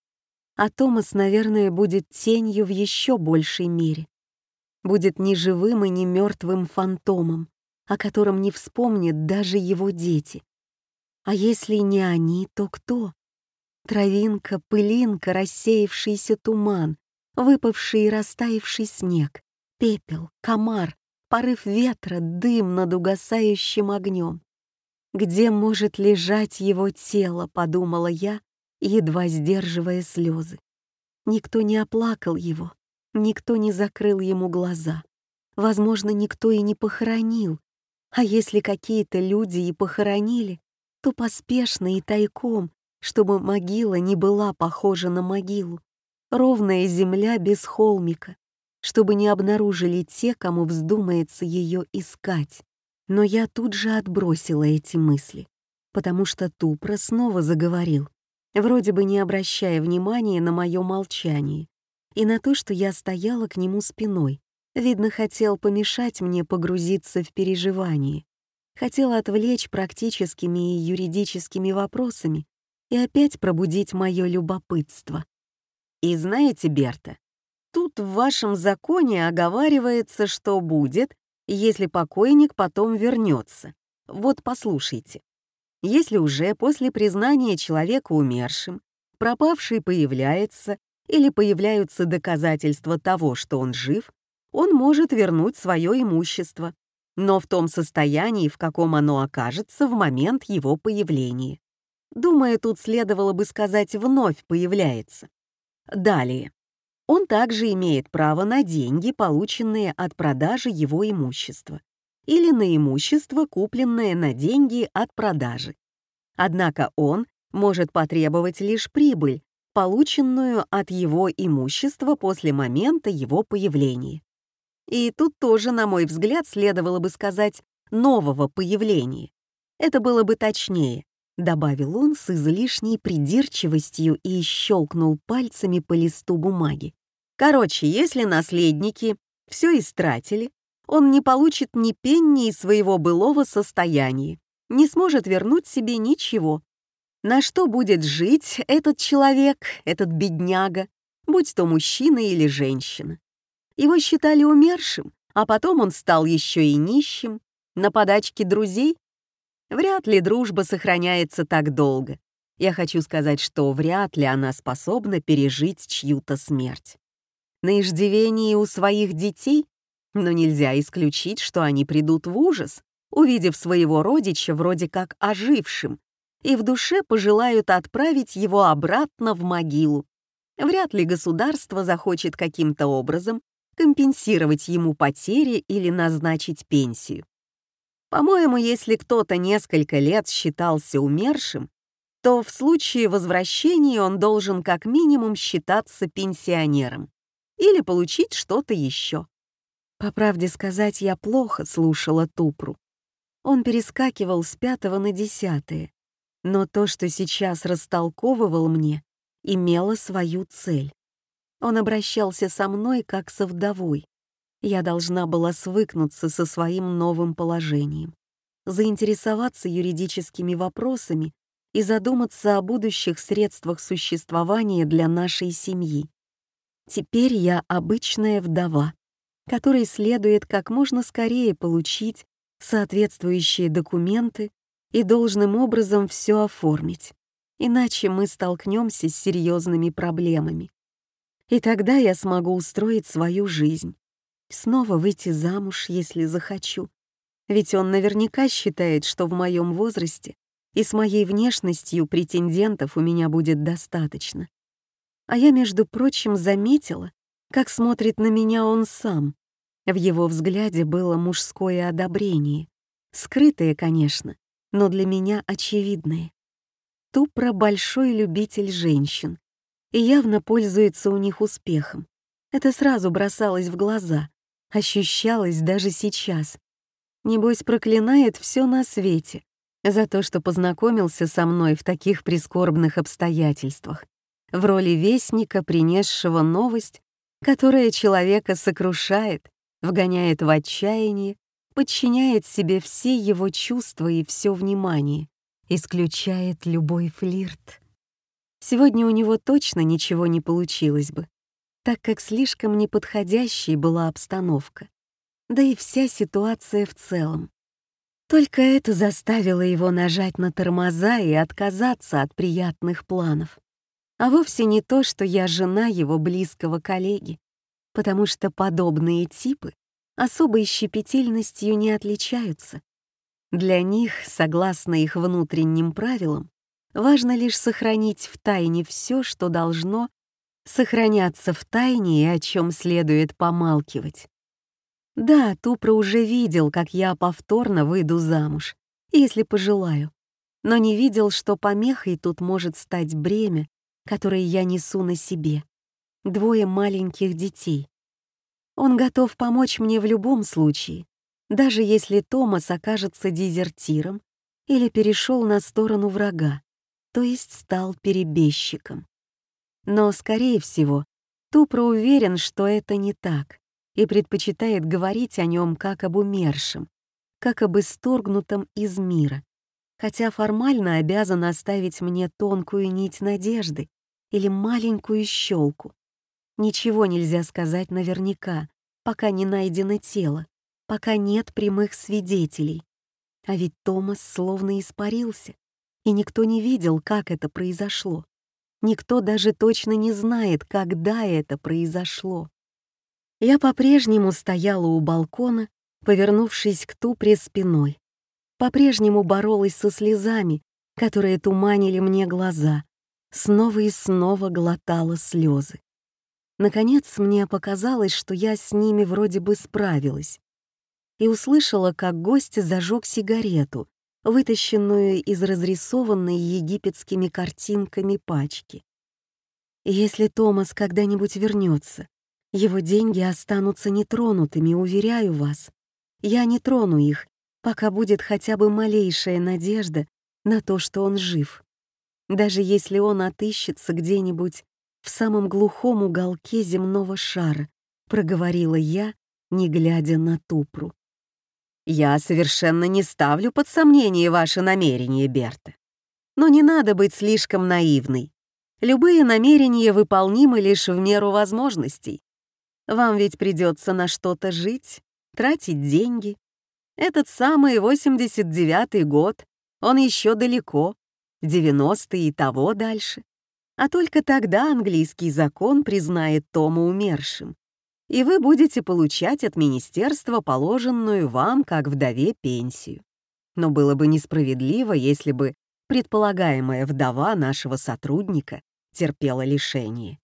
А Томас, наверное, будет тенью в еще большей мере. Будет ни живым и ни мертвым фантомом, о котором не вспомнят даже его дети. А если не они, то кто? Травинка, пылинка, рассеявшийся туман, выпавший и растаявший снег, пепел, комар, порыв ветра, дым над угасающим огнем. Где может лежать его тело, подумала я, едва сдерживая слезы. Никто не оплакал его, никто не закрыл ему глаза. Возможно, никто и не похоронил. А если какие-то люди и похоронили, то поспешно и тайком, чтобы могила не была похожа на могилу. Ровная земля без холмика, чтобы не обнаружили те, кому вздумается ее искать. Но я тут же отбросила эти мысли, потому что Тупра снова заговорил, вроде бы не обращая внимания на мое молчание и на то, что я стояла к нему спиной. Видно, хотел помешать мне погрузиться в переживание. Хотел отвлечь практическими и юридическими вопросами и опять пробудить мое любопытство. И знаете, Берта, тут в вашем законе оговаривается, что будет, если покойник потом вернется. Вот послушайте. Если уже после признания человека умершим пропавший появляется или появляются доказательства того, что он жив, он может вернуть свое имущество, но в том состоянии, в каком оно окажется в момент его появления. Думаю, тут следовало бы сказать «вновь появляется». Далее он также имеет право на деньги, полученные от продажи его имущества, или на имущество, купленное на деньги от продажи. Однако он может потребовать лишь прибыль, полученную от его имущества после момента его появления. И тут тоже, на мой взгляд, следовало бы сказать «нового появления». Это было бы точнее, добавил он с излишней придирчивостью и щелкнул пальцами по листу бумаги. Короче, если наследники все истратили, он не получит ни пенни из своего былого состояния, не сможет вернуть себе ничего. На что будет жить этот человек, этот бедняга, будь то мужчина или женщина? Его считали умершим, а потом он стал еще и нищим, на подачке друзей? Вряд ли дружба сохраняется так долго. Я хочу сказать, что вряд ли она способна пережить чью-то смерть на иждивении у своих детей, но нельзя исключить, что они придут в ужас, увидев своего родича вроде как ожившим, и в душе пожелают отправить его обратно в могилу. Вряд ли государство захочет каким-то образом компенсировать ему потери или назначить пенсию. По-моему, если кто-то несколько лет считался умершим, то в случае возвращения он должен как минимум считаться пенсионером или получить что-то еще. По правде сказать, я плохо слушала Тупру. Он перескакивал с пятого на десятое, но то, что сейчас растолковывал мне, имело свою цель. Он обращался со мной как со вдовой. Я должна была свыкнуться со своим новым положением, заинтересоваться юридическими вопросами и задуматься о будущих средствах существования для нашей семьи. Теперь я обычная вдова, которой следует как можно скорее получить соответствующие документы и должным образом все оформить, иначе мы столкнемся с серьезными проблемами. И тогда я смогу устроить свою жизнь, снова выйти замуж, если захочу. Ведь он наверняка считает, что в моем возрасте и с моей внешностью претендентов у меня будет достаточно. А я, между прочим, заметила, как смотрит на меня он сам. В его взгляде было мужское одобрение. Скрытое, конечно, но для меня очевидное. Тупро большой любитель женщин и явно пользуется у них успехом. Это сразу бросалось в глаза, ощущалось даже сейчас. Небось, проклинает все на свете за то, что познакомился со мной в таких прискорбных обстоятельствах, в роли вестника, принесшего новость, которая человека сокрушает, вгоняет в отчаяние, подчиняет себе все его чувства и все внимание, исключает любой флирт. Сегодня у него точно ничего не получилось бы, так как слишком неподходящей была обстановка, да и вся ситуация в целом. Только это заставило его нажать на тормоза и отказаться от приятных планов. А вовсе не то, что я жена его близкого коллеги, потому что подобные типы особой щепетильностью не отличаются. Для них, согласно их внутренним правилам, важно лишь сохранить в тайне все, что должно сохраняться в тайне и о чем следует помалкивать. Да, Тупра уже видел, как я повторно выйду замуж, если пожелаю, но не видел, что помехой тут может стать бремя, которое я несу на себе. Двое маленьких детей. Он готов помочь мне в любом случае, даже если Томас окажется дезертиром или перешел на сторону врага, то есть стал перебежчиком. Но, скорее всего, Тупра уверен, что это не так и предпочитает говорить о нем как об умершем, как об исторгнутом из мира, хотя формально обязан оставить мне тонкую нить надежды или маленькую щелку. Ничего нельзя сказать наверняка, пока не найдено тело, пока нет прямых свидетелей. А ведь Томас словно испарился, и никто не видел, как это произошло. Никто даже точно не знает, когда это произошло. Я по-прежнему стояла у балкона, повернувшись к Тупре спиной. По-прежнему боролась со слезами, которые туманили мне глаза. Снова и снова глотала слезы. Наконец мне показалось, что я с ними вроде бы справилась. И услышала, как гость зажег сигарету, вытащенную из разрисованной египетскими картинками пачки. Если Томас когда-нибудь вернется, его деньги останутся нетронутыми, уверяю вас. Я не трону их, пока будет хотя бы малейшая надежда на то, что он жив. Даже если он отыщется где-нибудь в самом глухом уголке земного шара, проговорила я, не глядя на Тупру. «Я совершенно не ставлю под сомнение ваши намерения, Берта. Но не надо быть слишком наивной. Любые намерения выполнимы лишь в меру возможностей. Вам ведь придется на что-то жить, тратить деньги. Этот самый 89-й год, он еще далеко, 90-е и того дальше. А только тогда английский закон признает Тома умершим, и вы будете получать от министерства положенную вам, как вдове, пенсию. Но было бы несправедливо, если бы предполагаемая вдова нашего сотрудника терпела лишение.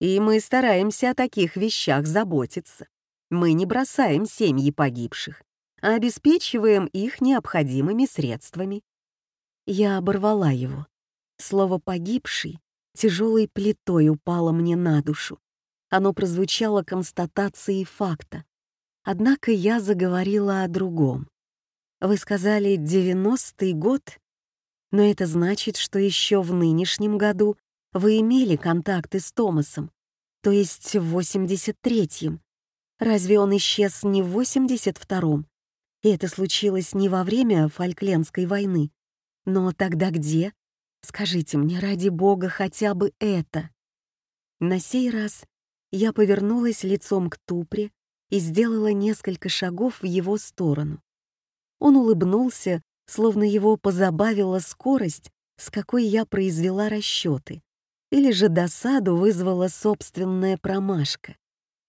И мы стараемся о таких вещах заботиться. Мы не бросаем семьи погибших, а обеспечиваем их необходимыми средствами. Я оборвала его. Слово «погибший» тяжелой плитой упало мне на душу. Оно прозвучало констатацией факта. Однако я заговорила о другом. Вы сказали «девяностый год», но это значит, что еще в нынешнем году вы имели контакты с Томасом, то есть в 83-м. Разве он исчез не в 82-м? И это случилось не во время Фольклендской войны. Но тогда где? Скажите мне, ради бога, хотя бы это. На сей раз я повернулась лицом к Тупре и сделала несколько шагов в его сторону. Он улыбнулся, словно его позабавила скорость, с какой я произвела расчеты, или же досаду вызвала собственная промашка.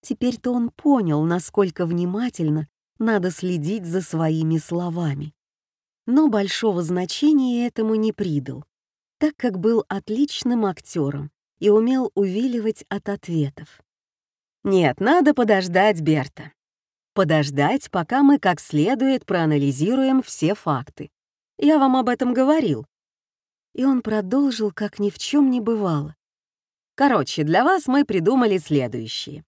Теперь-то он понял, насколько внимательно надо следить за своими словами. Но большого значения этому не придал, так как был отличным актером и умел увиливать от ответов. «Нет, надо подождать Берта. Подождать, пока мы как следует проанализируем все факты. Я вам об этом говорил». И он продолжил, как ни в чем не бывало. «Короче, для вас мы придумали следующее.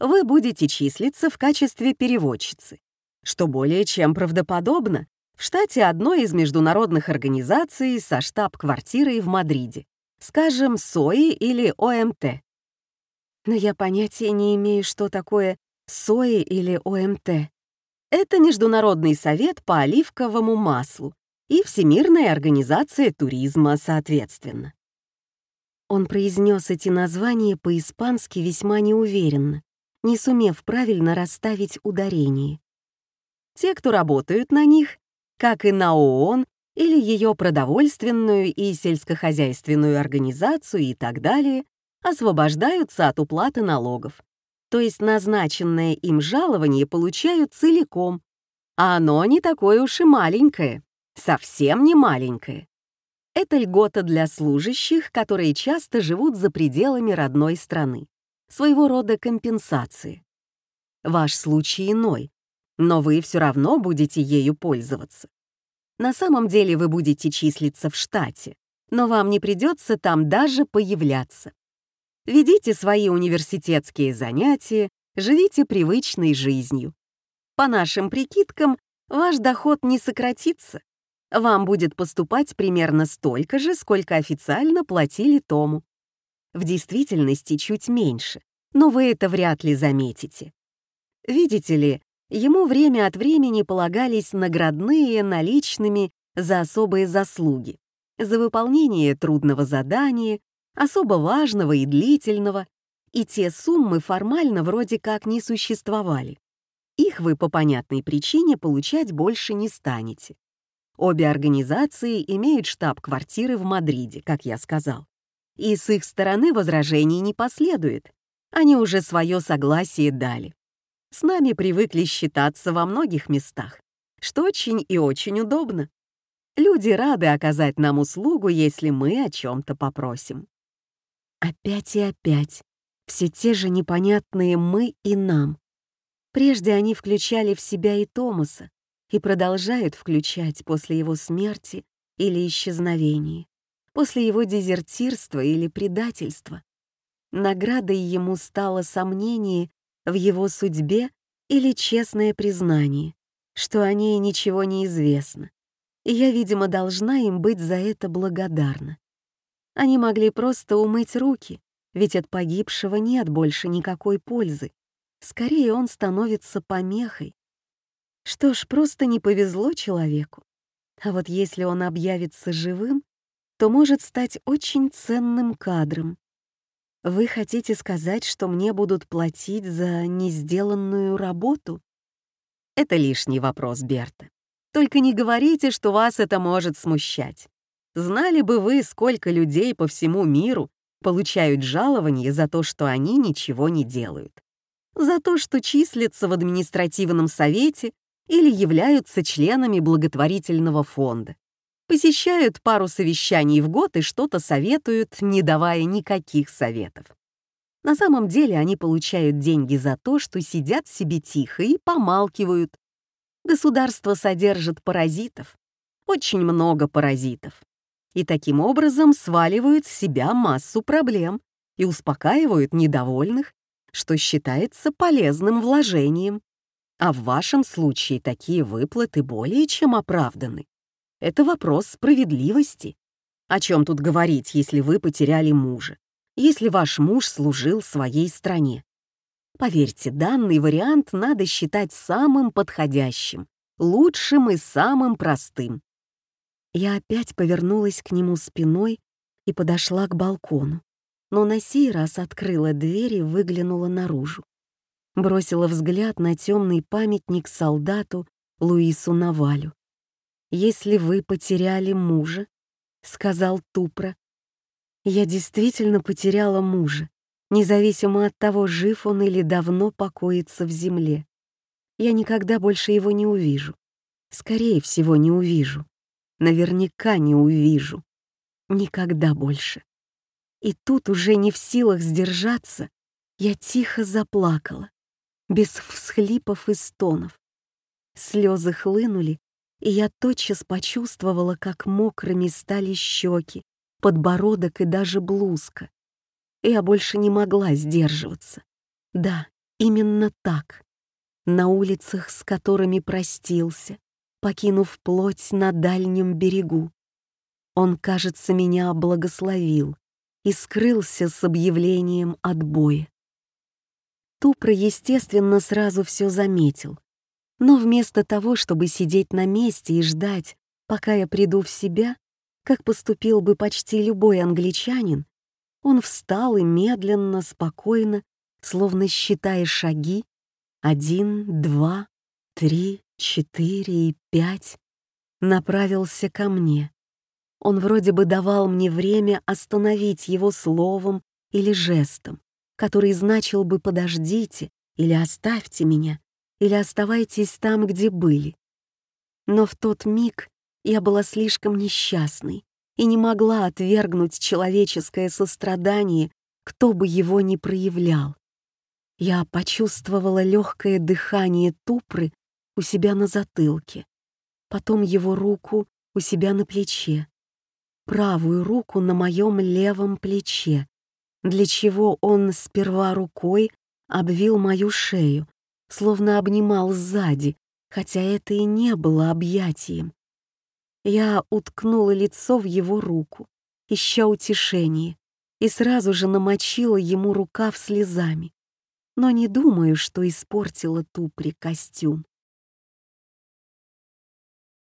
Вы будете числиться в качестве переводчицы, что более чем правдоподобно в штате одной из международных организаций со штаб-квартирой в Мадриде, скажем, СОИ или ОМТ. Но я понятия не имею, что такое СОИ или ОМТ. Это Международный совет по оливковому маслу и Всемирная организация туризма, соответственно. Он произнес эти названия по-испански весьма неуверенно, не сумев правильно расставить ударение. Те, кто работают на них, как и на ООН или ее продовольственную и сельскохозяйственную организацию и так далее, освобождаются от уплаты налогов. То есть назначенное им жалование получают целиком, а оно не такое уж и маленькое, совсем не маленькое. Это льгота для служащих, которые часто живут за пределами родной страны своего рода компенсации. Ваш случай иной, но вы все равно будете ею пользоваться. На самом деле вы будете числиться в штате, но вам не придется там даже появляться. Ведите свои университетские занятия, живите привычной жизнью. По нашим прикидкам, ваш доход не сократится. Вам будет поступать примерно столько же, сколько официально платили Тому в действительности чуть меньше, но вы это вряд ли заметите. Видите ли, ему время от времени полагались наградные наличными за особые заслуги, за выполнение трудного задания, особо важного и длительного, и те суммы формально вроде как не существовали. Их вы по понятной причине получать больше не станете. Обе организации имеют штаб-квартиры в Мадриде, как я сказал и с их стороны возражений не последует. Они уже свое согласие дали. С нами привыкли считаться во многих местах, что очень и очень удобно. Люди рады оказать нам услугу, если мы о чем-то попросим. Опять и опять. Все те же непонятные «мы» и «нам». Прежде они включали в себя и Томаса и продолжают включать после его смерти или исчезновения после его дезертирства или предательства. Наградой ему стало сомнение в его судьбе или честное признание, что о ней ничего не известно, и я, видимо, должна им быть за это благодарна. Они могли просто умыть руки, ведь от погибшего нет больше никакой пользы. Скорее, он становится помехой. Что ж, просто не повезло человеку. А вот если он объявится живым, то может стать очень ценным кадром. Вы хотите сказать, что мне будут платить за несделанную работу? Это лишний вопрос, Берта. Только не говорите, что вас это может смущать. Знали бы вы, сколько людей по всему миру получают жалование за то, что они ничего не делают. За то, что числятся в административном совете или являются членами благотворительного фонда посещают пару совещаний в год и что-то советуют, не давая никаких советов. На самом деле они получают деньги за то, что сидят себе тихо и помалкивают. Государство содержит паразитов, очень много паразитов, и таким образом сваливают с себя массу проблем и успокаивают недовольных, что считается полезным вложением. А в вашем случае такие выплаты более чем оправданы. Это вопрос справедливости. О чем тут говорить, если вы потеряли мужа? Если ваш муж служил своей стране? Поверьте, данный вариант надо считать самым подходящим, лучшим и самым простым. Я опять повернулась к нему спиной и подошла к балкону, но на сей раз открыла дверь и выглянула наружу. Бросила взгляд на темный памятник солдату Луису Навалю. «Если вы потеряли мужа», — сказал Тупра, — «я действительно потеряла мужа, независимо от того, жив он или давно покоится в земле. Я никогда больше его не увижу. Скорее всего, не увижу. Наверняка не увижу. Никогда больше. И тут уже не в силах сдержаться, я тихо заплакала, без всхлипов и стонов. Слезы хлынули, и я тотчас почувствовала, как мокрыми стали щеки, подбородок и даже блузка. Я больше не могла сдерживаться. Да, именно так. На улицах, с которыми простился, покинув плоть на дальнем берегу. Он, кажется, меня благословил и скрылся с объявлением отбоя. Тупро, естественно, сразу все заметил, но вместо того, чтобы сидеть на месте и ждать, пока я приду в себя, как поступил бы почти любой англичанин, он встал и медленно, спокойно, словно считая шаги, один, два, три, четыре и пять, направился ко мне. Он вроде бы давал мне время остановить его словом или жестом, который значил бы «подождите» или «оставьте меня», или «оставайтесь там, где были». Но в тот миг я была слишком несчастной и не могла отвергнуть человеческое сострадание, кто бы его ни проявлял. Я почувствовала легкое дыхание Тупры у себя на затылке, потом его руку у себя на плече, правую руку на моем левом плече, для чего он сперва рукой обвил мою шею, словно обнимал сзади, хотя это и не было объятием. Я уткнула лицо в его руку, ища утешение, и сразу же намочила ему рукав слезами. Но не думаю, что испортила тупри костюм.